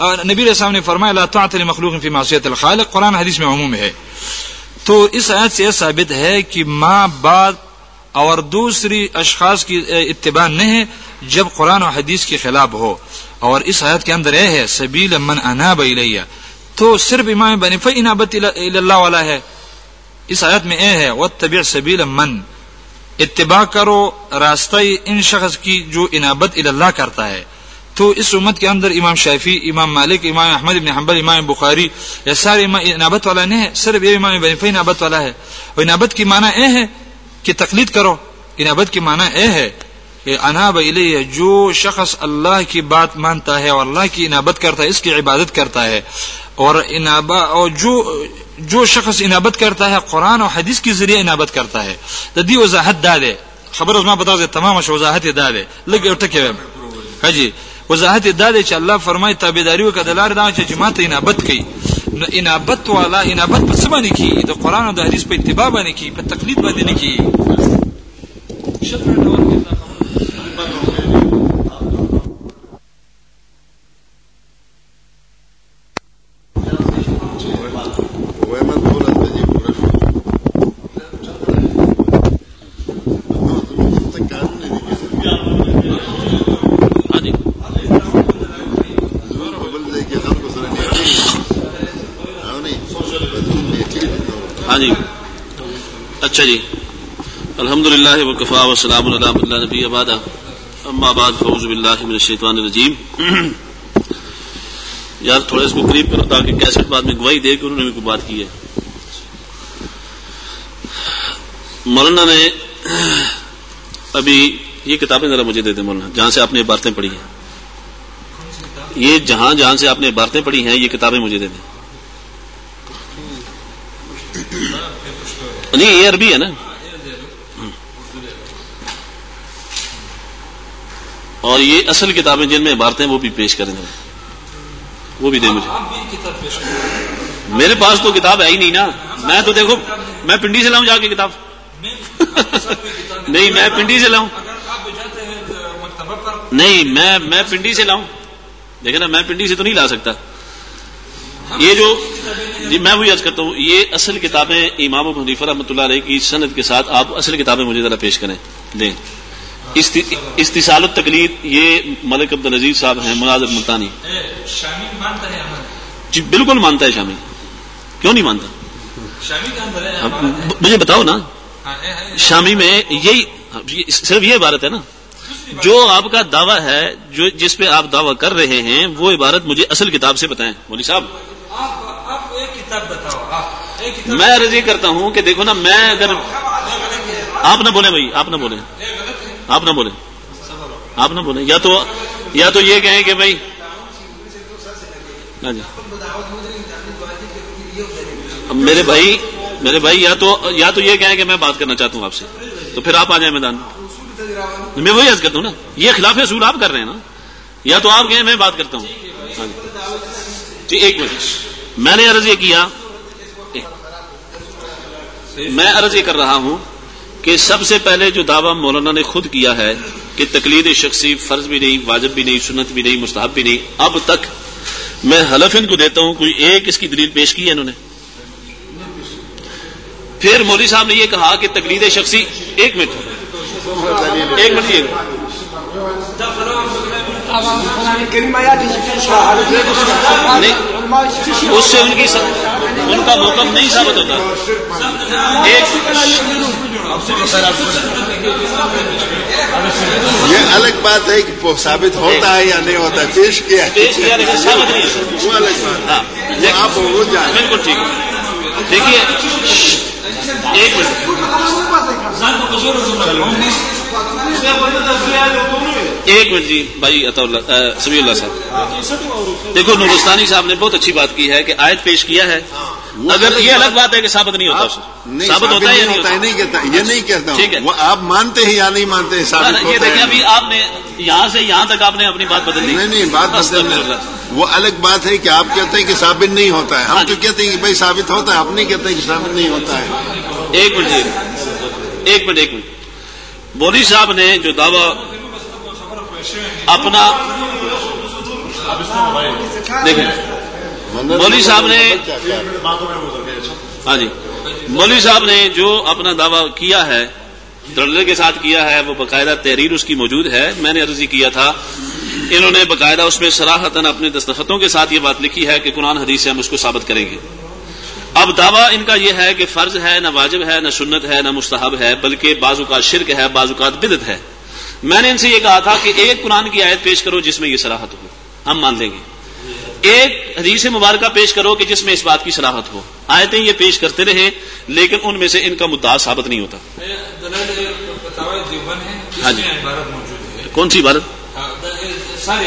نبی علیہ السلام نے فرمایا، لا طاعت لمخلوق فی معصیت الخالق. قرآن حدیث میں عموم ہے۔ تو اس آیت سے یہ ثابت ہے کہ ماں باپ اور دوسری اشخاص کی اتباع نہیں ہے جب قرآن و حدیث کے خلاف ہو۔ اور اس آیت کے اندر یہ ہے، سبیل من اناب الیہ۔ تو صرف امام بنفع انابت اللہ والا ہے۔ اس آیت میں اے ہے، واتبع سبیل من۔ اتباع کرو راستہ ان شخص کی جو انابت اللہ کرتا ہے۔ تو اس امت کے اندر امام شافی امام مالک، امام احمد ابن حنبل، امام بخاری، یہ سارے انابت والا نہیں ہے، صرف یہ امام بنفع انابت والا ہے۔ اور انابت کی معنی اے ہے کہ تقلید کرو۔ انابت کی معنی اے ہے کہ اناب الیہ، جو شخص اللہ کی بات مانتا ہے اور اللہ کی انابت کرتا ہے، اس کی عبادت کرتا ہے۔ اور انابا اور جو جو شخص انابت کرتا ہے، قرآن اور حدیث کے ذریعے انابت کرتا ہے۔ دی وضاحت دا ده خبر از ما بتا ده تمام وضاحت دا ده لګ یو ټکی حجی وضاحت دا ده چې الله فرمای تابعداري وکړه د لار دا چې جماعت انابت کوي. نو انابت والا، انابت په سمانی کی د قران او د حدیث په اتباع باندې کی په تقلید باندې نه کی ہاں جی اچھا جی۔ الحمد للہ وقفا وسلام اللہ اللہ نبی آباد اما بعد فوز باللہ من الشیطان الرجیم۔ یار تھوڑا اس کو قریب کرو تاکہ کیسٹ بعد میں گواہی دے کہ انہوں نے بھی کوئی بات کی ہے۔ مولانا نے ابھی یہ کتابیں ذرا مجھے دے دیں مولانا، جہاں سے آپ نے عبارتیں پڑھی ہیں۔ یہ جہاں جہاں سے آپ نے عبارتیں پڑھی ہیں، یہ کتابیں مجھے دے دیں۔ نہیں یہ عربی ہے نا۔ اور یہ اصل کتابیں جن میں عبارتیں وہ بھی پیش کریں گے۔ وہ بھی دیں مجھے۔ میرے پاس تو کتاب ہے ہی نہیں نا۔ میں تو دیکھو، میں پنڈی سے لاؤں جا کے کتاب۔ نہیں، میں پنڈی سے لاؤں۔ نہیں، میں میں پنڈی سے لاؤں۔ دیکھیں نا میں پنڈی سے تو نہیں لا سکتا۔ یہ جو جی میں وہی عرض کرتا ہوں یہ اصل کتابیں امام ابو حنیفہ رحمۃ اللہ علیہ کی صنعت کے ساتھ آپ اصل کتابیں مجھے ذرا پیش کریں دیں۔ استثال التقلید یہ ملک عبد العزیز صاحب ہیں مناظر ملتانی۔ جی بالکل مانتا ہے شامی۔ کیوں نہیں مانتا؟ مجھے بتاؤ نا۔ شامی۔ میں یہی صرف یہ عبارت ہے نا۔ جو آپ کا دعویٰ ہے جو جس پہ آپ دعویٰ کر رہے ہیں وہ عبارت مجھے اصل کتاب سے بتائیں مولوی صاحب۔ میں رضی کرتا ہوں کہ دیکھو نا میں اگر آپ نہ بولے بھائی آپ نہ بولے آپ نہ بولے آپ نہ بولے یا تو یا تو یہ کہیں کہ بھائی جی۔ میرے بھائی میرے بھائی یا تو یا تو یہ کہیں کہ میں بات کرنا چاہتا ہوں آپ سے۔ تو پھر آپ آ جائیں میدان میں۔ وہی عرض کرتا ہوں نا یہ خلاف اصول آپ کر رہے ہیں نا۔ یا تو آپ کہیں میں بات کرتا ہوں۔ جی ایک منٹ۔ میں نے عرض یہ کیا، میں عرض یہ کر رہا ہوں کہ سب سے پہلے جو دعویٰ مولانا نے خود کیا ہے کہ تقلید شخصی فرض بھی نہیں، واجب بھی نہیں، سنت بھی نہیں، مستحب بھی نہیں، اب تک میں حلف ان کو دیتا ہوں، کوئی ایک اس کی دلیل پیش کی ہے انہوں نے؟ پھر مولوی صاحب نے یہ کہا کہ تقلید شخصی، ایک منٹ ایک منٹ، یہ۔ اس سے ان کی ان کا موقف نہیں ثابت ہوتا۔ یہ الگ بات ہے کہ ثابت ہوتا ہے یا نہیں ہوتا ہے پیش کیا وہ الگ بات ہاں۔ آپ وہ بالکل ٹھیک۔ دیکھیے ایک منٹ۔ ایک منٹ جی بھائی عطا اللہ سمی اللہ صاحب۔ دیکھو نورستانی صاحب نے بہت اچھی بات کی ہے کہ آیت پیش کیا ہے۔ اگر یہ الگ بات ہے کہ ثابت نہیں ہوتا ثابت ہوتا ہے یا نہیں ہوتا کہتا یہ نہیں کہتا ٹھیک ہے۔ آپ مانتے ہیں یا نہیں مانتے ہیں ثابت یہ دیکھیں ابھی آپ نے یہاں سے یہاں تک آپ نے اپنی بات بدل دی۔ نہیں نہیں بات اللہ۔ وہ الگ بات ہے کہ آپ کہتے ہیں کہ ثابت نہیں ہوتا ہے۔ ہاں ہم جی۔ تو کہتے ہیں کہ بھائی ثابت ہوتا ہے آپ نہیں کہتے ہیں کہ ثابت نہیں ہوتا ہے۔ ایک منٹ جی ایک منٹ ایک منٹ۔ مودی صاحب نے جو دعویٰ اپنا دیکھیں، مولوی صاحب نے ہاں جی۔ مولوی صاحب نے جو اپنا دعویٰ کیا ہے دردے کے ساتھ کیا ہے، وہ باقاعدہ تحریر اس کی موجود ہے۔ میں نے عرضی کیا تھا، انہوں نے باقاعدہ اس میں سراہتاً اپنے دستخطوں کے ساتھ یہ بات لکھی ہے کہ قرآن حدیث سے ہم اس کو ثابت کریں گے۔ اب دعویٰ ان کا یہ ہے کہ فرض ہے، نہ واجب ہے، نہ سنت ہے، نہ مستحب ہے، بلکہ بعض اوقات شرک ہے، بعض اوقات بدت ہے۔ میں نے ان سے یہ کہا تھا کہ ایک قرآن کی آیت پیش کرو جس میں یہ سراہت ہو۔ ہم مان لیں گے۔ ایک حدیث مبارکہ پیش کرو کہ جس میں اس بات کی سراہت ہو۔ آیتیں یہ پیش کرتے رہے لیکن ان میں سے ان کا مدعا ثابت نہیں ہوتا۔ ہاں جی۔ کون سی عبارت؟ سارے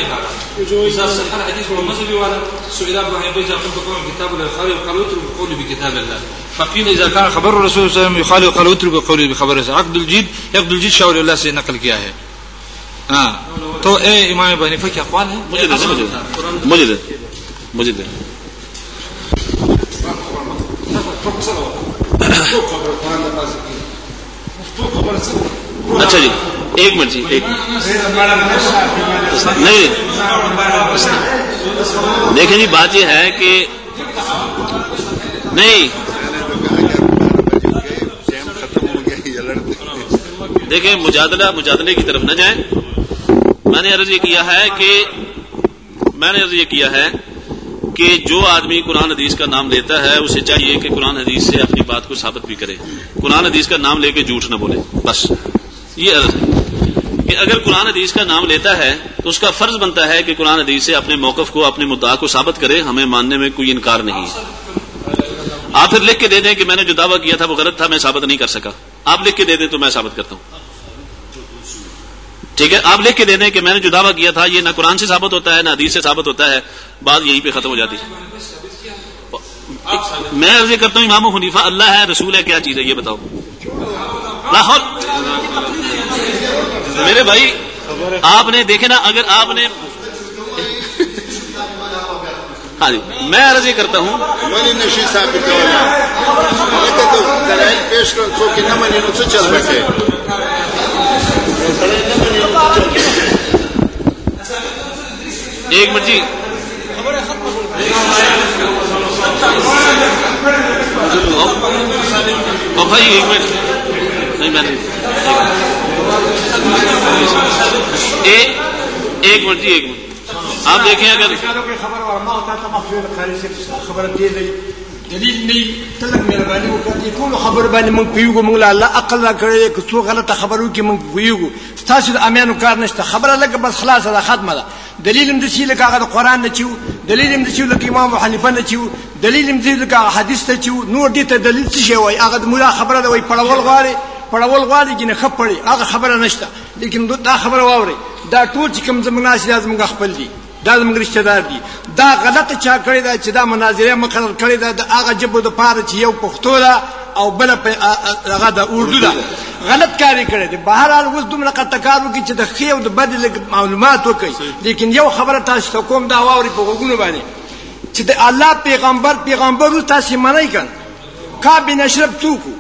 إذا صح الحديث هو مذهبي ولا سئل أبو حنيفة إذا كنت تقول كتاب الله يخالف قال اترك قولي بكتاب الله فقيل إذا كان خبر الرسول صلى الله عليه وسلم يخالف قال اترك قولي بخبر الرسول عقد الجيد عقد الجيد شاول الله سے نقل کیا ہے ہاں تو اے امام ابو حنیفہ اقوال مجھے دے مجھے دے مجھے دے اچھا جی ایک منٹ جی ایک منٹ۔ نہیں۔ دیکھیں جی بات یہ ہے کہ نہیں۔ دیکھیں، مجادلہ، مجادلے کی طرف نہ جائیں۔ میں نے عرض یہ کیا ہے کہ، میں نے عرض یہ کیا ہے کہ جو آدمی قرآن حدیث کا نام لیتا ہے، اسے چاہیے کہ قرآن حدیث سے اپنی بات کو ثابت بھی کرے۔ قرآن حدیث کا نام لے کے جھوٹ نہ بولے، بس۔ یہ عرض ہے۔ کہ اگر قرآن حدیث کا نام لیتا ہے تو اس کا فرض بنتا ہے کہ قرآن حدیث سے اپنے موقف کو، اپنے مدعا کو ثابت کرے، ہمیں ماننے میں کوئی انکار نہیں۔ آپ پھر لکھ کے دے دیں کہ میں نے جو دعویٰ کیا تھا وہ غلط تھا، میں ثابت نہیں کر سکا۔ آپ لکھ کے دے دیں تو میں ثابت کرتا ہوں۔ ٹھیک ہے؟ آپ لکھ کے دے دیں کہ میں نے جو دعویٰ کیا تھا، یہ نہ قرآن سے ثابت ہوتا ہے، نہ حدیث سے ثابت ہوتا ہے، بات یہیں پہ ختم ہو جاتی۔ ہے میں عرض کرتا ہوں، امام حنیفہ، اللہ ہے، رسول ہے، کیا چیز ہے یہ بتاؤ۔ لاہور میرے بھائی آپ نے دیکھے نا اگر آپ نے ہاں جی میں عرض یہ کرتا ہوں۔ ایک منٹ جی۔ بھائی ایک منٹ۔ ایک منٹ جی ایک منٹ آپ دیکھیں اگر خبر دی دی دلیل نه تلک مهرباني وکړي ټول خبر باندې مونږ پیوګو مونږ له الله عقل را کړی که څو غلطه خبرو کې مونږ پیوګو تاسو د امیانو کار نشته خبره لکه بس خلاص ده ختمه ده دلیل هم د شي لکه هغه قران نه چیو دلیل هم د شي لکه امام حنیفه نه چیو دلیل هم د شي لکه حدیث ته چیو نور دې ته دلیل څه شي وای هغه د مولا خبره ده وای پړول غواړي پړول غواړي چې نه خپړي هغه خبره نشته. لیکن دا خبره واوري دا ټول چې کوم زمونږ ناس لازم خپل دي. دا زموږ رشتہ دار دي. دا غلطه چا کړی دا چې دا مناظره مقرر کړی دا د هغه جبو د پاره چې یو پښتو ده او بل هغه د اردو ده. غلط کاری کړی دی بهر حال اوس دومره قطکار وکړي چې د خې او د بد لږ معلومات وکړي. لیکن یو خبره تاسو ته کوم دا واوري په غوږونو باندې. چې د الله پیغمبر پیغمبر تاسو منای کړ کعب بن اشرف څوک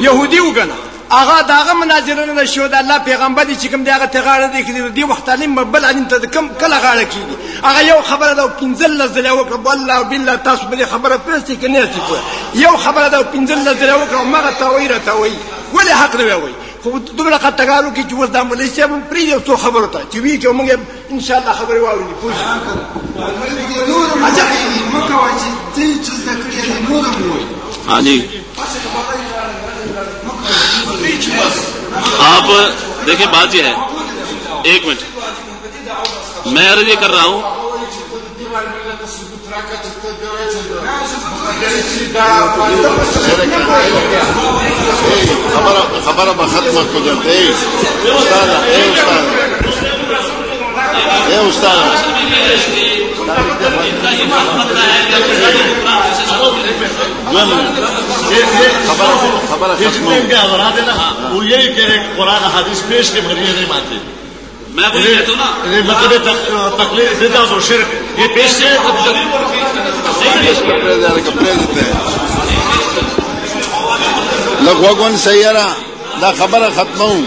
يهودي وګڼه. هغه داغه مناظره نه شو د الله پیغمبر چې کوم دغه تغاړه دی کړي دی وخت علم بل علم ته کم کله غاړه کیږي؟ هغه یو خبره دا پنځل زله وکړه والله بالله تاسو بل خبره پېستې کې نه سی یو خبره دا پنځل زله وکړه مغه تاویر تاوي ولې حق نه وي خو دومره قطګارو کې چې وځم ولې چې مون پری یو څو خبره ته. چې وی کې موږ ان شاء الله خبره واوري پوه عجب مکه واچي چې څه ذکر نور مو ہاں جی آپ دیکھیں بات یہ ہے ایک منٹ میں عرض یہ کر رہا ہوں به ختمه کړه ته استاد اے استاد اے استاد خبر جتنے ان کے حضرات ہیں نا وہ یہی کہہ رہے ہیں قرآن حادث پیش کے بغیر نہیں مانتے میں وہی کہتا نا مطلب تکلیف بدعت اور شرک یہ پیش سے کپڑے دیتے ہیں لگوگن سیارہ دا خبر ختم ہوں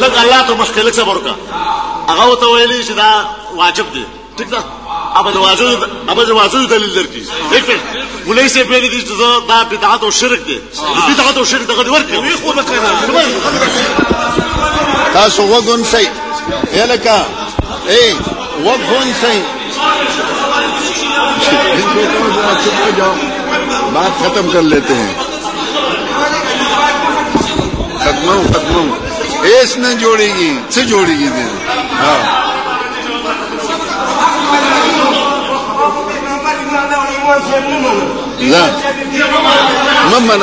لگ الله ته مخکې لږ صبر وکړه هغه ورته ویلي چې دا واجب دی. ټیک ده؟ اب د واجب اب د واجب دلیل درکې. ٹھیک ده؟ ولې سه په دې چې دا بدعت او شرک دی؟ بدعت او شرک دغه ورکه وي خو به تاسو وګون سي الکا اے وګون سي بات ختم کر لیتے ہیں۔ ختم ختم ایس نہ جوڑے گی، سے جوڑے گی دے ہاں۔ ممن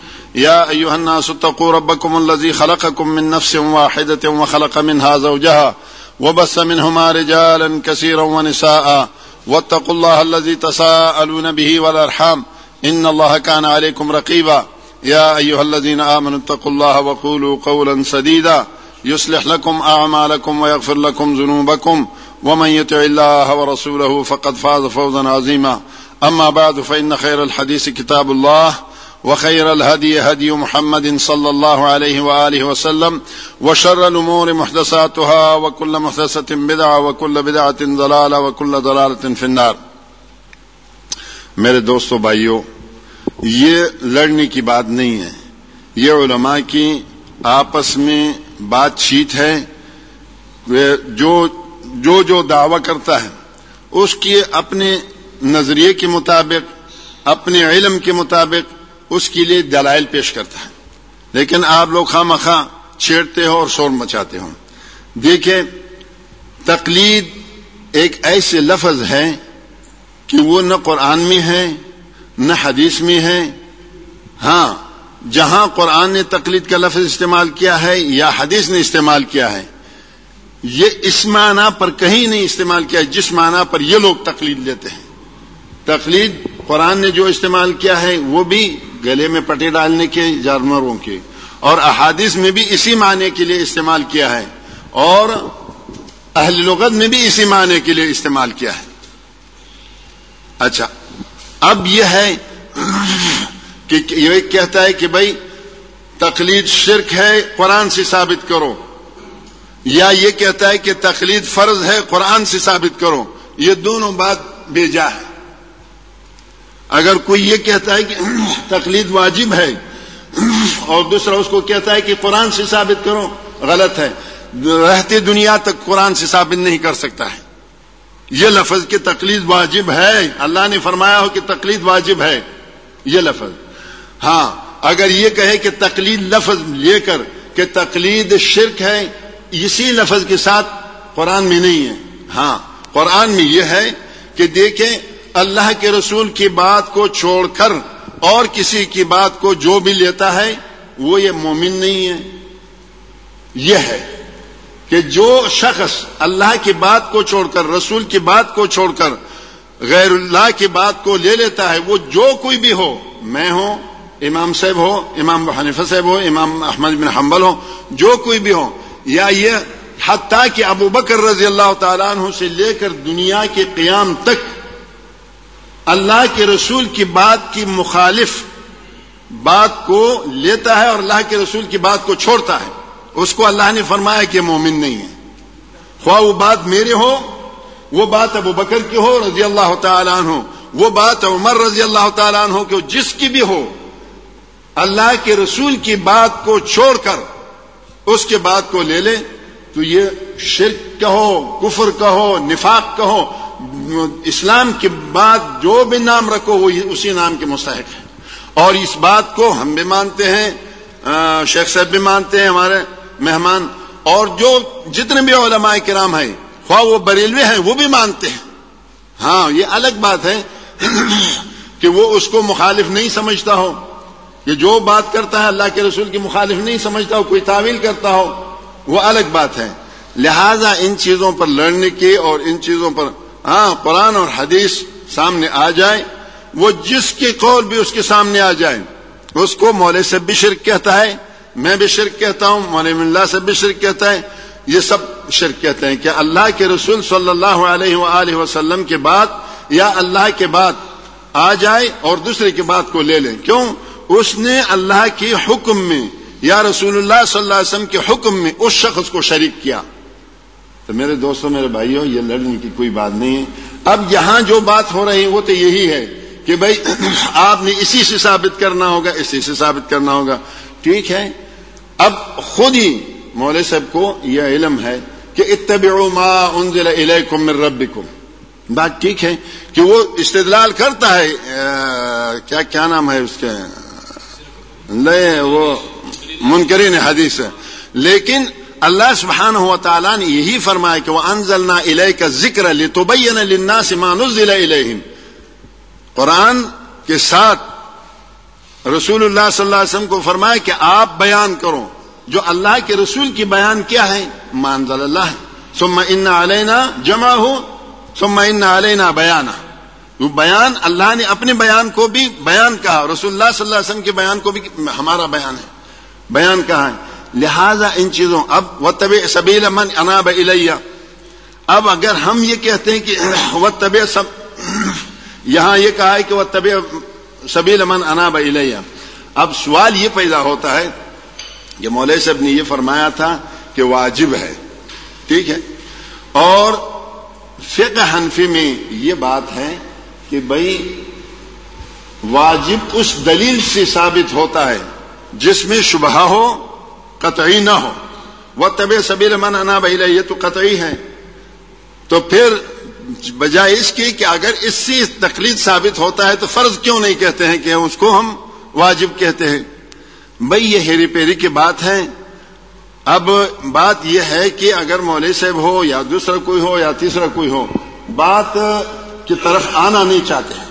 يا أيها الناس اتقوا ربكم الذي خلقكم من نفس واحدة وخلق منها زوجها وبث منهما رجالا كثيرا ونساء واتقوا الله الذي تساءلون به والأرحام إن الله كان عليكم رقيبا يا أيها الذين آمنوا اتقوا الله وقولوا قولا سديدا يصلح لكم أعمالكم ويغفر لكم ذنوبكم ومن يطع الله ورسوله فقد فاز فوزا عظيما أما بعد فإن خير الحديث كتاب الله وخير الهدي هدي محمد صلى الله عليه وآله وسلم وشر الأمور محدثاتها وكل محدثة بدعة وكل بدعة ضلالة وكل ضلالة في النار. میرے دوستو بھائیوں یہ لڑنے کی بات نہیں ہے۔ یہ علماء کی آپس میں بات چیت ہے۔ جو جو جو دعوی کرتا ہے، اس کی اپنے نظریے کے مطابق، اپنے علم کے مطابق اس کے لیے دلائل پیش کرتا ہے۔ لیکن آپ لوگ خواہ مخواہ چھیڑتے ہو اور شور مچاتے ہو۔ دیکھیں، تقلید ایک ایسے لفظ ہے کہ وہ نہ قرآن میں ہے، نہ حدیث میں ہے۔ ہاں جہاں قرآن نے تقلید کا لفظ استعمال کیا ہے یا حدیث نے استعمال کیا ہے، یہ اس معنی پر کہیں نہیں استعمال کیا، جس معنی پر یہ لوگ تقلید لیتے ہیں۔ تقلید قرآن نے جو استعمال کیا ہے، وہ بھی گلے میں پٹے ڈالنے کے، جانوروں کے۔ اور احادیث میں بھی اسی معنی کے لیے استعمال کیا ہے۔ اور اہل لغت میں بھی اسی معنی کے لیے استعمال کیا ہے۔ اچھا اب یہ ہے کہ یہ کہتا ہے کہ بھائی، تقلید شرک ہے، قرآن سے ثابت کرو۔ یا یہ کہتا ہے کہ تقلید فرض ہے، قرآن سے ثابت کرو۔ یہ دونوں بات بیجا ہے۔ اگر کوئی یہ کہتا ہے کہ تقلید واجب ہے اور دوسرا اس کو کہتا ہے کہ قرآن سے ثابت کرو، غلط ہے۔ رہتے دنیا تک قرآن سے ثابت نہیں کر سکتا ہے۔ یہ لفظ کہ تقلید واجب ہے، اللہ نے فرمایا ہو کہ تقلید واجب ہے۔ یہ لفظ۔ ہاں اگر یہ کہے کہ تقلید لفظ لے کر کہ تقلید شرک ہے، اسی لفظ کے ساتھ قرآن میں نہیں ہے۔ ہاں قرآن میں یہ ہے کہ دیکھیں اللہ کے رسول کی بات کو چھوڑ کر اور کسی کی بات کو جو بھی لیتا ہے، وہ یہ مومن نہیں ہے۔ یہ ہے کہ جو شخص اللہ کی بات کو چھوڑ کر، رسول کی بات کو چھوڑ کر، غیر اللہ کی بات کو لے لیتا ہے، وہ جو کوئی بھی ہو، میں ہوں، امام صاحب ہو، امام حنیفہ صاحب ہو، امام احمد بن حنبل ہو، جو کوئی بھی ہو، یا یہ حتیٰ کہ ابو بکر رضی اللہ تعالیٰ عنہ سے لے کر دنیا کے قیام تک اللہ کے رسول کی بات کی مخالف بات کو لیتا ہے اور اللہ کے رسول کی بات کو چھوڑتا ہے۔ اس کو اللہ نے فرمایا کہ مومن نہیں ہے۔ خواہ وہ بات میرے ہو، وہ بات ابو بکر کی ہو رضی اللہ تعالیٰ عنہ، وہ بات عمر رضی اللہ تعالیٰ عنہ کہ جس کی بھی ہو، اللہ کے رسول کی بات کو چھوڑ کر اس کے بات کو لے لے تو یہ شرک کہو، کفر کہو، نفاق کہو اسلام کے بعد جو بھی نام رکھو وہ اسی نام کے مستحق ہے اور اس بات کو ہم بھی مانتے ہیں شیخ صاحب بھی مانتے ہیں، ہمارے مہمان۔ اور جو جتنے بھی علماء کرام ہیں، خواہ وہ بریلوے ہیں، وہ بھی مانتے ہیں۔ ہاں یہ الگ بات ہے کہ وہ اس کو مخالف نہیں سمجھتا ہو۔ کہ جو بات کرتا ہے، اللہ کے رسول کی مخالف نہیں سمجھتا ہو، کوئی تعویل کرتا ہو، وہ الگ بات ہے۔ لہذا ان چیزوں پر لڑنے کی اور ان چیزوں پر ہاں قرآن اور حدیث سامنے آ جائے، وہ جس کے قول بھی اس کے سامنے آ جائے۔ اس کو مولے سے بھی شرک کہتا ہے، میں بھی شرک کہتا ہوں مولم اللہ سے بھی شرک کہتا ہے۔ یہ سب شرک کہتے ہیں کہ اللہ کے رسول صلی اللہ علیہ وآلہ وسلم کے بعد یا اللہ کے بعد آ جائے اور دوسرے کی بات کو لے لیں۔ کیوں؟ اس نے اللہ کے حکم میں، یا رسول اللہ صلی اللہ علیہ وسلم کے حکم میں اس شخص کو شریک کیا۔ تو میرے دوستوں، میرے بھائیوں، یہ لڑنے کی کوئی بات نہیں ہے۔ اب یہاں جو بات ہو رہی ہے، وہ تو یہی ہے کہ بھائی، آپ نے اسی سے ثابت کرنا ہوگا، اسی سے ثابت کرنا ہوگا۔ ٹھیک ہے؟ اب خود ہی مولے صاحب کو یہ علم ہے کہ اتبعوا ما انزل الیکم من ربکم۔ بات ٹھیک ہے کہ وہ استدلال کرتا ہے کیا کیا نام ہے اس کے؟ لے وہ منکرین حدیث ہے۔ لیکن اللہ سبحانہ و تعالیٰ نے یہی فرمایا کہ وہ انزلنا الیک کا ذکر لتبین للناس ما نزل الیہم قرآن کے ساتھ رسول اللہ صلی اللہ علیہ وسلم کو فرمایا کہ آپ بیان کرو، جو اللہ کے رسول کی بیان کیا ہے مانزل اللہ ثم ان علینا جمع ہو ثم ان علینا بیانہ وہ بیان اللہ نے اپنے بیان کو بھی بیان کہا، رسول اللہ صلی اللہ علیہ وسلم کے بیان کو بھی ہمارا بیان ہے۔ بیان کہا ہے۔ لہذا ان چیزوں اب و طب سبیل من اناب الیہ۔ اب اگر ہم یہ کہتے ہیں کہ وہ طب سب یہاں یہ کہا ہے کہ وہ طب سبیل من اناب الیہ۔ اب سوال یہ پیدا ہوتا ہے کہ مولوی صاحب نے یہ فرمایا تھا کہ واجب ہے۔ ٹھیک ہے؟ اور فقہ حنفی میں یہ بات ہے کہ بھائی واجب اس دلیل سے ثابت ہوتا ہے جس میں شبہ ہو قطعی نہ ہو۔ وہ طب سبیر من انا بہلا یہ تو قطعی ہے تو پھر بجائے اس کی کہ اگر اس سے تقلید ثابت ہوتا ہے تو فرض کیوں نہیں کہتے ہیں کہ اس کو ہم واجب کہتے ہیں؟ بھائی یہ ہیری پیری کی بات ہے۔ اب بات یہ ہے کہ اگر مولوی صاحب ہو یا دوسرا کوئی ہو یا تیسرا کوئی ہو، بات کی طرف آنا نہیں چاہتے۔ ہیں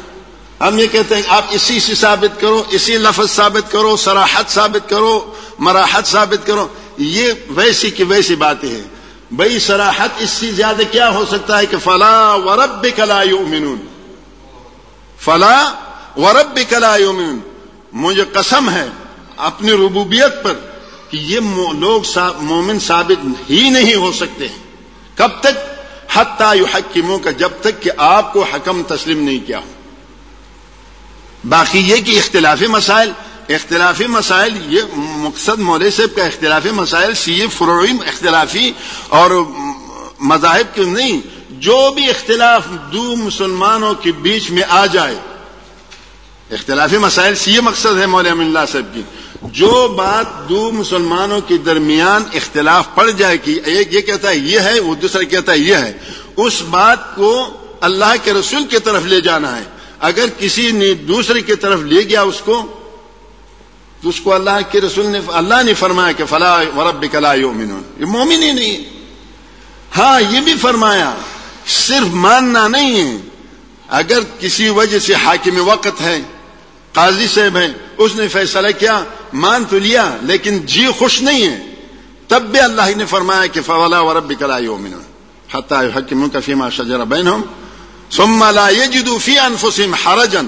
ہم یہ کہتے ہیں آپ اسی سے ثابت کرو، اسی لفظ ثابت کرو سراحت ثابت کرو، مراحت ثابت کرو، یہ ویسی کی ویسی باتیں ہیں۔ بھائی سراحت اس سے زیادہ کیا ہو سکتا ہے کہ فلا ورب کلا یؤمنون۔ فلا ورب کلا یؤمنون۔ مجھے قسم ہے اپنی ربوبیت پر کہ یہ لوگ مومن ثابت ہی نہیں ہو سکتے کب تک؟ حتیٰ یحکموں کا جب تک کہ آپ کو حکم تسلیم نہیں کیا ہو۔ باقی یہ کہ اختلافی مسائل اختلافی مسائل یہ مقصد مولے صاحب کا اختلافی مسائل سی فروعی اختلافی اور مذاہب کے نہیں، جو بھی اختلاف دو مسلمانوں کے بیچ میں آ جائے۔ اختلافی مسائل سے یہ مقصد ہے مولم اللہ صاحب کی۔ جو بات دو مسلمانوں کے درمیان اختلاف پڑ جائے کہ ایک یہ کہتا ہے یہ ہے، وہ دوسرا کہتا ہے یہ ہے۔ اس بات کو اللہ کے رسول کی طرف لے جانا ہے۔ اگر کسی نے دوسرے کی طرف لے گیا اس کو، تو اس کو اللہ کے رسول نے، اللہ نے فرمایا کہ فلاح ورب کلا یومنون یہ مومن ہی نہیں ہاں یہ بھی فرمایا، صرف ماننا نہیں ہے۔ اگر کسی وجہ سے حاکم وقت ہے، قاضی صاحب ہے اس نے فیصلہ کیا، مان تو لیا، لیکن جی خوش نہیں ہے۔ تب بھی اللہ نے فرمایا کہ فولا ورب کلا یومن حتى يحكموك فيما شجر بينهم ثم لا يجدوا في انفسهم حرجا.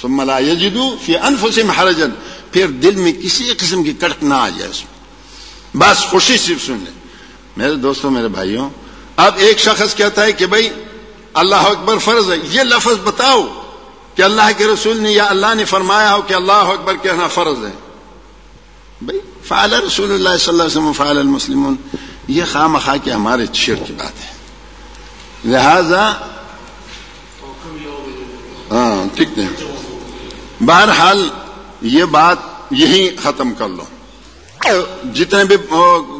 ثم لا يجدوا في انفسهم حرجا. پھر دل میں کسی قسم کی کڑک نہ آ جائے اس میں. بس خوشی صرف سن لیں میرے دوستوں، میرے بھائیوں، اب ایک شخص کہتا ہے کہ بھائی، اللہ اکبر فرض ہے. یہ لفظ بتاؤ کہ اللہ کے رسول نے یا اللہ نے فرمایا ہو کہ اللہ اکبر کہنا فرض ہے. بھائی فعال رسول اللہ صلی اللہ علیہ وسلم فعال المسلمون. یہ خواہ مخواہ کے ہمارے شیر کی بات ہے. لہذا ہاں ٹھیک ہے۔ بہرحال یہ بات یہی ختم کر لو۔ جتنے بھی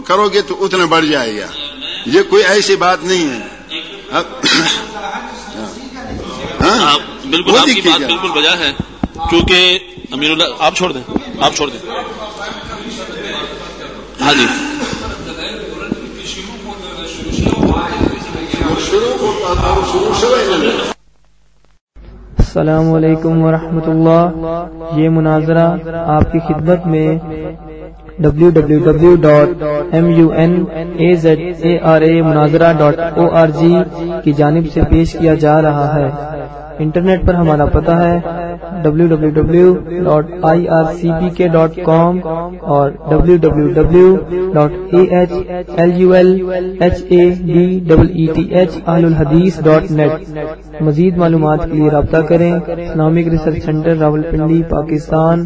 کرو گے تو اتنے بڑھ جائے گا۔ یہ کوئی ایسی بات نہیں ہے۔ ہاں۔ بالکل آپ کی بات بالکل وجہ ہے۔ کیونکہ امیر اللہ آپ چھوڑ دیں۔ آپ چھوڑ دیں۔ ہاں جی۔ السلام علیکم ورحمۃ اللہ یہ مناظرہ آپ کی خدمت میں W W W dot M U N A Z A R A مناظرہ ڈاٹ او آر جی کی جانب سے پیش کیا جا رہا ہے۔ انٹرنیٹ پر ہمارا پتہ ہے W W W dot I R C P K dot com اور W W W dot A H L U L H A D double E T H الحدیث ڈاٹ نیٹ مزید معلومات کے لیے رابطہ کریں۔ Islamic research centre Rawalpindi Pakistan.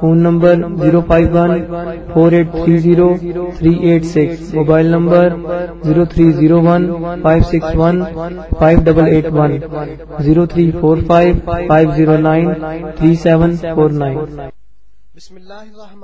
Phone number zero five one, four eight three zero, three eight six. Mobile number zero three zero one, five six one, five double eight one. Zero three four five five zero nine, three seven four nine. بسم اللہ الرحمن